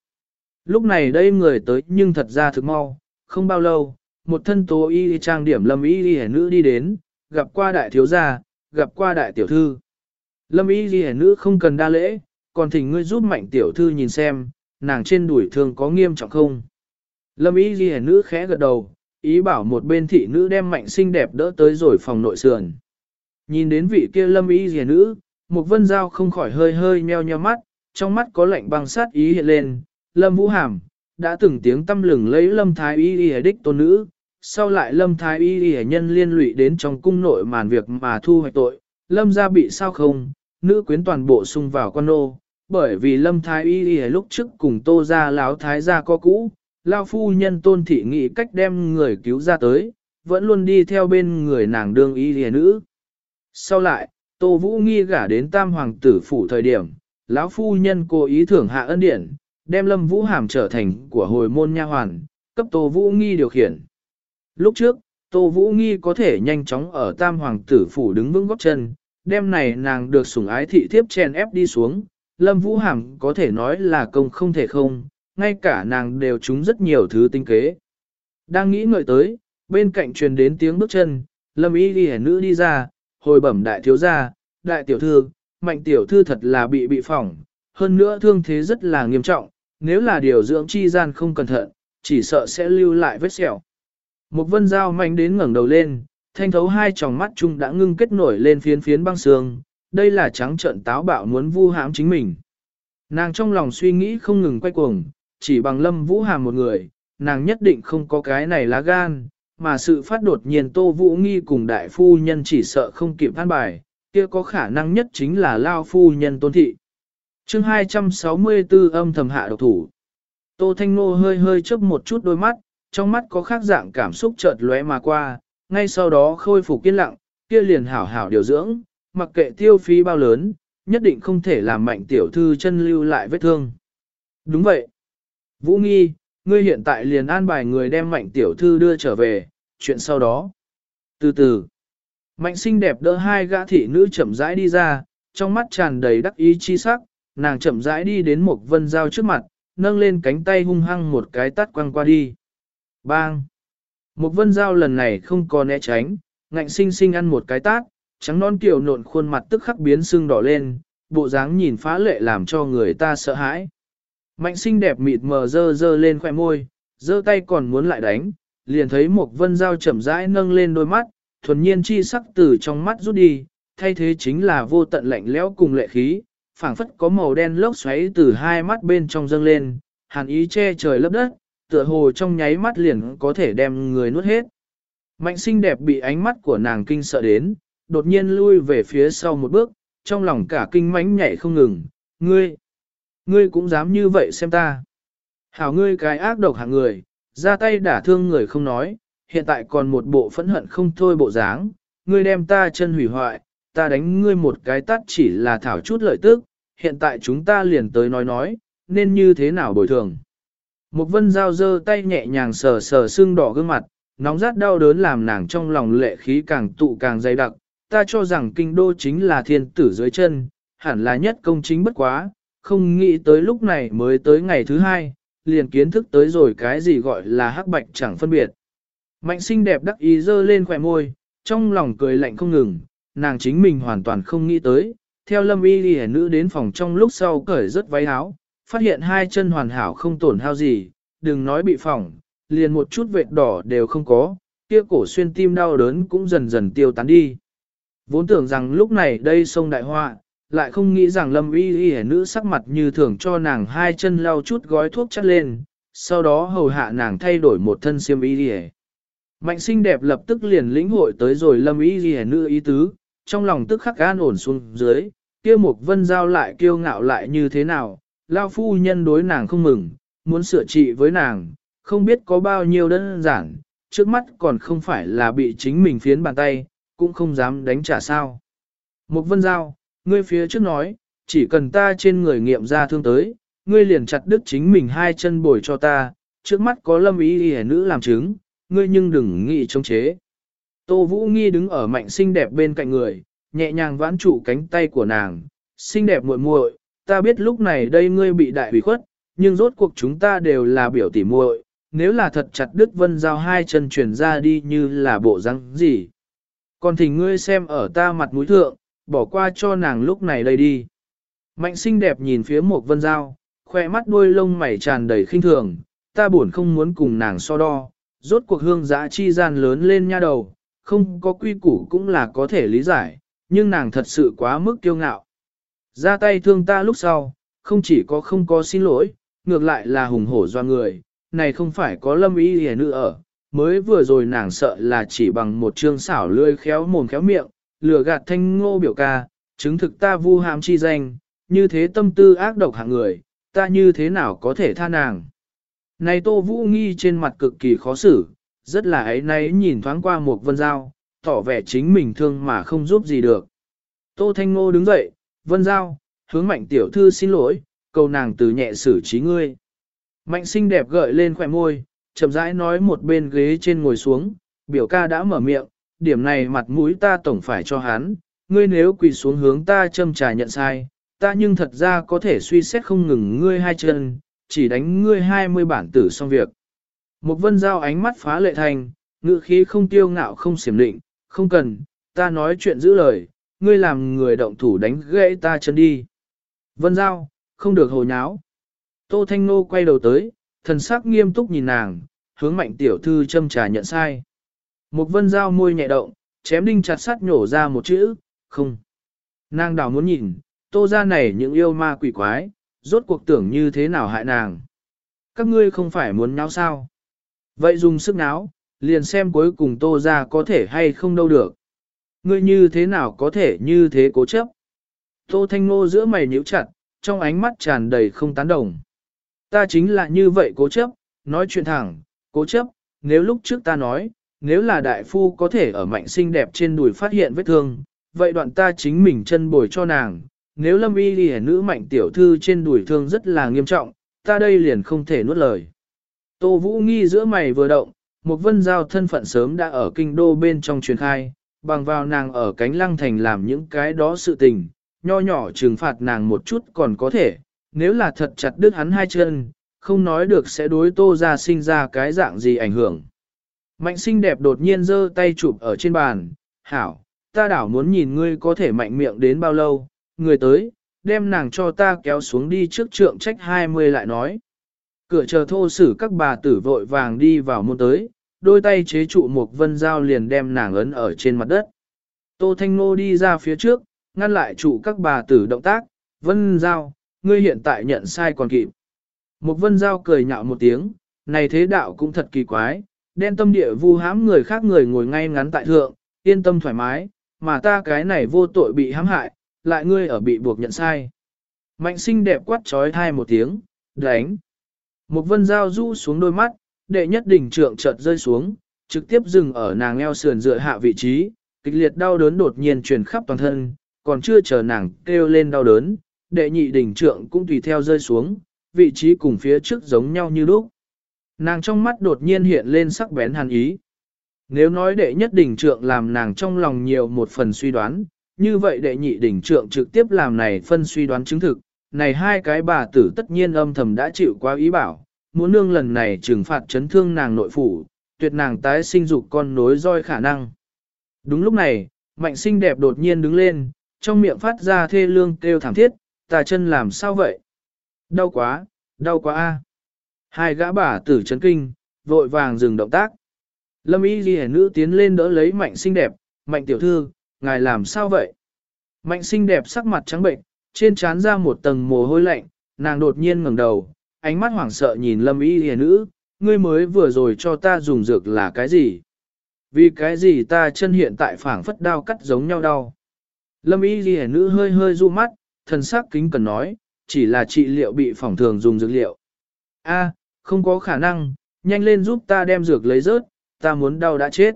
Lúc này đây người tới nhưng thật ra thực mau, không bao lâu, một thân tố y trang điểm lâm y ghi nữ đi đến, gặp qua đại thiếu gia, gặp qua đại tiểu thư. Lâm y ghi nữ không cần đa lễ, còn thỉnh ngươi giúp mạnh tiểu thư nhìn xem, nàng trên đuổi thương có nghiêm trọng không. Lâm y ghi nữ khẽ gật đầu, ý bảo một bên thị nữ đem mạnh xinh đẹp đỡ tới rồi phòng nội sườn. Nhìn đến vị kia lâm y ghi nữ, một vân dao không khỏi hơi hơi nheo nheo mắt, trong mắt có lạnh băng sát ý hiện lên, lâm vũ hàm, đã từng tiếng tâm lừng lấy lâm thái y y đích tôn nữ, sau lại lâm thái y y nhân liên lụy đến trong cung nội màn việc mà thu hoạch tội, lâm gia bị sao không, nữ quyến toàn bộ xung vào quan nô, bởi vì lâm thái y y lúc trước cùng tô ra láo thái gia có cũ, lao phu nhân tôn thị nghị cách đem người cứu ra tới, vẫn luôn đi theo bên người nàng đương y y nữ. Sau lại, tô vũ nghi gả đến tam hoàng tử phủ thời điểm, lão phu nhân cố ý thưởng hạ ân điển, đem Lâm Vũ Hàm trở thành của hồi môn nha hoàn, cấp Tô Vũ Nghi điều khiển. Lúc trước, Tô Vũ Nghi có thể nhanh chóng ở Tam Hoàng tử phủ đứng vững góc chân, đêm này nàng được sủng ái thị thiếp chèn ép đi xuống, Lâm Vũ Hàm có thể nói là công không thể không, ngay cả nàng đều trúng rất nhiều thứ tinh kế. Đang nghĩ ngợi tới, bên cạnh truyền đến tiếng bước chân, Lâm Y Ghi nữ đi ra, hồi bẩm đại thiếu gia, đại tiểu thư, mạnh tiểu thư thật là bị bị phỏng, hơn nữa thương thế rất là nghiêm trọng, nếu là điều dưỡng chi gian không cẩn thận, chỉ sợ sẽ lưu lại vết sẹo. Một vân dao mạnh đến ngẩng đầu lên, thanh thấu hai tròng mắt chung đã ngưng kết nổi lên phiến phiến băng sương, đây là trắng trợn táo bạo muốn vu hãm chính mình. Nàng trong lòng suy nghĩ không ngừng quay cuồng, chỉ bằng lâm vũ hàm một người, nàng nhất định không có cái này lá gan, mà sự phát đột nhiên tô vũ nghi cùng đại phu nhân chỉ sợ không kịp than bài, kia có khả năng nhất chính là lao phu nhân tôn thị chương 264 âm thầm hạ độc thủ. Tô Thanh Nô hơi hơi chớp một chút đôi mắt, trong mắt có khác dạng cảm xúc chợt lóe mà qua, ngay sau đó khôi phục kiên lặng, kia liền hảo hảo điều dưỡng, mặc kệ tiêu phí bao lớn, nhất định không thể làm mạnh tiểu thư chân lưu lại vết thương. Đúng vậy. Vũ Nghi, ngươi hiện tại liền an bài người đem mạnh tiểu thư đưa trở về, chuyện sau đó. Từ từ, mạnh xinh đẹp đỡ hai gã thị nữ chậm rãi đi ra, trong mắt tràn đầy đắc ý chi sắc, nàng chậm rãi đi đến một vân dao trước mặt, nâng lên cánh tay hung hăng một cái tắt quăng qua đi. Bang! Một vân dao lần này không có né tránh, ngạnh sinh sinh ăn một cái tát, trắng non kiểu nộn khuôn mặt tức khắc biến sưng đỏ lên, bộ dáng nhìn phá lệ làm cho người ta sợ hãi. Mạnh sinh đẹp mịt mờ dơ dơ lên khoẻ môi, dơ tay còn muốn lại đánh, liền thấy một vân dao chậm rãi nâng lên đôi mắt, thuần nhiên chi sắc từ trong mắt rút đi, thay thế chính là vô tận lạnh lẽo cùng lệ khí, phảng phất có màu đen lốc xoáy từ hai mắt bên trong dâng lên, hàn ý che trời lấp đất, tựa hồ trong nháy mắt liền có thể đem người nuốt hết. Mạnh xinh đẹp bị ánh mắt của nàng kinh sợ đến, đột nhiên lui về phía sau một bước, trong lòng cả kinh mánh nhảy không ngừng, ngươi, ngươi cũng dám như vậy xem ta. Hảo ngươi cái ác độc hạng người, ra tay đả thương người không nói, hiện tại còn một bộ phẫn hận không thôi bộ dáng, ngươi đem ta chân hủy hoại, ta đánh ngươi một cái tắt chỉ là thảo chút lợi tức, hiện tại chúng ta liền tới nói nói, nên như thế nào bồi thường. Một vân dao dơ tay nhẹ nhàng sờ sờ sưng đỏ gương mặt, nóng rát đau đớn làm nàng trong lòng lệ khí càng tụ càng dày đặc, ta cho rằng kinh đô chính là thiên tử dưới chân, hẳn là nhất công chính bất quá, không nghĩ tới lúc này mới tới ngày thứ hai, liền kiến thức tới rồi cái gì gọi là hắc bạch chẳng phân biệt. Mạnh xinh đẹp đắc ý dơ lên khỏe môi, trong lòng cười lạnh không ngừng, nàng chính mình hoàn toàn không nghĩ tới, theo lâm y đi nữ đến phòng trong lúc sau cởi rất váy áo, phát hiện hai chân hoàn hảo không tổn hao gì, đừng nói bị phỏng, liền một chút vệt đỏ đều không có, kia cổ xuyên tim đau đớn cũng dần dần tiêu tán đi. Vốn tưởng rằng lúc này đây sông đại họa, lại không nghĩ rằng lâm y y nữ sắc mặt như thường cho nàng hai chân lau chút gói thuốc chắt lên, sau đó hầu hạ nàng thay đổi một thân xiêm y y. Mạnh xinh đẹp lập tức liền lĩnh hội tới rồi lâm y y nữ ý tứ, trong lòng tức khắc an ổn xuống dưới, kia mục vân giao lại kiêu ngạo lại như thế nào, lao phu nhân đối nàng không mừng, muốn sửa trị với nàng, không biết có bao nhiêu đơn giản, trước mắt còn không phải là bị chính mình phiến bàn tay, cũng không dám đánh trả sao. Mục vân giao, ngươi phía trước nói, chỉ cần ta trên người nghiệm ra thương tới, ngươi liền chặt đứt chính mình hai chân bồi cho ta, trước mắt có lâm ý hề nữ làm chứng, ngươi nhưng đừng nghĩ chống chế. Tô Vũ Nghi đứng ở mạnh xinh đẹp bên cạnh người, nhẹ nhàng vãn trụ cánh tay của nàng, xinh đẹp muội muội, ta biết lúc này đây ngươi bị đại hủy khuất, nhưng rốt cuộc chúng ta đều là biểu tỉ muội, nếu là thật chặt Đức Vân Giao hai chân chuyển ra đi như là bộ răng gì. Còn thỉnh ngươi xem ở ta mặt mũi thượng, bỏ qua cho nàng lúc này đây đi. Mạnh xinh đẹp nhìn phía một Vân Giao, khoe mắt đuôi lông mày tràn đầy khinh thường, ta buồn không muốn cùng nàng so đo, rốt cuộc hương giã chi gian lớn lên nha đầu, không có quy củ cũng là có thể lý giải, nhưng nàng thật sự quá mức kiêu ngạo. Ra tay thương ta lúc sau, không chỉ có không có xin lỗi, ngược lại là hùng hổ do người, này không phải có lâm ý hề nữ ở, mới vừa rồi nàng sợ là chỉ bằng một chương xảo lươi khéo mồm khéo miệng, lừa gạt thanh ngô biểu ca, chứng thực ta vu hàm chi danh, như thế tâm tư ác độc hạng người, ta như thế nào có thể tha nàng. Này Tô Vũ Nghi trên mặt cực kỳ khó xử, rất là ấy nay nhìn thoáng qua một vân dao, tỏ vẻ chính mình thương mà không giúp gì được. Tô Thanh Ngô đứng dậy, vân giao, hướng mạnh tiểu thư xin lỗi, cầu nàng từ nhẹ xử trí ngươi. Mạnh xinh đẹp gợi lên khỏe môi, chậm rãi nói một bên ghế trên ngồi xuống, biểu ca đã mở miệng, điểm này mặt mũi ta tổng phải cho hắn, ngươi nếu quỳ xuống hướng ta châm trà nhận sai, ta nhưng thật ra có thể suy xét không ngừng ngươi hai chân, chỉ đánh ngươi hai mươi bản tử xong việc. Một vân giao ánh mắt phá lệ thành, ngự khí không tiêu ngạo không xiểm định, không cần, ta nói chuyện giữ lời, ngươi làm người động thủ đánh gãy ta chân đi. Vân giao, không được hồ nháo. Tô Thanh Nô quay đầu tới, thần sắc nghiêm túc nhìn nàng, hướng mạnh tiểu thư châm trà nhận sai. Một vân giao môi nhẹ động, chém đinh chặt sắt nhổ ra một chữ, không. Nàng đảo muốn nhìn, tô ra này những yêu ma quỷ quái, rốt cuộc tưởng như thế nào hại nàng. Các ngươi không phải muốn nháo sao. Vậy dùng sức náo, liền xem cuối cùng tô ra có thể hay không đâu được. Ngươi như thế nào có thể như thế cố chấp. Tô thanh ngô giữa mày nhíu chặt, trong ánh mắt tràn đầy không tán đồng. Ta chính là như vậy cố chấp, nói chuyện thẳng, cố chấp, nếu lúc trước ta nói, nếu là đại phu có thể ở mạnh xinh đẹp trên đùi phát hiện vết thương, vậy đoạn ta chính mình chân bồi cho nàng, nếu lâm y lìa nữ mạnh tiểu thư trên đùi thương rất là nghiêm trọng, ta đây liền không thể nuốt lời. Tô Vũ nghi giữa mày vừa động, một vân giao thân phận sớm đã ở kinh đô bên trong truyền khai, bằng vào nàng ở cánh lăng thành làm những cái đó sự tình, nho nhỏ trừng phạt nàng một chút còn có thể, nếu là thật chặt đứt hắn hai chân, không nói được sẽ đối tô ra sinh ra cái dạng gì ảnh hưởng. Mạnh xinh đẹp đột nhiên giơ tay chụp ở trên bàn, hảo, ta đảo muốn nhìn ngươi có thể mạnh miệng đến bao lâu, người tới, đem nàng cho ta kéo xuống đi trước trượng trách 20 lại nói. Cửa chờ thô sử các bà tử vội vàng đi vào môn tới, đôi tay chế trụ một vân dao liền đem nàng ấn ở trên mặt đất. Tô Thanh Nô đi ra phía trước, ngăn lại trụ các bà tử động tác, vân dao, ngươi hiện tại nhận sai còn kịp. Một vân dao cười nhạo một tiếng, này thế đạo cũng thật kỳ quái, đen tâm địa vu hãm người khác người ngồi ngay ngắn tại thượng, yên tâm thoải mái, mà ta cái này vô tội bị hãm hại, lại ngươi ở bị buộc nhận sai. Mạnh sinh đẹp quát trói thai một tiếng, đánh. Một vân dao rũ xuống đôi mắt, đệ nhất đỉnh trượng chợt rơi xuống, trực tiếp dừng ở nàng eo sườn dựa hạ vị trí, kịch liệt đau đớn đột nhiên truyền khắp toàn thân, còn chưa chờ nàng kêu lên đau đớn, đệ nhị đỉnh trượng cũng tùy theo rơi xuống, vị trí cùng phía trước giống nhau như lúc. Nàng trong mắt đột nhiên hiện lên sắc bén hàn ý. Nếu nói đệ nhất đỉnh trượng làm nàng trong lòng nhiều một phần suy đoán, như vậy đệ nhị đỉnh trượng trực tiếp làm này phân suy đoán chứng thực, này hai cái bà tử tất nhiên âm thầm đã chịu quá ý bảo, muốn nương lần này trừng phạt chấn thương nàng nội phủ, tuyệt nàng tái sinh dục con nối roi khả năng. Đúng lúc này, mạnh sinh đẹp đột nhiên đứng lên, trong miệng phát ra thê lương kêu thảm thiết, tà chân làm sao vậy? Đau quá, đau quá a. Hai gã bà tử chấn kinh, vội vàng dừng động tác. Lâm y ghi nữ tiến lên đỡ lấy mạnh xinh đẹp, mạnh tiểu thư, ngài làm sao vậy? Mạnh xinh đẹp sắc mặt trắng bệnh, trên trán ra một tầng mồ hôi lạnh, nàng đột nhiên ngẩng đầu, ánh mắt hoảng sợ nhìn lâm y hề nữ, ngươi mới vừa rồi cho ta dùng dược là cái gì? Vì cái gì ta chân hiện tại phảng phất đau cắt giống nhau đau? Lâm y hề nữ hơi hơi du mắt, thần sắc kính cần nói, chỉ là trị liệu bị phỏng thường dùng dược liệu. A, không có khả năng, nhanh lên giúp ta đem dược lấy rớt, ta muốn đau đã chết.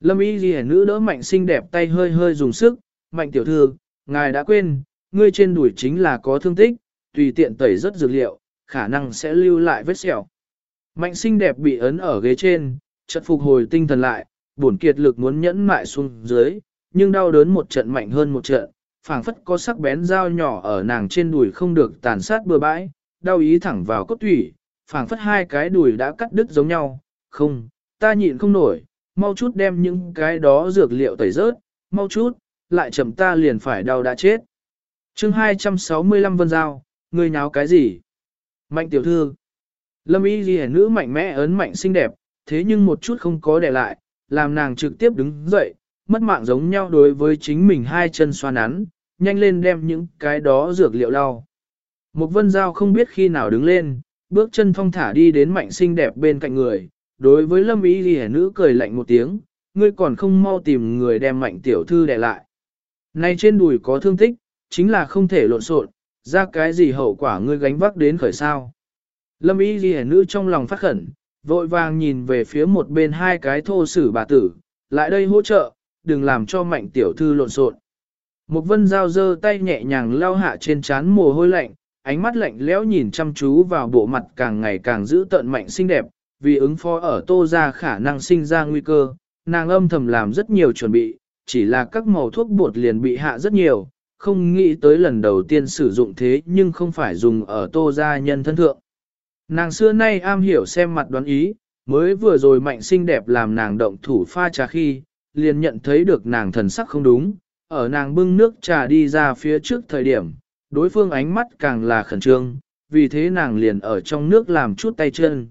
Lâm y ghi nữ đỡ mạnh xinh đẹp tay hơi hơi dùng sức, mạnh tiểu thư, ngài đã quên, ngươi trên đuổi chính là có thương tích, tùy tiện tẩy rất dược liệu, khả năng sẽ lưu lại vết sẹo. Mạnh xinh đẹp bị ấn ở ghế trên, chợt phục hồi tinh thần lại, bổn kiệt lực muốn nhẫn mại xuống dưới, nhưng đau đớn một trận mạnh hơn một trận, phảng phất có sắc bén dao nhỏ ở nàng trên đùi không được tàn sát bừa bãi, đau ý thẳng vào cốt thủy, phảng phất hai cái đùi đã cắt đứt giống nhau, không, ta nhịn không nổi, mau chút đem những cái đó dược liệu tẩy rớt, mau chút, lại chậm ta liền phải đau đã chết. chương 265 Vân Giao, ngươi nháo cái gì? Mạnh tiểu thư. Lâm y ghi nữ mạnh mẽ ấn mạnh xinh đẹp, thế nhưng một chút không có để lại, làm nàng trực tiếp đứng dậy, mất mạng giống nhau đối với chính mình hai chân xoa nắn, nhanh lên đem những cái đó dược liệu đau. Một vân giao không biết khi nào đứng lên, bước chân thong thả đi đến mạnh xinh đẹp bên cạnh người, đối với lâm y ghi nữ cười lạnh một tiếng, ngươi còn không mau tìm người đem mạnh tiểu thư để lại. Này trên đùi có thương tích, chính là không thể lộn xộn, ra cái gì hậu quả ngươi gánh vác đến khởi sao. Lâm y ghi nữ trong lòng phát khẩn, vội vàng nhìn về phía một bên hai cái thô sử bà tử, lại đây hỗ trợ, đừng làm cho mạnh tiểu thư lộn xộn. Một vân dao dơ tay nhẹ nhàng lao hạ trên trán mồ hôi lạnh, ánh mắt lạnh lẽo nhìn chăm chú vào bộ mặt càng ngày càng giữ tận mạnh xinh đẹp, vì ứng phó ở tô ra khả năng sinh ra nguy cơ, nàng âm thầm làm rất nhiều chuẩn bị, chỉ là các màu thuốc bột liền bị hạ rất nhiều, không nghĩ tới lần đầu tiên sử dụng thế nhưng không phải dùng ở tô gia nhân thân thượng. Nàng xưa nay am hiểu xem mặt đoán ý, mới vừa rồi mạnh xinh đẹp làm nàng động thủ pha trà khi, liền nhận thấy được nàng thần sắc không đúng, ở nàng bưng nước trà đi ra phía trước thời điểm, đối phương ánh mắt càng là khẩn trương, vì thế nàng liền ở trong nước làm chút tay chân.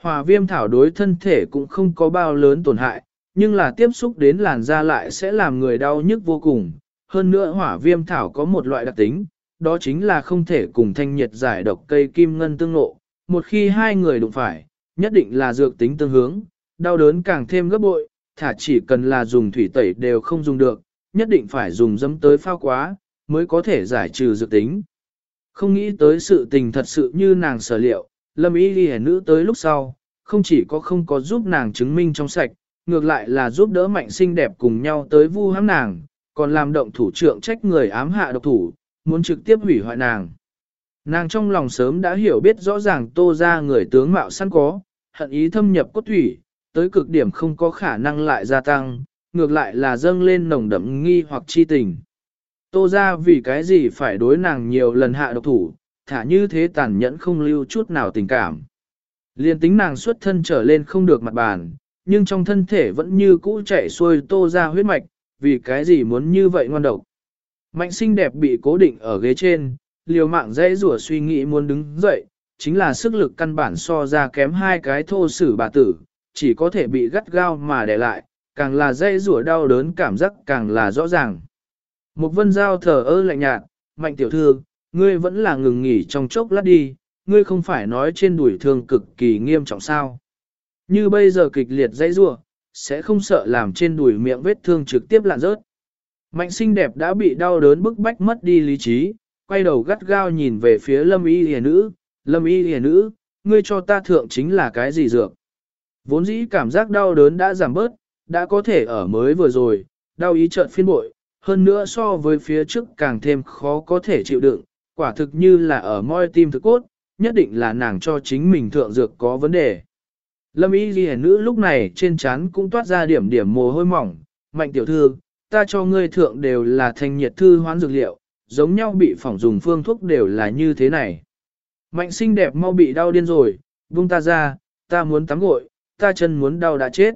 Hòa viêm thảo đối thân thể cũng không có bao lớn tổn hại, nhưng là tiếp xúc đến làn da lại sẽ làm người đau nhức vô cùng. Hơn nữa hỏa viêm thảo có một loại đặc tính, đó chính là không thể cùng thanh nhiệt giải độc cây kim ngân tương ngộ. Một khi hai người đụng phải, nhất định là dược tính tương hướng, đau đớn càng thêm gấp bội, thả chỉ cần là dùng thủy tẩy đều không dùng được, nhất định phải dùng dấm tới phao quá, mới có thể giải trừ dược tính. Không nghĩ tới sự tình thật sự như nàng sở liệu, lâm y ghi nữ tới lúc sau, không chỉ có không có giúp nàng chứng minh trong sạch, ngược lại là giúp đỡ mạnh xinh đẹp cùng nhau tới vu hãm nàng, còn làm động thủ trưởng trách người ám hạ độc thủ, muốn trực tiếp hủy hoại nàng. Nàng trong lòng sớm đã hiểu biết rõ ràng tô ra người tướng mạo săn có, hận ý thâm nhập cốt thủy, tới cực điểm không có khả năng lại gia tăng, ngược lại là dâng lên nồng đậm nghi hoặc chi tình. Tô ra vì cái gì phải đối nàng nhiều lần hạ độc thủ, thả như thế tàn nhẫn không lưu chút nào tình cảm. Liên tính nàng xuất thân trở lên không được mặt bàn, nhưng trong thân thể vẫn như cũ chạy xuôi tô ra huyết mạch, vì cái gì muốn như vậy ngoan độc. Mạnh xinh đẹp bị cố định ở ghế trên, liều mạng dễ rủa suy nghĩ muốn đứng dậy, chính là sức lực căn bản so ra kém hai cái thô sử bà tử, chỉ có thể bị gắt gao mà để lại, càng là dễ rủa đau đớn cảm giác càng là rõ ràng. Một vân giao thở ơ lạnh nhạt, mạnh tiểu thư, ngươi vẫn là ngừng nghỉ trong chốc lát đi, ngươi không phải nói trên đuổi thương cực kỳ nghiêm trọng sao. Như bây giờ kịch liệt dãy rủa sẽ không sợ làm trên đùi miệng vết thương trực tiếp lạn rớt. Mạnh xinh đẹp đã bị đau đớn bức bách mất đi lý trí, quay đầu gắt gao nhìn về phía lâm y hề nữ, lâm y hề nữ, ngươi cho ta thượng chính là cái gì dược. Vốn dĩ cảm giác đau đớn đã giảm bớt, đã có thể ở mới vừa rồi, đau ý chợt phiên bội, hơn nữa so với phía trước càng thêm khó có thể chịu đựng, quả thực như là ở môi tim thực cốt, nhất định là nàng cho chính mình thượng dược có vấn đề. Lâm y ghi nữ lúc này trên trán cũng toát ra điểm điểm mồ hôi mỏng, mạnh tiểu thư, ta cho ngươi thượng đều là thanh nhiệt thư hoán dược liệu, giống nhau bị phỏng dùng phương thuốc đều là như thế này. Mạnh xinh đẹp mau bị đau điên rồi, buông ta ra, ta muốn tắm gội, ta chân muốn đau đã chết.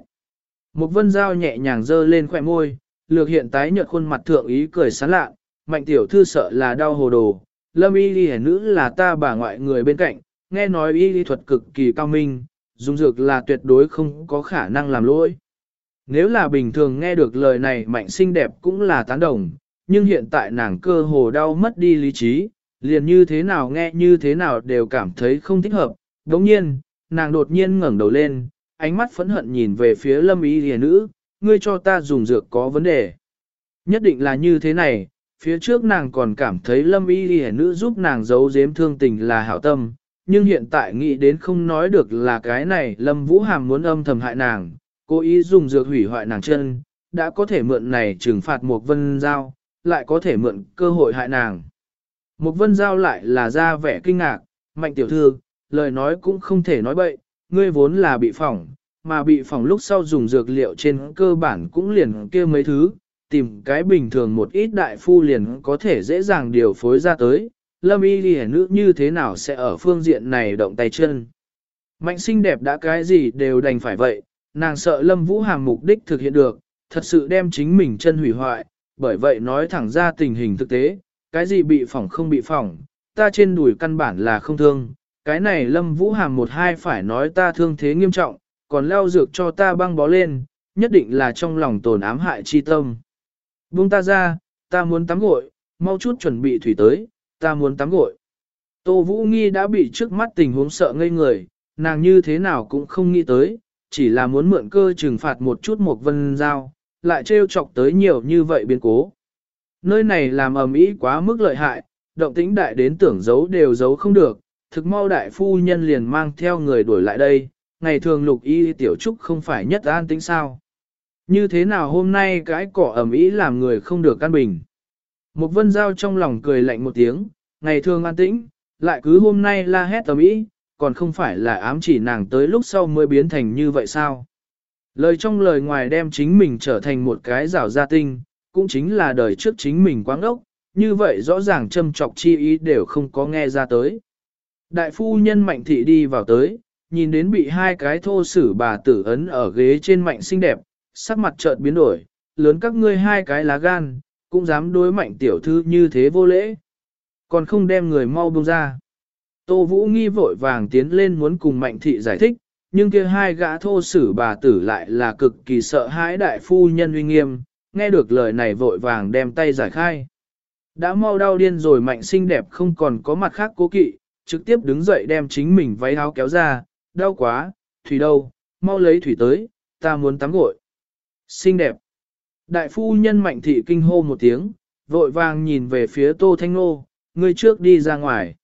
Một vân dao nhẹ nhàng dơ lên khỏe môi, lược hiện tái nhợt khuôn mặt thượng ý cười sán lạ, mạnh tiểu thư sợ là đau hồ đồ, lâm y ghi nữ là ta bà ngoại người bên cạnh, nghe nói y lý thuật cực kỳ cao minh, dùng dược là tuyệt đối không có khả năng làm lỗi. Nếu là bình thường nghe được lời này mạnh xinh đẹp cũng là tán đồng, nhưng hiện tại nàng cơ hồ đau mất đi lý trí, liền như thế nào nghe như thế nào đều cảm thấy không thích hợp. Đồng nhiên, nàng đột nhiên ngẩng đầu lên, ánh mắt phẫn hận nhìn về phía lâm ý hề nữ, ngươi cho ta dùng dược có vấn đề. Nhất định là như thế này, phía trước nàng còn cảm thấy lâm y hề nữ giúp nàng giấu giếm thương tình là hảo tâm, nhưng hiện tại nghĩ đến không nói được là cái này Lâm Vũ Hàm muốn âm thầm hại nàng, cố ý dùng dược hủy hoại nàng chân, đã có thể mượn này trừng phạt một vân giao, lại có thể mượn cơ hội hại nàng. Một vân giao lại là ra vẻ kinh ngạc, mạnh tiểu thư, lời nói cũng không thể nói bậy, ngươi vốn là bị phỏng, mà bị phỏng lúc sau dùng dược liệu trên cơ bản cũng liền kia mấy thứ, tìm cái bình thường một ít đại phu liền có thể dễ dàng điều phối ra tới, lâm y lìa nữ như thế nào sẽ ở phương diện này động tay chân. Mạnh xinh đẹp đã cái gì đều đành phải vậy, nàng sợ lâm vũ hàm mục đích thực hiện được, thật sự đem chính mình chân hủy hoại, bởi vậy nói thẳng ra tình hình thực tế, cái gì bị phỏng không bị phỏng, ta trên đùi căn bản là không thương, cái này lâm vũ hàm một hai phải nói ta thương thế nghiêm trọng, còn leo dược cho ta băng bó lên, nhất định là trong lòng tồn ám hại chi tâm. Buông ta ra, ta muốn tắm gội, mau chút chuẩn bị thủy tới, ta muốn tắm gội. Tô Vũ Nghi đã bị trước mắt tình huống sợ ngây người, nàng như thế nào cũng không nghĩ tới, chỉ là muốn mượn cơ trừng phạt một chút một vân giao, lại trêu chọc tới nhiều như vậy biến cố. Nơi này làm ầm ĩ quá mức lợi hại, động tĩnh đại đến tưởng giấu đều giấu không được, thực mau đại phu nhân liền mang theo người đuổi lại đây, ngày thường lục y tiểu trúc không phải nhất an tính sao. Như thế nào hôm nay cái cỏ ẩm ý làm người không được căn bình. Một vân giao trong lòng cười lạnh một tiếng, ngày thường an tĩnh, lại cứ hôm nay la hét tầm ý, còn không phải là ám chỉ nàng tới lúc sau mới biến thành như vậy sao. Lời trong lời ngoài đem chính mình trở thành một cái rào gia tinh, cũng chính là đời trước chính mình quáng ốc, như vậy rõ ràng châm trọc chi ý đều không có nghe ra tới. Đại phu nhân mạnh thị đi vào tới, nhìn đến bị hai cái thô sử bà tử ấn ở ghế trên mạnh xinh đẹp, sắc mặt chợt biến đổi, lớn các ngươi hai cái lá gan, cũng dám đối mạnh tiểu thư như thế vô lễ. Còn không đem người mau buông ra. Tô Vũ nghi vội vàng tiến lên muốn cùng mạnh thị giải thích, nhưng kia hai gã thô sử bà tử lại là cực kỳ sợ hãi đại phu nhân uy nghiêm, nghe được lời này vội vàng đem tay giải khai. Đã mau đau điên rồi mạnh xinh đẹp không còn có mặt khác cố kỵ, trực tiếp đứng dậy đem chính mình váy áo kéo ra, đau quá, thủy đâu, mau lấy thủy tới, ta muốn tắm gội. Xinh đẹp. Đại phu nhân mạnh thị kinh hô một tiếng, vội vàng nhìn về phía tô thanh nô, người trước đi ra ngoài.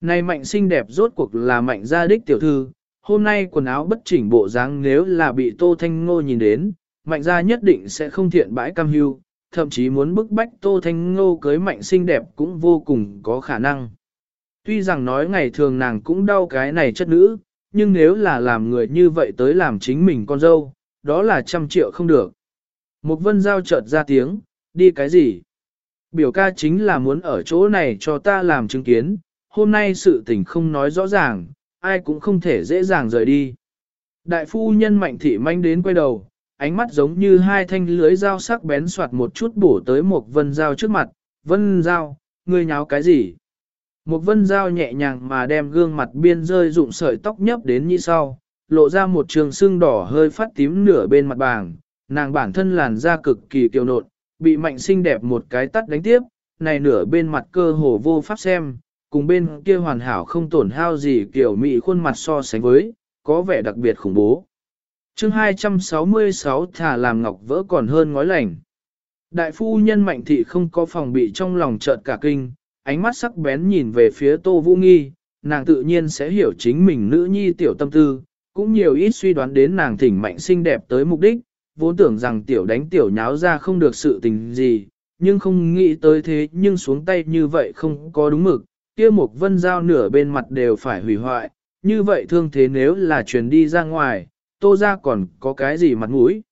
Này mạnh xinh đẹp rốt cuộc là mạnh gia đích tiểu thư, hôm nay quần áo bất chỉnh bộ dáng nếu là bị tô thanh ngô nhìn đến, mạnh gia nhất định sẽ không thiện bãi cam hưu, thậm chí muốn bức bách tô thanh ngô cưới mạnh xinh đẹp cũng vô cùng có khả năng. Tuy rằng nói ngày thường nàng cũng đau cái này chất nữ, nhưng nếu là làm người như vậy tới làm chính mình con dâu, đó là trăm triệu không được. Mục vân giao chợt ra tiếng, đi cái gì? Biểu ca chính là muốn ở chỗ này cho ta làm chứng kiến, hôm nay sự tình không nói rõ ràng, ai cũng không thể dễ dàng rời đi. Đại phu nhân mạnh thị manh đến quay đầu, ánh mắt giống như hai thanh lưới dao sắc bén soạt một chút bổ tới một vân dao trước mặt. Vân dao, ngươi nháo cái gì? Một vân dao nhẹ nhàng mà đem gương mặt biên rơi rụng sợi tóc nhấp đến như sau, lộ ra một trường xương đỏ hơi phát tím nửa bên mặt bàng, nàng bản thân làn da cực kỳ kiều nộn, bị mạnh xinh đẹp một cái tắt đánh tiếp, này nửa bên mặt cơ hồ vô pháp xem, cùng bên kia hoàn hảo không tổn hao gì kiểu mị khuôn mặt so sánh với, có vẻ đặc biệt khủng bố. chương 266 thả làm ngọc vỡ còn hơn ngói lành. Đại phu nhân mạnh thị không có phòng bị trong lòng chợt cả kinh, ánh mắt sắc bén nhìn về phía Tô Vũ Nghi, nàng tự nhiên sẽ hiểu chính mình nữ nhi tiểu tâm tư, cũng nhiều ít suy đoán đến nàng thỉnh mạnh xinh đẹp tới mục đích, vốn tưởng rằng tiểu đánh tiểu nháo ra không được sự tình gì, nhưng không nghĩ tới thế nhưng xuống tay như vậy không có đúng mực, kia một vân dao nửa bên mặt đều phải hủy hoại, như vậy thương thế nếu là truyền đi ra ngoài, tô ra còn có cái gì mặt mũi.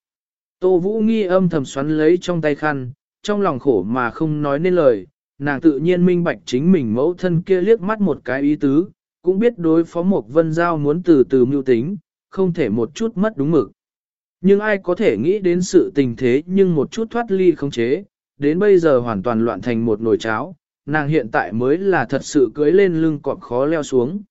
Tô Vũ nghi âm thầm xoắn lấy trong tay khăn, trong lòng khổ mà không nói nên lời, nàng tự nhiên minh bạch chính mình mẫu thân kia liếc mắt một cái ý tứ, cũng biết đối phó một vân giao muốn từ từ mưu tính, không thể một chút mất đúng mực. Nhưng ai có thể nghĩ đến sự tình thế nhưng một chút thoát ly không chế, đến bây giờ hoàn toàn loạn thành một nồi cháo, nàng hiện tại mới là thật sự cưới lên lưng cọp khó leo xuống.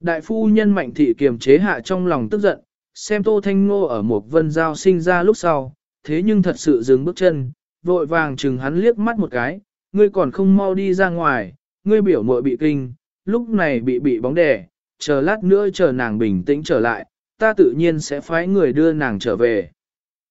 Đại phu nhân mạnh thị kiềm chế hạ trong lòng tức giận, xem Tô Thanh Ngô ở một vân giao sinh ra lúc sau, thế nhưng thật sự dừng bước chân, vội vàng chừng hắn liếc mắt một cái, ngươi còn không mau đi ra ngoài, ngươi biểu muội bị kinh, lúc này bị bị bóng đè, chờ lát nữa chờ nàng bình tĩnh trở lại, ta tự nhiên sẽ phái người đưa nàng trở về.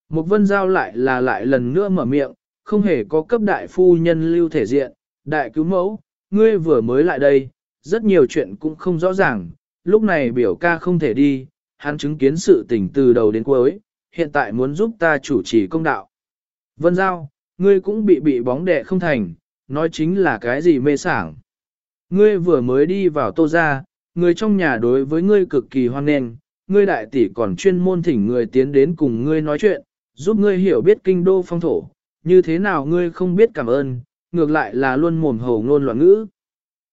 Một vân giao lại là lại lần nữa mở miệng, không hề có cấp đại phu nhân lưu thể diện, đại cứu mẫu, ngươi vừa mới lại đây, rất nhiều chuyện cũng không rõ ràng, lúc này biểu ca không thể đi, hắn chứng kiến sự tình từ đầu đến cuối, hiện tại muốn giúp ta chủ trì công đạo. Vân Giao, ngươi cũng bị bị bóng đệ không thành, nói chính là cái gì mê sảng. Ngươi vừa mới đi vào tô ra, người trong nhà đối với ngươi cực kỳ hoan nghênh, ngươi đại tỷ còn chuyên môn thỉnh người tiến đến cùng ngươi nói chuyện, giúp ngươi hiểu biết kinh đô phong thổ, như thế nào ngươi không biết cảm ơn, ngược lại là luôn mồm hầu ngôn loạn ngữ.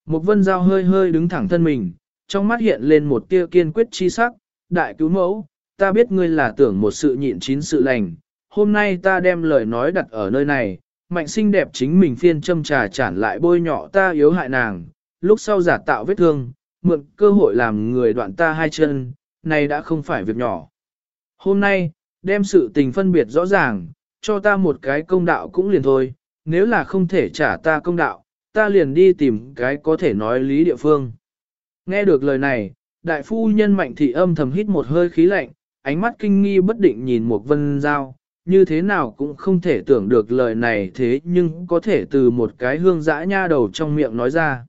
Một vân giao hơi hơi đứng thẳng thân mình, trong mắt hiện lên một tia kiên quyết chi sắc, đại cứu mẫu, ta biết ngươi là tưởng một sự nhịn chín sự lành, hôm nay ta đem lời nói đặt ở nơi này, mạnh xinh đẹp chính mình phiên châm trà chản lại bôi nhọ ta yếu hại nàng, lúc sau giả tạo vết thương, mượn cơ hội làm người đoạn ta hai chân, này đã không phải việc nhỏ. Hôm nay, đem sự tình phân biệt rõ ràng, cho ta một cái công đạo cũng liền thôi, nếu là không thể trả ta công đạo, ta liền đi tìm cái có thể nói lý địa phương. Nghe được lời này, đại phu nhân mạnh thị âm thầm hít một hơi khí lạnh, ánh mắt kinh nghi bất định nhìn một vân giao, như thế nào cũng không thể tưởng được lời này thế nhưng có thể từ một cái hương dã nha đầu trong miệng nói ra.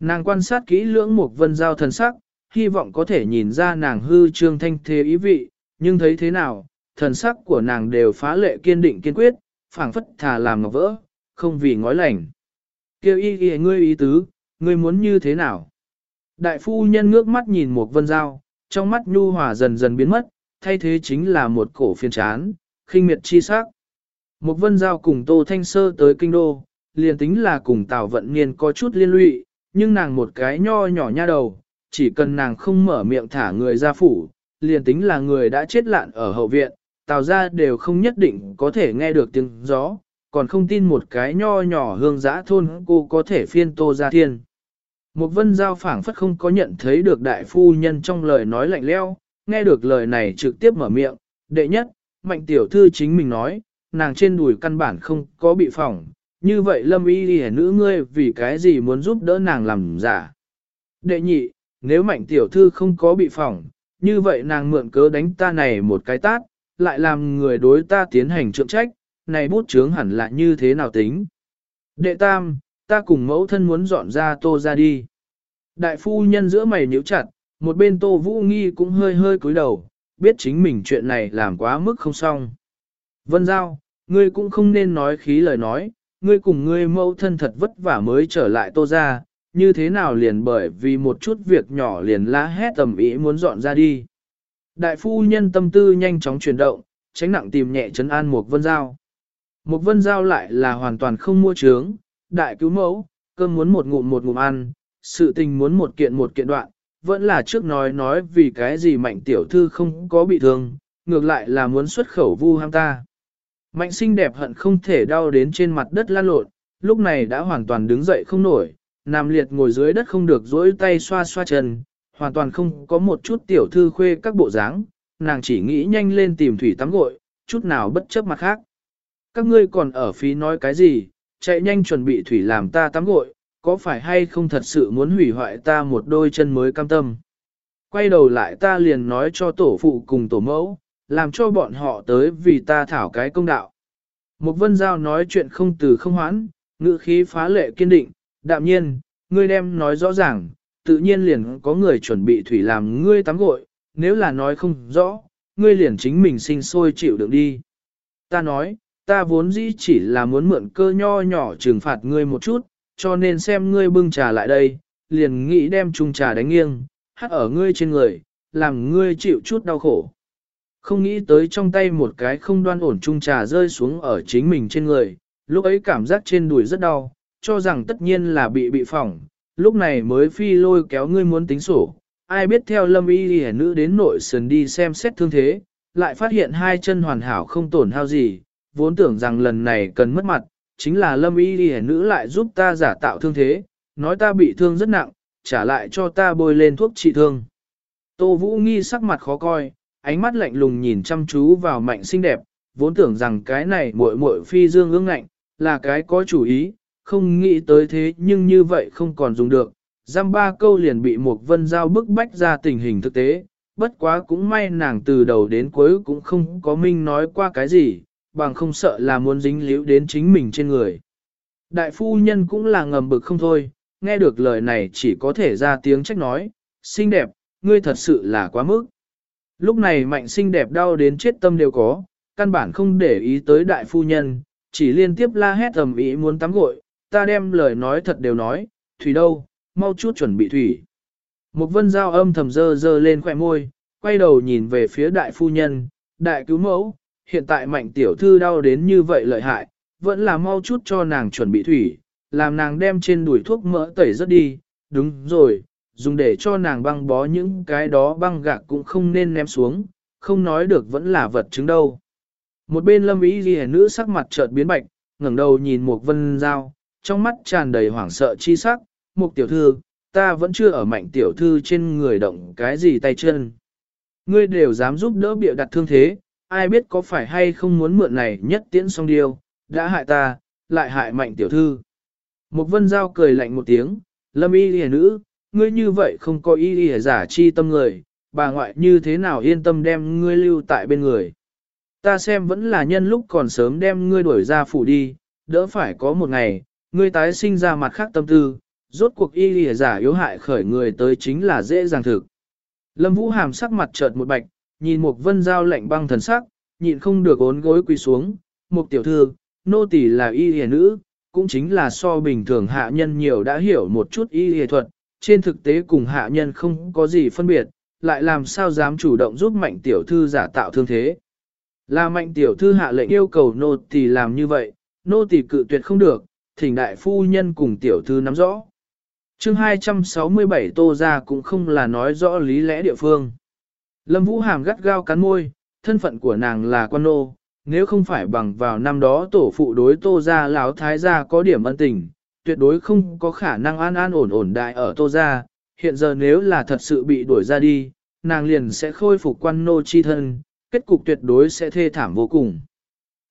Nàng quan sát kỹ lưỡng một vân giao thần sắc, hy vọng có thể nhìn ra nàng hư trương thanh thế ý vị, nhưng thấy thế nào, thần sắc của nàng đều phá lệ kiên định kiên quyết, phảng phất thà làm ngọc vỡ, không vì ngói lành. Kêu y y ngươi ý tứ, ngươi muốn như thế nào? Đại phu nhân ngước mắt nhìn một vân giao, trong mắt nhu hòa dần dần biến mất, thay thế chính là một cổ phiền chán, khinh miệt chi sắc. Một vân giao cùng Tô Thanh Sơ tới kinh đô, liền tính là cùng Tào Vận Niên có chút liên lụy, nhưng nàng một cái nho nhỏ nha đầu, chỉ cần nàng không mở miệng thả người ra phủ, liền tính là người đã chết lạn ở hậu viện, Tào ra đều không nhất định có thể nghe được tiếng gió, còn không tin một cái nho nhỏ hương giã thôn cô có thể phiên Tô ra thiên. Một vân giao phảng phất không có nhận thấy được đại phu nhân trong lời nói lạnh leo, nghe được lời này trực tiếp mở miệng, đệ nhất, mạnh tiểu thư chính mình nói, nàng trên đùi căn bản không có bị phỏng, như vậy lâm y đi nữ ngươi vì cái gì muốn giúp đỡ nàng làm giả. Đệ nhị, nếu mạnh tiểu thư không có bị phỏng, như vậy nàng mượn cớ đánh ta này một cái tát, lại làm người đối ta tiến hành trượng trách, này bút chướng hẳn là như thế nào tính. Đệ tam, ta cùng mẫu thân muốn dọn ra tô ra đi. Đại phu nhân giữa mày nhíu chặt, một bên tô vũ nghi cũng hơi hơi cúi đầu, biết chính mình chuyện này làm quá mức không xong. Vân Giao, ngươi cũng không nên nói khí lời nói, ngươi cùng ngươi mẫu thân thật vất vả mới trở lại tô ra, như thế nào liền bởi vì một chút việc nhỏ liền la hét tầm ý muốn dọn ra đi. Đại phu nhân tâm tư nhanh chóng chuyển động, tránh nặng tìm nhẹ chấn an một vân giao. Một vân giao lại là hoàn toàn không mua trướng, đại cứu mẫu, cơm muốn một ngụm một ngụm ăn, sự tình muốn một kiện một kiện đoạn, vẫn là trước nói nói vì cái gì mạnh tiểu thư không có bị thương, ngược lại là muốn xuất khẩu vu ham ta. Mạnh xinh đẹp hận không thể đau đến trên mặt đất lan lộn, lúc này đã hoàn toàn đứng dậy không nổi, Nam liệt ngồi dưới đất không được dỗi tay xoa xoa chân, hoàn toàn không có một chút tiểu thư khuê các bộ dáng, nàng chỉ nghĩ nhanh lên tìm thủy tắm gội, chút nào bất chấp mặt khác. Các ngươi còn ở phí nói cái gì, chạy nhanh chuẩn bị thủy làm ta tắm gội, có phải hay không thật sự muốn hủy hoại ta một đôi chân mới cam tâm. Quay đầu lại ta liền nói cho tổ phụ cùng tổ mẫu, làm cho bọn họ tới vì ta thảo cái công đạo. Một vân giao nói chuyện không từ không hoãn, ngữ khí phá lệ kiên định, đạm nhiên, ngươi đem nói rõ ràng, tự nhiên liền có người chuẩn bị thủy làm ngươi tắm gội, nếu là nói không rõ, ngươi liền chính mình sinh sôi chịu đựng đi. Ta nói, ta vốn dĩ chỉ là muốn mượn cơ nho nhỏ trừng phạt ngươi một chút, cho nên xem ngươi bưng trà lại đây, liền nghĩ đem chung trà đánh nghiêng, hát ở ngươi trên người, làm ngươi chịu chút đau khổ. Không nghĩ tới trong tay một cái không đoan ổn chung trà rơi xuống ở chính mình trên người, lúc ấy cảm giác trên đùi rất đau, cho rằng tất nhiên là bị bị phỏng, lúc này mới phi lôi kéo ngươi muốn tính sổ. Ai biết theo lâm y hẻ nữ đến nội sườn đi xem xét thương thế, lại phát hiện hai chân hoàn hảo không tổn hao gì, vốn tưởng rằng lần này cần mất mặt, chính là lâm y hẻ nữ lại giúp ta giả tạo thương thế, nói ta bị thương rất nặng, trả lại cho ta bôi lên thuốc trị thương. Tô Vũ Nghi sắc mặt khó coi, ánh mắt lạnh lùng nhìn chăm chú vào mạnh xinh đẹp, vốn tưởng rằng cái này muội muội phi dương ương ngạnh, là cái có chủ ý, không nghĩ tới thế nhưng như vậy không còn dùng được. Giam ba câu liền bị một vân giao bức bách ra tình hình thực tế, bất quá cũng may nàng từ đầu đến cuối cũng không có minh nói qua cái gì, bằng không sợ là muốn dính líu đến chính mình trên người. Đại phu nhân cũng là ngầm bực không thôi, nghe được lời này chỉ có thể ra tiếng trách nói, xinh đẹp, ngươi thật sự là quá mức. Lúc này mạnh xinh đẹp đau đến chết tâm đều có, căn bản không để ý tới đại phu nhân, chỉ liên tiếp la hét ầm ý muốn tắm gội, ta đem lời nói thật đều nói, thủy đâu, mau chút chuẩn bị thủy. Một vân giao âm thầm dơ dơ lên khỏe môi, quay đầu nhìn về phía đại phu nhân, đại cứu mẫu, hiện tại mạnh tiểu thư đau đến như vậy lợi hại, vẫn là mau chút cho nàng chuẩn bị thủy, làm nàng đem trên đùi thuốc mỡ tẩy rất đi, đúng rồi, dùng để cho nàng băng bó những cái đó băng gạc cũng không nên ném xuống, không nói được vẫn là vật chứng đâu. Một bên lâm ý ghi nữ sắc mặt chợt biến bạch, ngẩng đầu nhìn một vân dao, trong mắt tràn đầy hoảng sợ chi sắc, một tiểu thư, ta vẫn chưa ở mạnh tiểu thư trên người động cái gì tay chân. Ngươi đều dám giúp đỡ bịa đặt thương thế, ai biết có phải hay không muốn mượn này nhất tiễn xong điều, đã hại ta, lại hại mạnh tiểu thư. Một vân giao cười lạnh một tiếng, lâm y lìa nữ, ngươi như vậy không có y lìa giả chi tâm người, bà ngoại như thế nào yên tâm đem ngươi lưu tại bên người. Ta xem vẫn là nhân lúc còn sớm đem ngươi đuổi ra phủ đi, đỡ phải có một ngày, ngươi tái sinh ra mặt khác tâm tư, rốt cuộc y lìa giả yếu hại khởi người tới chính là dễ dàng thực. Lâm Vũ Hàm sắc mặt chợt một bạch, nhìn một vân dao lạnh băng thần sắc, nhịn không được ốn gối quỳ xuống, một tiểu thư, nô tỳ là y lìa nữ, cũng chính là so bình thường hạ nhân nhiều đã hiểu một chút y lìa thuật, trên thực tế cùng hạ nhân không có gì phân biệt, lại làm sao dám chủ động giúp mạnh tiểu thư giả tạo thương thế. Là mạnh tiểu thư hạ lệnh yêu cầu nô tỳ làm như vậy, nô tỳ cự tuyệt không được, thỉnh đại phu nhân cùng tiểu thư nắm rõ. chương 267 tô ra cũng không là nói rõ lý lẽ địa phương. Lâm Vũ Hàm gắt gao cắn môi, thân phận của nàng là quan nô, nếu không phải bằng vào năm đó tổ phụ đối tô ra lão thái gia có điểm ân tình, tuyệt đối không có khả năng an an ổn ổn đại ở tô ra, hiện giờ nếu là thật sự bị đuổi ra đi, nàng liền sẽ khôi phục quan nô chi thân, kết cục tuyệt đối sẽ thê thảm vô cùng.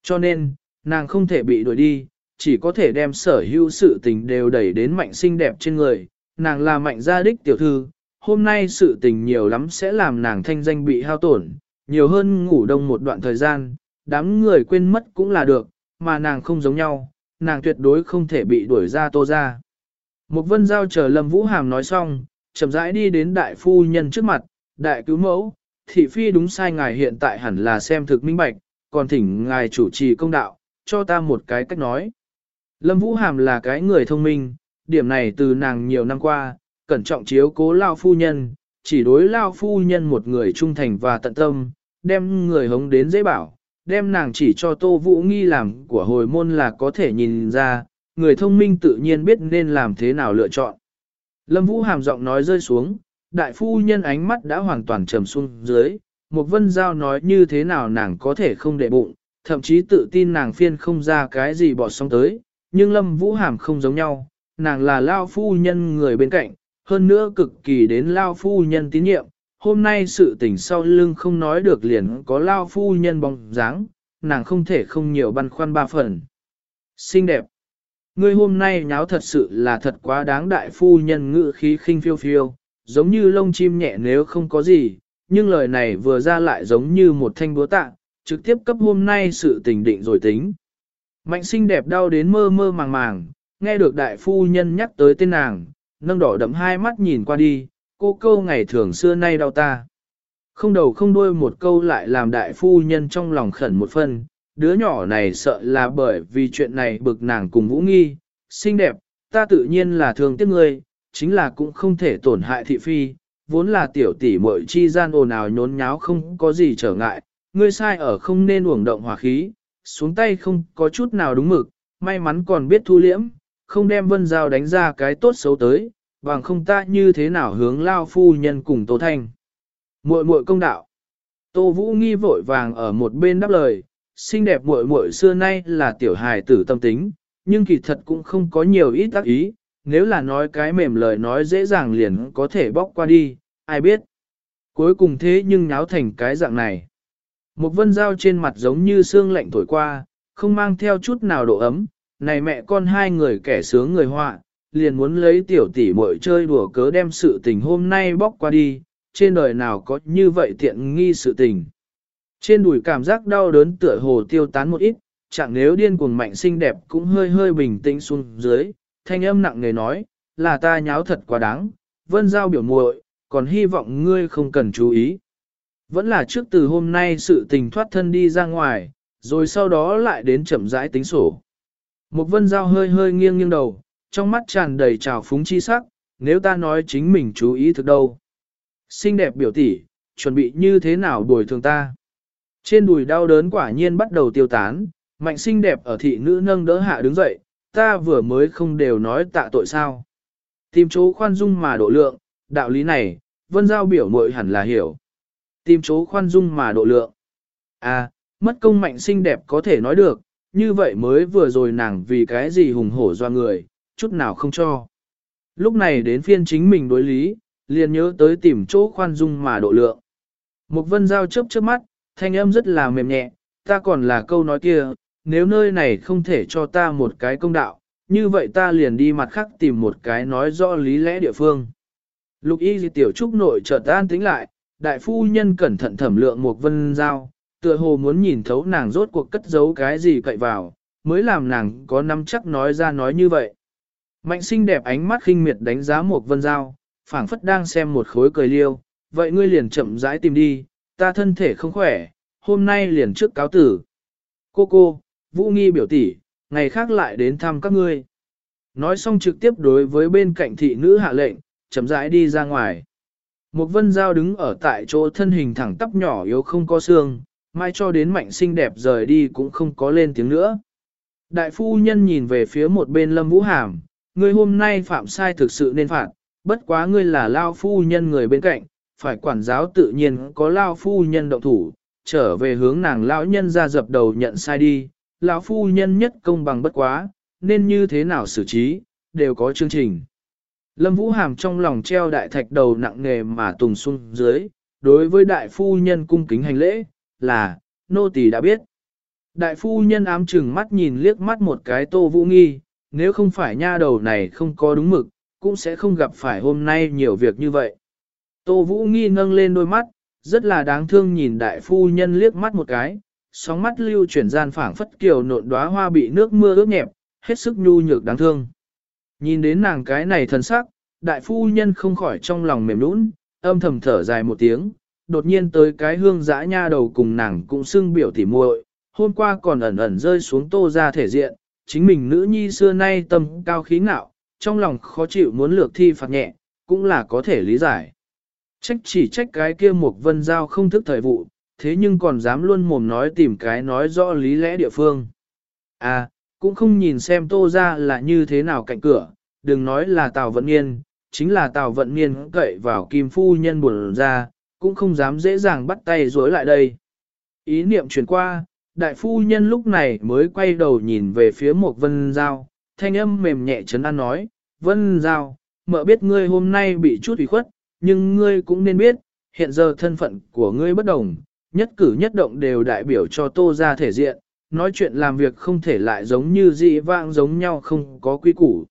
Cho nên, nàng không thể bị đuổi đi, chỉ có thể đem sở hữu sự tình đều đẩy đến mạnh xinh đẹp trên người, nàng là mạnh gia đích tiểu thư, hôm nay sự tình nhiều lắm sẽ làm nàng thanh danh bị hao tổn, nhiều hơn ngủ đông một đoạn thời gian, đám người quên mất cũng là được, mà nàng không giống nhau, nàng tuyệt đối không thể bị đuổi ra tô ra. Một vân giao chờ Lâm Vũ Hàm nói xong, chậm rãi đi đến đại phu nhân trước mặt, đại cứu mẫu, thị phi đúng sai ngài hiện tại hẳn là xem thực minh bạch, còn thỉnh ngài chủ trì công đạo, cho ta một cái cách nói. Lâm Vũ Hàm là cái người thông minh, điểm này từ nàng nhiều năm qua, cẩn trọng chiếu cố lao phu nhân, chỉ đối lao phu nhân một người trung thành và tận tâm, đem người hống đến dễ bảo, đem nàng chỉ cho Tô Vũ Nghi làm của hồi môn là có thể nhìn ra, người thông minh tự nhiên biết nên làm thế nào lựa chọn. Lâm Vũ hàm giọng nói rơi xuống, đại phu nhân ánh mắt đã hoàn toàn trầm xuống dưới, một vân giao nói như thế nào nàng có thể không để bụng, thậm chí tự tin nàng phiên không ra cái gì bỏ xong tới, nhưng Lâm Vũ hàm không giống nhau, nàng là lao phu nhân người bên cạnh, hơn nữa cực kỳ đến lao phu nhân tín nhiệm, hôm nay sự tình sau lưng không nói được liền có lao phu nhân bóng dáng, nàng không thể không nhiều băn khoăn ba phần. Xinh đẹp. Ngươi hôm nay nháo thật sự là thật quá đáng đại phu nhân ngự khí khinh phiêu phiêu, giống như lông chim nhẹ nếu không có gì, nhưng lời này vừa ra lại giống như một thanh búa tạ, trực tiếp cấp hôm nay sự tình định rồi tính. Mạnh xinh đẹp đau đến mơ mơ màng màng, nghe được đại phu nhân nhắc tới tên nàng, nâng đỏ đậm hai mắt nhìn qua đi, cô câu ngày thường xưa nay đau ta. Không đầu không đuôi một câu lại làm đại phu nhân trong lòng khẩn một phần, đứa nhỏ này sợ là bởi vì chuyện này bực nàng cùng Vũ Nghi, xinh đẹp, ta tự nhiên là thương tiếc ngươi, chính là cũng không thể tổn hại thị phi, vốn là tiểu tỷ muội chi gian ồn ào nhốn nháo không có gì trở ngại, ngươi sai ở không nên uổng động hỏa khí, xuống tay không có chút nào đúng mực, may mắn còn biết thu liễm, không đem vân dao đánh ra cái tốt xấu tới, bằng không ta như thế nào hướng lao phu nhân cùng Tô Thanh. Muội muội công đạo. Tô Vũ nghi vội vàng ở một bên đáp lời, xinh đẹp muội muội xưa nay là tiểu hài tử tâm tính, nhưng kỳ thật cũng không có nhiều ít tác ý, nếu là nói cái mềm lời nói dễ dàng liền có thể bóc qua đi, ai biết. Cuối cùng thế nhưng nháo thành cái dạng này. Một vân dao trên mặt giống như xương lạnh thổi qua, không mang theo chút nào độ ấm, này mẹ con hai người kẻ sướng người họa, liền muốn lấy tiểu tỷ muội chơi đùa cớ đem sự tình hôm nay bóc qua đi, trên đời nào có như vậy tiện nghi sự tình. Trên đùi cảm giác đau đớn tựa hồ tiêu tán một ít, chẳng nếu điên cuồng mạnh xinh đẹp cũng hơi hơi bình tĩnh xuống dưới, thanh âm nặng nề nói, là ta nháo thật quá đáng, vân giao biểu muội, còn hy vọng ngươi không cần chú ý. Vẫn là trước từ hôm nay sự tình thoát thân đi ra ngoài, rồi sau đó lại đến chậm rãi tính sổ. Một vân giao hơi hơi nghiêng nghiêng đầu, trong mắt tràn đầy trào phúng chi sắc, nếu ta nói chính mình chú ý thực đâu. Xinh đẹp biểu tỷ, chuẩn bị như thế nào bồi thường ta. Trên đùi đau đớn quả nhiên bắt đầu tiêu tán, mạnh xinh đẹp ở thị nữ nâng đỡ hạ đứng dậy, ta vừa mới không đều nói tạ tội sao. Tìm chỗ khoan dung mà độ lượng, đạo lý này, vân giao biểu mội hẳn là hiểu. Tìm chỗ khoan dung mà độ lượng. À, mất công mạnh xinh đẹp có thể nói được, như vậy mới vừa rồi nàng vì cái gì hùng hổ do người, chút nào không cho. Lúc này đến phiên chính mình đối lý, liền nhớ tới tìm chỗ khoan dung mà độ lượng. Một vân giao chớp chớp mắt, thanh âm rất là mềm nhẹ, ta còn là câu nói kia, nếu nơi này không thể cho ta một cái công đạo, như vậy ta liền đi mặt khác tìm một cái nói rõ lý lẽ địa phương. Lục y di tiểu trúc nội chợt an tính lại, đại phu nhân cẩn thận thẩm lượng một vân giao, tựa hồ muốn nhìn thấu nàng rốt cuộc cất giấu cái gì cậy vào, mới làm nàng có nắm chắc nói ra nói như vậy. Mạnh xinh đẹp ánh mắt khinh miệt đánh giá một vân giao, phảng phất đang xem một khối cười liêu, vậy ngươi liền chậm rãi tìm đi, ta thân thể không khỏe, hôm nay liền trước cáo tử. Cô cô, Vũ Nghi biểu tỷ, ngày khác lại đến thăm các ngươi. Nói xong trực tiếp đối với bên cạnh thị nữ hạ lệnh, chậm rãi đi ra ngoài. Một vân giao đứng ở tại chỗ thân hình thẳng tắp nhỏ yếu không có xương, mai cho đến mạnh xinh đẹp rời đi cũng không có lên tiếng nữa. Đại phu nhân nhìn về phía một bên lâm vũ hàm, người hôm nay phạm sai thực sự nên phạt, bất quá ngươi là lao phu nhân người bên cạnh, phải quản giáo tự nhiên có lao phu nhân động thủ, trở về hướng nàng lão nhân ra dập đầu nhận sai đi, lão phu nhân nhất công bằng bất quá, nên như thế nào xử trí, đều có chương trình. Lâm Vũ Hàm trong lòng treo đại thạch đầu nặng nề mà tùng xuống dưới, đối với đại phu nhân cung kính hành lễ, là, nô tỳ đã biết. Đại phu nhân ám chừng mắt nhìn liếc mắt một cái tô vũ nghi, nếu không phải nha đầu này không có đúng mực, cũng sẽ không gặp phải hôm nay nhiều việc như vậy. Tô vũ nghi nâng lên đôi mắt, rất là đáng thương nhìn đại phu nhân liếc mắt một cái, sóng mắt lưu chuyển gian phảng phất kiều nộn đóa hoa bị nước mưa ướt nhẹp, hết sức nhu nhược đáng thương. Nhìn đến nàng cái này thần sắc, đại phu nhân không khỏi trong lòng mềm nũng, âm thầm thở dài một tiếng, đột nhiên tới cái hương dã nha đầu cùng nàng cũng xưng biểu tỉ muội, hôm qua còn ẩn ẩn rơi xuống tô ra thể diện, chính mình nữ nhi xưa nay tâm cao khí ngạo, trong lòng khó chịu muốn lược thi phạt nhẹ, cũng là có thể lý giải. Trách chỉ trách cái kia một vân giao không thức thời vụ, thế nhưng còn dám luôn mồm nói tìm cái nói rõ lý lẽ địa phương. À, cũng không nhìn xem tô ra là như thế nào cạnh cửa, đừng nói là Tào Vận Niên, chính là Tào Vận Niên cậy vào Kim Phu Nhân buồn ra, cũng không dám dễ dàng bắt tay dối lại đây. Ý niệm chuyển qua, đại phu nhân lúc này mới quay đầu nhìn về phía một vân giao, thanh âm mềm nhẹ chấn an nói, vân giao, mợ biết ngươi hôm nay bị chút ủy khuất, nhưng ngươi cũng nên biết, hiện giờ thân phận của ngươi bất đồng, nhất cử nhất động đều đại biểu cho tô ra thể diện, nói chuyện làm việc không thể lại giống như dị vãng giống nhau không có quy củ.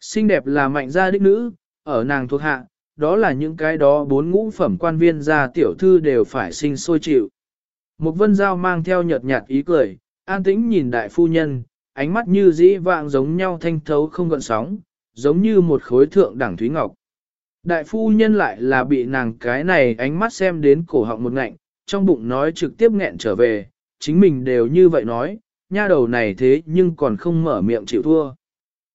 Xinh đẹp là mạnh gia đích nữ, ở nàng thuộc hạ, đó là những cái đó bốn ngũ phẩm quan viên gia tiểu thư đều phải sinh sôi chịu. Một vân giao mang theo nhợt nhạt ý cười, an tĩnh nhìn đại phu nhân, ánh mắt như dĩ vạng giống nhau thanh thấu không gợn sóng, giống như một khối thượng đẳng thúy ngọc. Đại phu nhân lại là bị nàng cái này ánh mắt xem đến cổ họng một ngạnh, trong bụng nói trực tiếp nghẹn trở về, chính mình đều như vậy nói, nha đầu này thế nhưng còn không mở miệng chịu thua.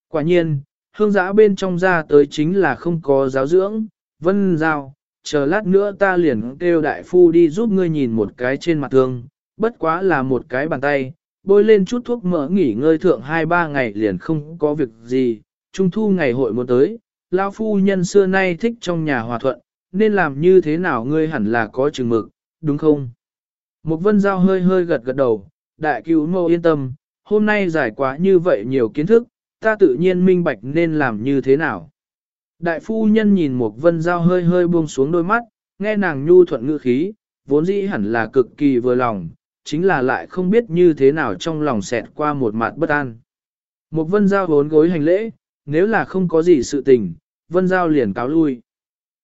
Quả nhiên, hương giã bên trong ra tới chính là không có giáo dưỡng, vân giao, chờ lát nữa ta liền kêu đại phu đi giúp ngươi nhìn một cái trên mặt thương, bất quá là một cái bàn tay, bôi lên chút thuốc mỡ nghỉ ngơi thượng 2-3 ngày liền không có việc gì, trung thu ngày hội muốn tới, lao phu nhân xưa nay thích trong nhà hòa thuận, nên làm như thế nào ngươi hẳn là có chừng mực, đúng không? Mục vân giao hơi hơi gật gật đầu, đại cứu mô yên tâm, hôm nay giải quá như vậy nhiều kiến thức, ta tự nhiên minh bạch nên làm như thế nào. Đại phu nhân nhìn Mục vân giao hơi hơi buông xuống đôi mắt, nghe nàng nhu thuận ngữ khí, vốn dĩ hẳn là cực kỳ vừa lòng, chính là lại không biết như thế nào trong lòng xẹt qua một mặt bất an. Mục vân giao vốn gối hành lễ, nếu là không có gì sự tình, vân giao liền cáo lui.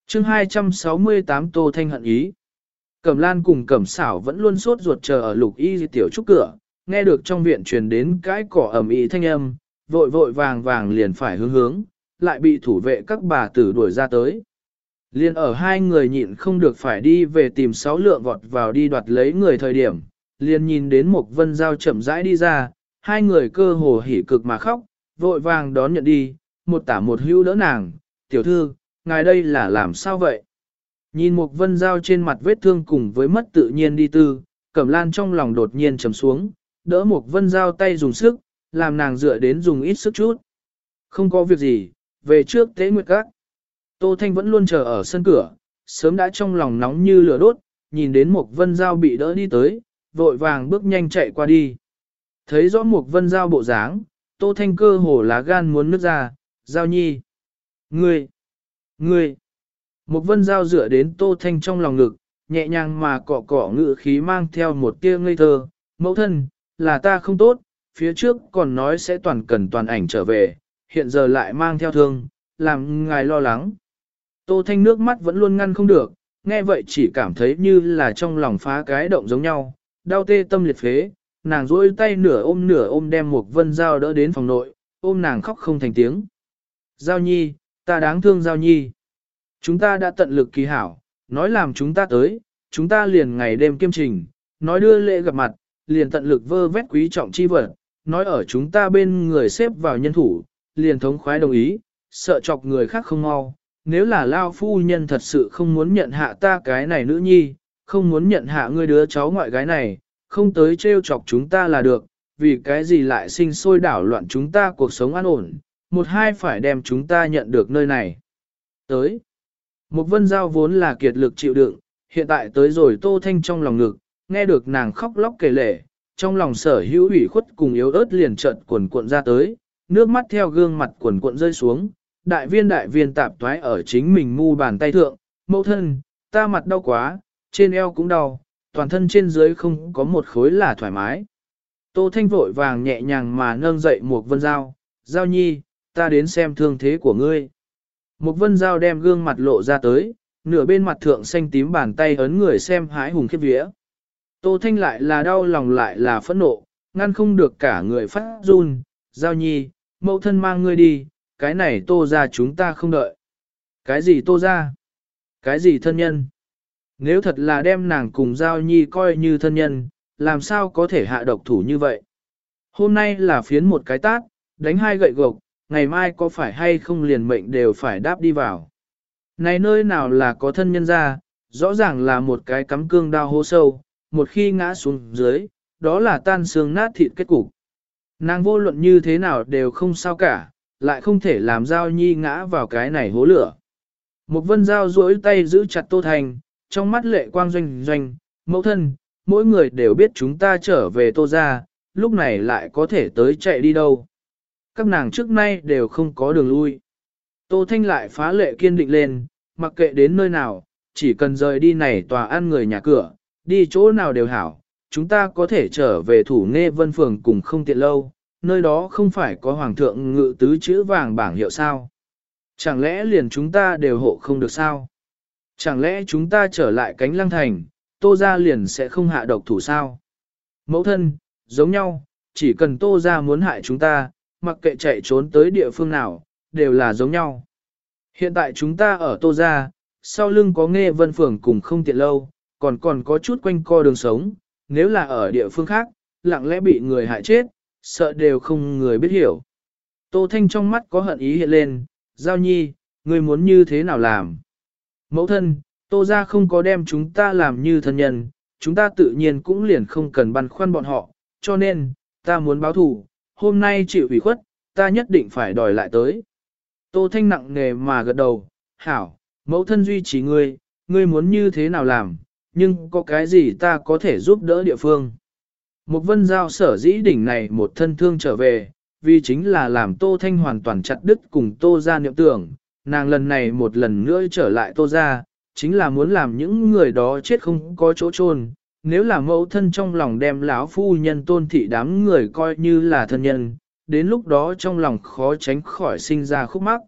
chương 268 Tô Thanh hận ý. Cẩm lan cùng cẩm xảo vẫn luôn sốt ruột chờ ở lục y tiểu trúc cửa, nghe được trong viện truyền đến cái cỏ ẩm ý thanh âm, vội vội vàng vàng liền phải hướng hướng, lại bị thủ vệ các bà tử đuổi ra tới. Liên ở hai người nhịn không được phải đi về tìm sáu lượng vọt vào đi đoạt lấy người thời điểm, liền nhìn đến một vân dao chậm rãi đi ra, hai người cơ hồ hỉ cực mà khóc, vội vàng đón nhận đi, một tả một hưu đỡ nàng, tiểu thư, ngài đây là làm sao vậy? Nhìn một vân dao trên mặt vết thương cùng với mất tự nhiên đi tư, cẩm lan trong lòng đột nhiên trầm xuống, đỡ một vân dao tay dùng sức, làm nàng dựa đến dùng ít sức chút. Không có việc gì, về trước tế nguyệt các. Tô Thanh vẫn luôn chờ ở sân cửa, sớm đã trong lòng nóng như lửa đốt, nhìn đến một vân dao bị đỡ đi tới, vội vàng bước nhanh chạy qua đi. Thấy rõ một vân dao bộ dáng, Tô Thanh cơ hồ lá gan muốn nứt ra, giao nhi. Ngươi! Ngươi! Một vân Giao dựa đến Tô Thanh trong lòng ngực, nhẹ nhàng mà cọ cọ ngự khí mang theo một tia ngây thơ. Mẫu thân, là ta không tốt, phía trước còn nói sẽ toàn cần toàn ảnh trở về, hiện giờ lại mang theo thương, làm ngài lo lắng. Tô Thanh nước mắt vẫn luôn ngăn không được, nghe vậy chỉ cảm thấy như là trong lòng phá cái động giống nhau, đau tê tâm liệt phế, nàng duỗi tay nửa ôm nửa ôm đem một vân dao đỡ đến phòng nội, ôm nàng khóc không thành tiếng. Giao nhi, ta đáng thương giao nhi. Chúng ta đã tận lực kỳ hảo, nói làm chúng ta tới, chúng ta liền ngày đêm kiêm trình, nói đưa lễ gặp mặt, liền tận lực vơ vét quý trọng chi vật, nói ở chúng ta bên người xếp vào nhân thủ, liền thống khoái đồng ý, sợ chọc người khác không mau. Nếu là lao phu nhân thật sự không muốn nhận hạ ta cái này nữ nhi, không muốn nhận hạ ngươi đứa cháu ngoại gái này, không tới trêu chọc chúng ta là được, vì cái gì lại sinh sôi đảo loạn chúng ta cuộc sống an ổn, một hai phải đem chúng ta nhận được nơi này. Tới, một vân giao vốn là kiệt lực chịu đựng, hiện tại tới rồi tô thanh trong lòng ngực, nghe được nàng khóc lóc kể lể, trong lòng sở hữu ủy khuất cùng yếu ớt liền trận quần cuộn ra tới, nước mắt theo gương mặt quần cuộn rơi xuống, đại viên đại viên tạp thoái ở chính mình mu bàn tay thượng, mẫu thân, ta mặt đau quá, trên eo cũng đau, toàn thân trên dưới không có một khối là thoải mái. Tô Thanh vội vàng nhẹ nhàng mà nâng dậy một vân dao, giao nhi, ta đến xem thương thế của ngươi. Một vân dao đem gương mặt lộ ra tới, nửa bên mặt thượng xanh tím bàn tay ấn người xem hái hùng khiếp vía. Tô Thanh lại là đau lòng lại là phẫn nộ, ngăn không được cả người phát run, giao nhi, mẫu thân mang ngươi đi, cái này tô ra chúng ta không đợi. Cái gì tô ra? Cái gì thân nhân? Nếu thật là đem nàng cùng giao nhi coi như thân nhân, làm sao có thể hạ độc thủ như vậy? Hôm nay là phiến một cái tát, đánh hai gậy gộc, ngày mai có phải hay không liền mệnh đều phải đáp đi vào. Này nơi nào là có thân nhân ra, rõ ràng là một cái cắm cương đao hô sâu, một khi ngã xuống dưới, đó là tan xương nát thịt kết cục. Nàng vô luận như thế nào đều không sao cả, lại không thể làm Giao Nhi ngã vào cái này hố lửa. Một vân Giao duỗi tay giữ chặt Tô Thành, trong mắt lệ quang doanh doanh, mẫu thân, mỗi người đều biết chúng ta trở về Tô ra, lúc này lại có thể tới chạy đi đâu. Các nàng trước nay đều không có đường lui. Tô Thanh lại phá lệ kiên định lên, mặc kệ đến nơi nào, chỉ cần rời đi này tòa ăn người nhà cửa, đi chỗ nào đều hảo, chúng ta có thể trở về thủ nghe vân phường cùng không tiện lâu, nơi đó không phải có hoàng thượng ngự tứ chữ vàng bảng hiệu sao. Chẳng lẽ liền chúng ta đều hộ không được sao? Chẳng lẽ chúng ta trở lại cánh lăng thành, tô ra liền sẽ không hạ độc thủ sao? Mẫu thân, giống nhau, chỉ cần tô ra muốn hại chúng ta, mặc kệ chạy trốn tới địa phương nào, đều là giống nhau. Hiện tại chúng ta ở tô gia sau lưng có nghe vân phường cùng không tiện lâu, còn còn có chút quanh co đường sống, nếu là ở địa phương khác, lặng lẽ bị người hại chết, sợ đều không người biết hiểu. Tô Thanh trong mắt có hận ý hiện lên, Giao Nhi, ngươi muốn như thế nào làm? Mẫu thân, Tô gia không có đem chúng ta làm như thân nhân, chúng ta tự nhiên cũng liền không cần băn khoăn bọn họ, cho nên, ta muốn báo thù, hôm nay chịu ủy khuất, ta nhất định phải đòi lại tới. Tô Thanh nặng nề mà gật đầu, hảo, mẫu thân duy trì ngươi, ngươi muốn như thế nào làm, nhưng có cái gì ta có thể giúp đỡ địa phương. Một vân giao sở dĩ đỉnh này một thân thương trở về, vì chính là làm Tô Thanh hoàn toàn chặt đứt cùng Tô ra niệm tưởng, nàng lần này một lần nữa trở lại Tô ra, chính là muốn làm những người đó chết không có chỗ chôn. Nếu là mẫu thân trong lòng đem lão phu nhân tôn thị đám người coi như là thân nhân, đến lúc đó trong lòng khó tránh khỏi sinh ra khúc mắc.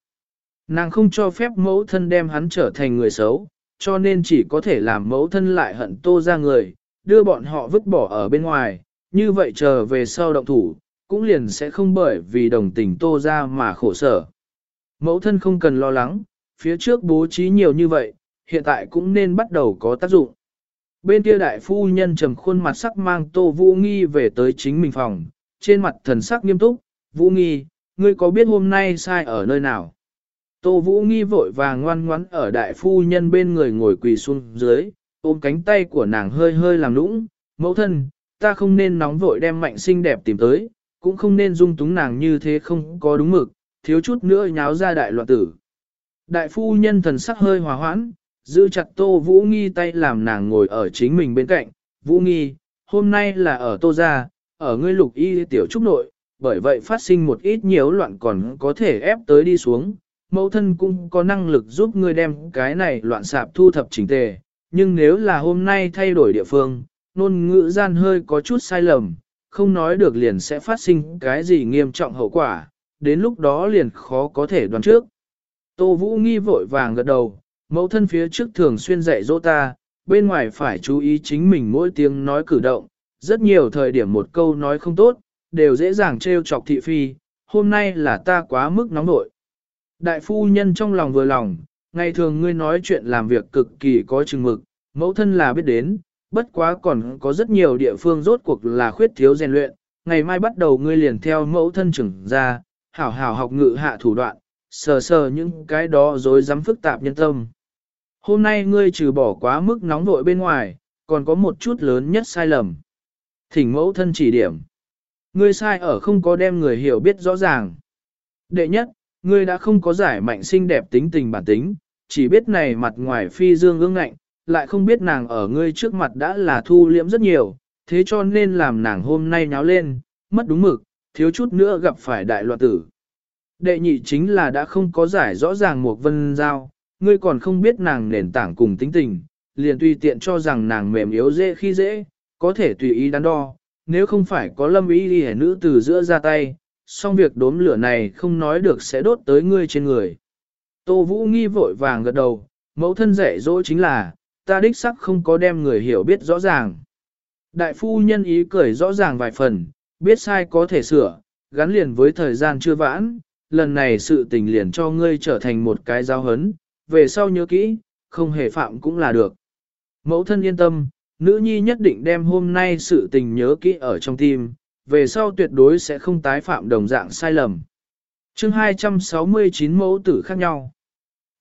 Nàng không cho phép mẫu thân đem hắn trở thành người xấu, cho nên chỉ có thể làm mẫu thân lại hận tô ra người, đưa bọn họ vứt bỏ ở bên ngoài, như vậy chờ về sau động thủ, cũng liền sẽ không bởi vì đồng tình tô ra mà khổ sở. Mẫu thân không cần lo lắng, phía trước bố trí nhiều như vậy, hiện tại cũng nên bắt đầu có tác dụng. Bên kia đại phu nhân trầm khuôn mặt sắc mang tô vũ nghi về tới chính mình phòng, trên mặt thần sắc nghiêm túc, vũ nghi, ngươi có biết hôm nay sai ở nơi nào? Tô Vũ nghi vội và ngoan ngoãn ở đại phu nhân bên người ngồi quỳ xuống dưới, ôm cánh tay của nàng hơi hơi làm lũng mẫu thân, ta không nên nóng vội đem mạnh xinh đẹp tìm tới, cũng không nên dung túng nàng như thế không có đúng mực, thiếu chút nữa nháo ra đại loạn tử. Đại phu nhân thần sắc hơi hòa hoãn, giữ chặt Tô Vũ Nghi tay làm nàng ngồi ở chính mình bên cạnh. Vũ Nghi, hôm nay là ở Tô Gia, ở ngươi lục y tiểu trúc nội, bởi vậy phát sinh một ít nhiễu loạn còn có thể ép tới đi xuống. Mẫu thân cũng có năng lực giúp ngươi đem cái này loạn sạp thu thập chỉnh tề, nhưng nếu là hôm nay thay đổi địa phương, nôn ngữ gian hơi có chút sai lầm, không nói được liền sẽ phát sinh cái gì nghiêm trọng hậu quả, đến lúc đó liền khó có thể đoán trước. Tô Vũ nghi vội vàng gật đầu, mẫu thân phía trước thường xuyên dạy dỗ ta, bên ngoài phải chú ý chính mình mỗi tiếng nói cử động, rất nhiều thời điểm một câu nói không tốt, đều dễ dàng trêu chọc thị phi, hôm nay là ta quá mức nóng nội. Đại phu nhân trong lòng vừa lòng, ngày thường ngươi nói chuyện làm việc cực kỳ có chừng mực, mẫu thân là biết đến, bất quá còn có rất nhiều địa phương rốt cuộc là khuyết thiếu rèn luyện, ngày mai bắt đầu ngươi liền theo mẫu thân trưởng ra, hảo hảo học ngự hạ thủ đoạn, sờ sờ những cái đó dối dám phức tạp nhân tâm. Hôm nay ngươi trừ bỏ quá mức nóng vội bên ngoài, còn có một chút lớn nhất sai lầm. Thỉnh mẫu thân chỉ điểm. Ngươi sai ở không có đem người hiểu biết rõ ràng. Đệ nhất, ngươi đã không có giải mạnh xinh đẹp tính tình bản tính, chỉ biết này mặt ngoài phi dương ương ngạnh, lại không biết nàng ở ngươi trước mặt đã là thu liễm rất nhiều, thế cho nên làm nàng hôm nay nháo lên, mất đúng mực, thiếu chút nữa gặp phải đại loạn tử. Đệ nhị chính là đã không có giải rõ ràng một vân giao, ngươi còn không biết nàng nền tảng cùng tính tình, liền tùy tiện cho rằng nàng mềm yếu dễ khi dễ, có thể tùy ý đắn đo, nếu không phải có lâm ý đi nữ từ giữa ra tay, xong việc đốm lửa này không nói được sẽ đốt tới ngươi trên người. Tô Vũ nghi vội vàng gật đầu, mẫu thân rẻ dỗ chính là, ta đích sắc không có đem người hiểu biết rõ ràng. Đại phu nhân ý cười rõ ràng vài phần, biết sai có thể sửa, gắn liền với thời gian chưa vãn, lần này sự tình liền cho ngươi trở thành một cái giao hấn, về sau nhớ kỹ, không hề phạm cũng là được. Mẫu thân yên tâm, nữ nhi nhất định đem hôm nay sự tình nhớ kỹ ở trong tim, về sau tuyệt đối sẽ không tái phạm đồng dạng sai lầm. chương 269 mẫu tử khác nhau.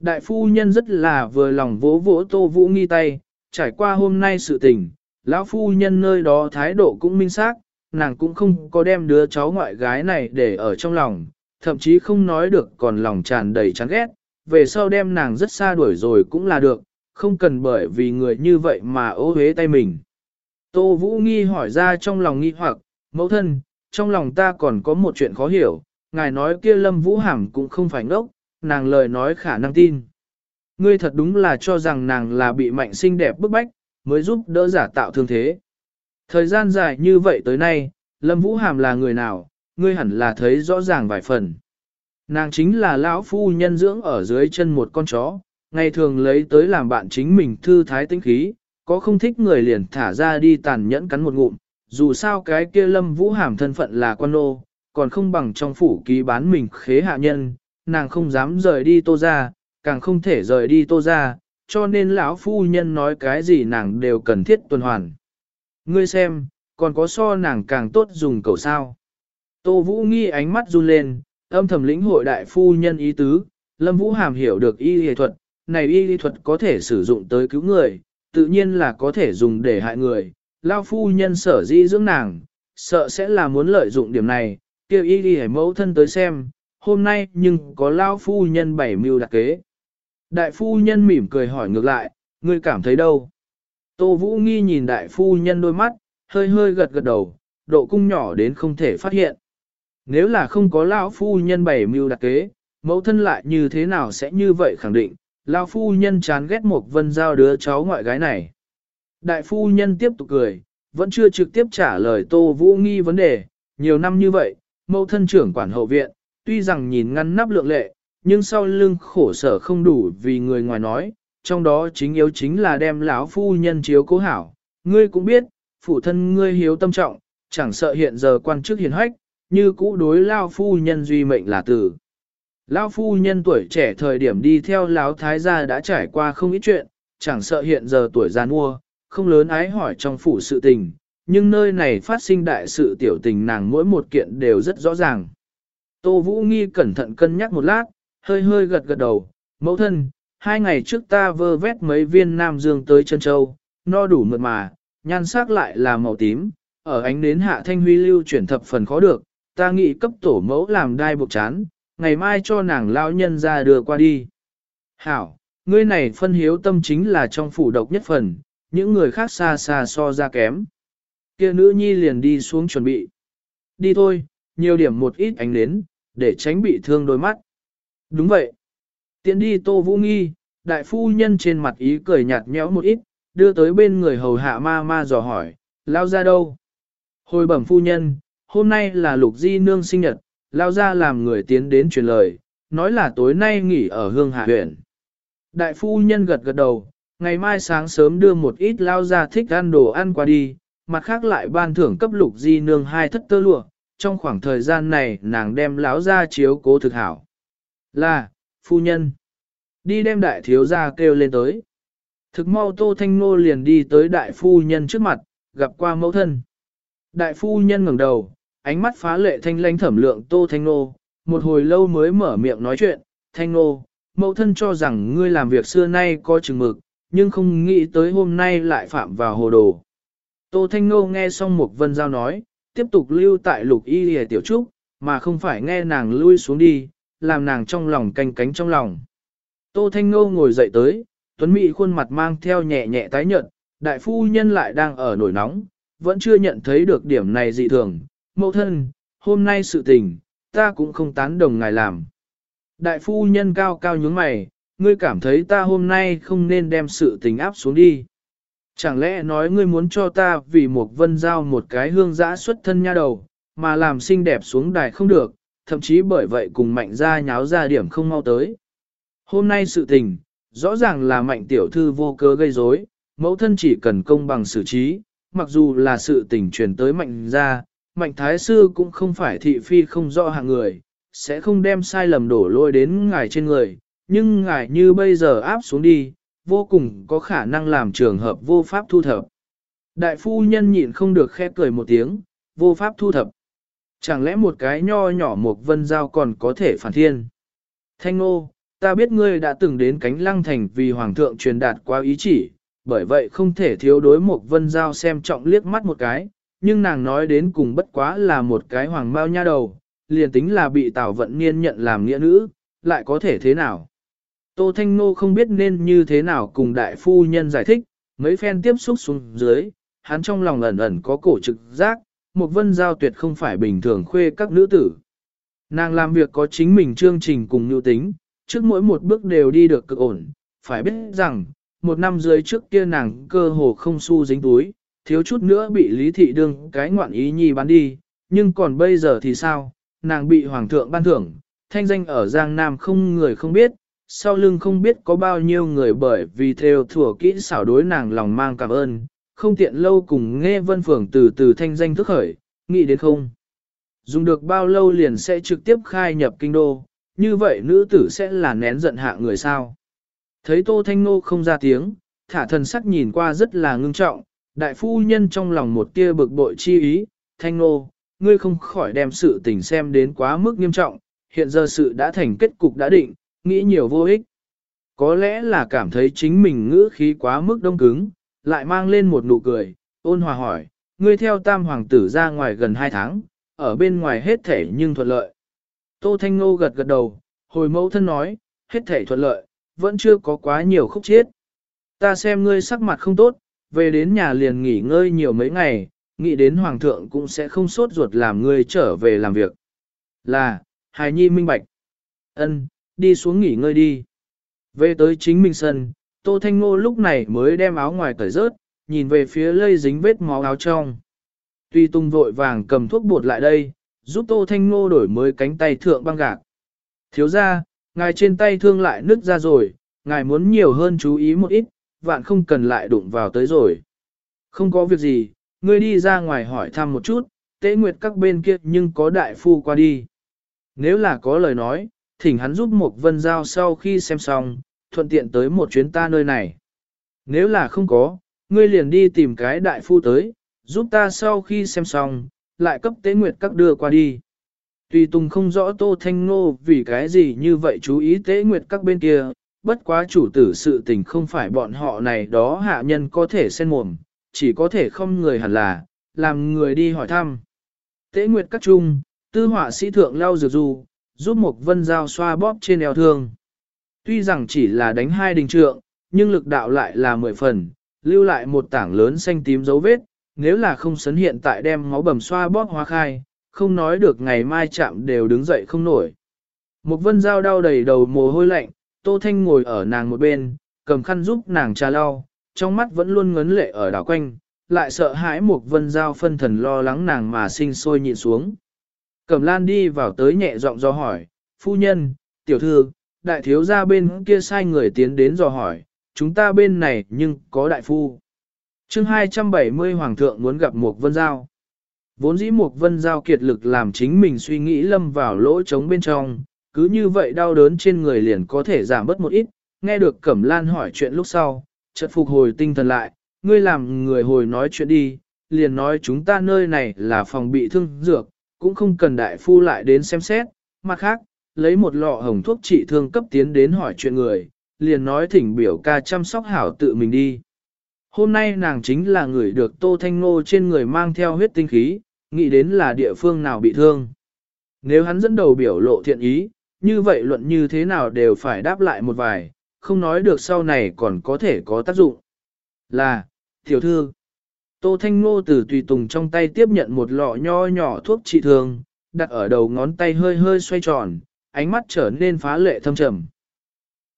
Đại phu nhân rất là vừa lòng vỗ vỗ tô vũ nghi tay, trải qua hôm nay sự tình, lão phu nhân nơi đó thái độ cũng minh xác, nàng cũng không có đem đứa cháu ngoại gái này để ở trong lòng, thậm chí không nói được còn lòng tràn đầy chán ghét, về sau đem nàng rất xa đuổi rồi cũng là được, không cần bởi vì người như vậy mà ô hế tay mình. Tô Vũ Nghi hỏi ra trong lòng nghi hoặc, mẫu thân, trong lòng ta còn có một chuyện khó hiểu, ngài nói kia Lâm Vũ Hàm cũng không phải ngốc, nàng lời nói khả năng tin. Ngươi thật đúng là cho rằng nàng là bị mạnh xinh đẹp bức bách, mới giúp đỡ giả tạo thương thế. Thời gian dài như vậy tới nay, Lâm Vũ Hàm là người nào, ngươi hẳn là thấy rõ ràng vài phần. Nàng chính là lão phu nhân dưỡng ở dưới chân một con chó, ngày thường lấy tới làm bạn chính mình thư thái tinh khí, có không thích người liền thả ra đi tàn nhẫn cắn một ngụm, dù sao cái kia lâm vũ hàm thân phận là quan nô, còn không bằng trong phủ ký bán mình khế hạ nhân, nàng không dám rời đi tô ra, càng không thể rời đi tô ra, cho nên lão phu nhân nói cái gì nàng đều cần thiết tuần hoàn. Ngươi xem, còn có so nàng càng tốt dùng cầu sao. Tô Vũ nghi ánh mắt run lên, âm thầm lĩnh hội đại phu nhân ý tứ, Lâm Vũ Hàm hiểu được y y thuật, này y y thuật có thể sử dụng tới cứu người, tự nhiên là có thể dùng để hại người. Lao phu nhân sở dĩ dưỡng nàng, sợ sẽ là muốn lợi dụng điểm này, kêu y y mẫu thân tới xem, hôm nay nhưng có Lao phu nhân bảy mưu đặc kế. Đại phu nhân mỉm cười hỏi ngược lại, ngươi cảm thấy đâu? Tô Vũ nghi nhìn đại phu nhân đôi mắt, hơi hơi gật gật đầu, độ cung nhỏ đến không thể phát hiện. Nếu là không có lão phu nhân bảy mưu đặc kế, mẫu thân lại như thế nào sẽ như vậy khẳng định, lão phu nhân chán ghét một vân giao đứa cháu ngoại gái này. Đại phu nhân tiếp tục cười, vẫn chưa trực tiếp trả lời Tô Vũ Nghi vấn đề, nhiều năm như vậy, mẫu thân trưởng quản hậu viện, tuy rằng nhìn ngăn nắp lượng lệ, nhưng sau lưng khổ sở không đủ vì người ngoài nói, trong đó chính yếu chính là đem lão phu nhân chiếu cố hảo. Ngươi cũng biết, phụ thân ngươi hiếu tâm trọng, chẳng sợ hiện giờ quan chức hiền hách, như cũ đối lao phu nhân duy mệnh là tử. Lao phu nhân tuổi trẻ thời điểm đi theo lão thái gia đã trải qua không ít chuyện, chẳng sợ hiện giờ tuổi già mua, không lớn ái hỏi trong phủ sự tình, nhưng nơi này phát sinh đại sự tiểu tình nàng mỗi một kiện đều rất rõ ràng. Tô Vũ Nghi cẩn thận cân nhắc một lát, hơi hơi gật gật đầu, mẫu thân, hai ngày trước ta vơ vét mấy viên nam dương tới chân châu, no đủ mượt mà, nhan sắc lại là màu tím, ở ánh đến hạ thanh huy lưu chuyển thập phần khó được, ta nghĩ cấp tổ mẫu làm đai buộc chán, ngày mai cho nàng lao nhân ra đưa qua đi. Hảo, ngươi này phân hiếu tâm chính là trong phủ độc nhất phần, những người khác xa xa so ra kém. Kia nữ nhi liền đi xuống chuẩn bị. Đi thôi, nhiều điểm một ít ánh đến, để tránh bị thương đôi mắt. Đúng vậy. Tiến đi Tô Vũ Nghi, đại phu nhân trên mặt ý cười nhạt nhẽo một ít, đưa tới bên người hầu hạ ma ma dò hỏi, lao ra đâu? Hồi bẩm phu nhân, hôm nay là lục di nương sinh nhật, lao ra làm người tiến đến truyền lời, nói là tối nay nghỉ ở hương hạ huyện. Đại phu nhân gật gật đầu, ngày mai sáng sớm đưa một ít lao ra thích ăn đồ ăn qua đi, mặt khác lại ban thưởng cấp lục di nương hai thất tơ lụa, trong khoảng thời gian này nàng đem lão ra chiếu cố thực hảo. Là, phu nhân, đi đem đại thiếu gia kêu lên tới. Thực mau Tô Thanh Nô liền đi tới đại phu nhân trước mặt, gặp qua mẫu thân. Đại phu nhân ngẩng đầu, ánh mắt phá lệ thanh lãnh thẩm lượng Tô Thanh Nô, một hồi lâu mới mở miệng nói chuyện, Thanh Nô, mẫu thân cho rằng ngươi làm việc xưa nay có chừng mực, nhưng không nghĩ tới hôm nay lại phạm vào hồ đồ. Tô Thanh Nô nghe xong một vân giao nói, tiếp tục lưu tại lục y hề tiểu trúc, mà không phải nghe nàng lui xuống đi, làm nàng trong lòng canh cánh trong lòng. Tô Thanh Nô ngồi dậy tới, Tuấn Mỹ khuôn mặt mang theo nhẹ nhẹ tái nhợt, đại phu nhân lại đang ở nổi nóng, vẫn chưa nhận thấy được điểm này dị thường. Mẫu thân, hôm nay sự tình, ta cũng không tán đồng ngài làm. Đại phu nhân cao cao nhướng mày, ngươi cảm thấy ta hôm nay không nên đem sự tình áp xuống đi. Chẳng lẽ nói ngươi muốn cho ta vì một vân giao một cái hương giã xuất thân nha đầu, mà làm xinh đẹp xuống đài không được, thậm chí bởi vậy cùng mạnh ra nháo ra điểm không mau tới. Hôm nay sự tình, rõ ràng là mạnh tiểu thư vô cớ gây rối, mẫu thân chỉ cần công bằng xử trí, mặc dù là sự tình truyền tới mạnh ra, mạnh thái sư cũng không phải thị phi không rõ hạng người, sẽ không đem sai lầm đổ lôi đến ngài trên người, nhưng ngài như bây giờ áp xuống đi, vô cùng có khả năng làm trường hợp vô pháp thu thập. Đại phu nhân nhịn không được khẽ cười một tiếng, vô pháp thu thập. Chẳng lẽ một cái nho nhỏ một vân giao còn có thể phản thiên? Thanh ngô, ta biết ngươi đã từng đến cánh lăng thành vì hoàng thượng truyền đạt qua ý chỉ, bởi vậy không thể thiếu đối một vân giao xem trọng liếc mắt một cái, nhưng nàng nói đến cùng bất quá là một cái hoàng bao nha đầu, liền tính là bị tào vận niên nhận làm nghĩa nữ, lại có thể thế nào? Tô Thanh Nô không biết nên như thế nào cùng đại phu nhân giải thích, mấy phen tiếp xúc xuống dưới, hắn trong lòng ẩn ẩn có cổ trực giác, một vân giao tuyệt không phải bình thường khuê các nữ tử. Nàng làm việc có chính mình chương trình cùng nhu tính, trước mỗi một bước đều đi được cực ổn, phải biết rằng, một năm dưới trước kia nàng cơ hồ không xu dính túi, thiếu chút nữa bị lý thị đương cái ngoạn ý nhi bán đi, nhưng còn bây giờ thì sao, nàng bị hoàng thượng ban thưởng, thanh danh ở Giang Nam không người không biết, sau lưng không biết có bao nhiêu người bởi vì theo thủa kỹ xảo đối nàng lòng mang cảm ơn, không tiện lâu cùng nghe vân phường từ từ thanh danh thức khởi, nghĩ đến không. Dùng được bao lâu liền sẽ trực tiếp khai nhập kinh đô, như vậy nữ tử sẽ là nén giận hạ người sao. Thấy Tô Thanh Nô không ra tiếng, thả thần sắc nhìn qua rất là ngưng trọng, đại phu nhân trong lòng một tia bực bội chi ý, Thanh Nô, ngươi không khỏi đem sự tình xem đến quá mức nghiêm trọng, hiện giờ sự đã thành kết cục đã định, nghĩ nhiều vô ích. Có lẽ là cảm thấy chính mình ngữ khí quá mức đông cứng, lại mang lên một nụ cười, ôn hòa hỏi, ngươi theo tam hoàng tử ra ngoài gần hai tháng, ở bên ngoài hết thể nhưng thuận lợi. Tô Thanh Ngô gật gật đầu, hồi mẫu thân nói, hết thể thuận lợi, vẫn chưa có quá nhiều khúc chết. Ta xem ngươi sắc mặt không tốt, về đến nhà liền nghỉ ngơi nhiều mấy ngày, nghĩ đến hoàng thượng cũng sẽ không sốt ruột làm ngươi trở về làm việc. Là, hài nhi minh bạch. Ân, đi xuống nghỉ ngơi đi. Về tới chính mình sân, Tô Thanh Ngô lúc này mới đem áo ngoài cởi rớt, nhìn về phía lây dính vết máu áo trong. Tuy tung vội vàng cầm thuốc bột lại đây, giúp Tô Thanh Ngô đổi mới cánh tay thượng băng gạc. Thiếu ra, ngài trên tay thương lại nứt ra rồi, ngài muốn nhiều hơn chú ý một ít, vạn không cần lại đụng vào tới rồi. Không có việc gì, ngươi đi ra ngoài hỏi thăm một chút, tế nguyệt các bên kia nhưng có đại phu qua đi. Nếu là có lời nói, thỉnh hắn giúp một vân giao sau khi xem xong, thuận tiện tới một chuyến ta nơi này. Nếu là không có, ngươi liền đi tìm cái đại phu tới, giúp ta sau khi xem xong, lại cấp tế nguyệt các đưa qua đi. Tùy Tùng không rõ Tô Thanh Ngô vì cái gì như vậy chú ý tế nguyệt các bên kia, bất quá chủ tử sự tình không phải bọn họ này đó hạ nhân có thể xen mồm, chỉ có thể không người hẳn là, làm người đi hỏi thăm. Tế nguyệt các trung, tư họa sĩ thượng lau dược du, giúp một vân dao xoa bóp trên eo thương. Tuy rằng chỉ là đánh hai đình trượng, nhưng lực đạo lại là mười phần, lưu lại một tảng lớn xanh tím dấu vết, nếu là không sấn hiện tại đem máu bầm xoa bóp hóa khai, không nói được ngày mai chạm đều đứng dậy không nổi. Một vân dao đau đầy đầu mồ hôi lạnh, Tô Thanh ngồi ở nàng một bên, cầm khăn giúp nàng trà lau, trong mắt vẫn luôn ngấn lệ ở đảo quanh, lại sợ hãi một vân Giao phân thần lo lắng nàng mà sinh sôi nhịn xuống. Cẩm lan đi vào tới nhẹ giọng do hỏi, phu nhân, tiểu thư, đại thiếu gia bên kia sai người tiến đến dò hỏi, chúng ta bên này nhưng có đại phu. chương 270 Hoàng thượng muốn gặp một vân giao. Vốn dĩ một vân giao kiệt lực làm chính mình suy nghĩ lâm vào lỗ trống bên trong, cứ như vậy đau đớn trên người liền có thể giảm bớt một ít, nghe được Cẩm Lan hỏi chuyện lúc sau, chợt phục hồi tinh thần lại, ngươi làm người hồi nói chuyện đi, liền nói chúng ta nơi này là phòng bị thương dược, cũng không cần đại phu lại đến xem xét, mặt khác, lấy một lọ hồng thuốc trị thương cấp tiến đến hỏi chuyện người, liền nói thỉnh biểu ca chăm sóc hảo tự mình đi. Hôm nay nàng chính là người được Tô Thanh Ngô trên người mang theo huyết tinh khí, nghĩ đến là địa phương nào bị thương. Nếu hắn dẫn đầu biểu lộ thiện ý, như vậy luận như thế nào đều phải đáp lại một vài, không nói được sau này còn có thể có tác dụng. Là, tiểu thư, Tô Thanh Ngô từ tùy tùng trong tay tiếp nhận một lọ nho nhỏ thuốc trị thương, đặt ở đầu ngón tay hơi hơi xoay tròn, ánh mắt trở nên phá lệ thâm trầm.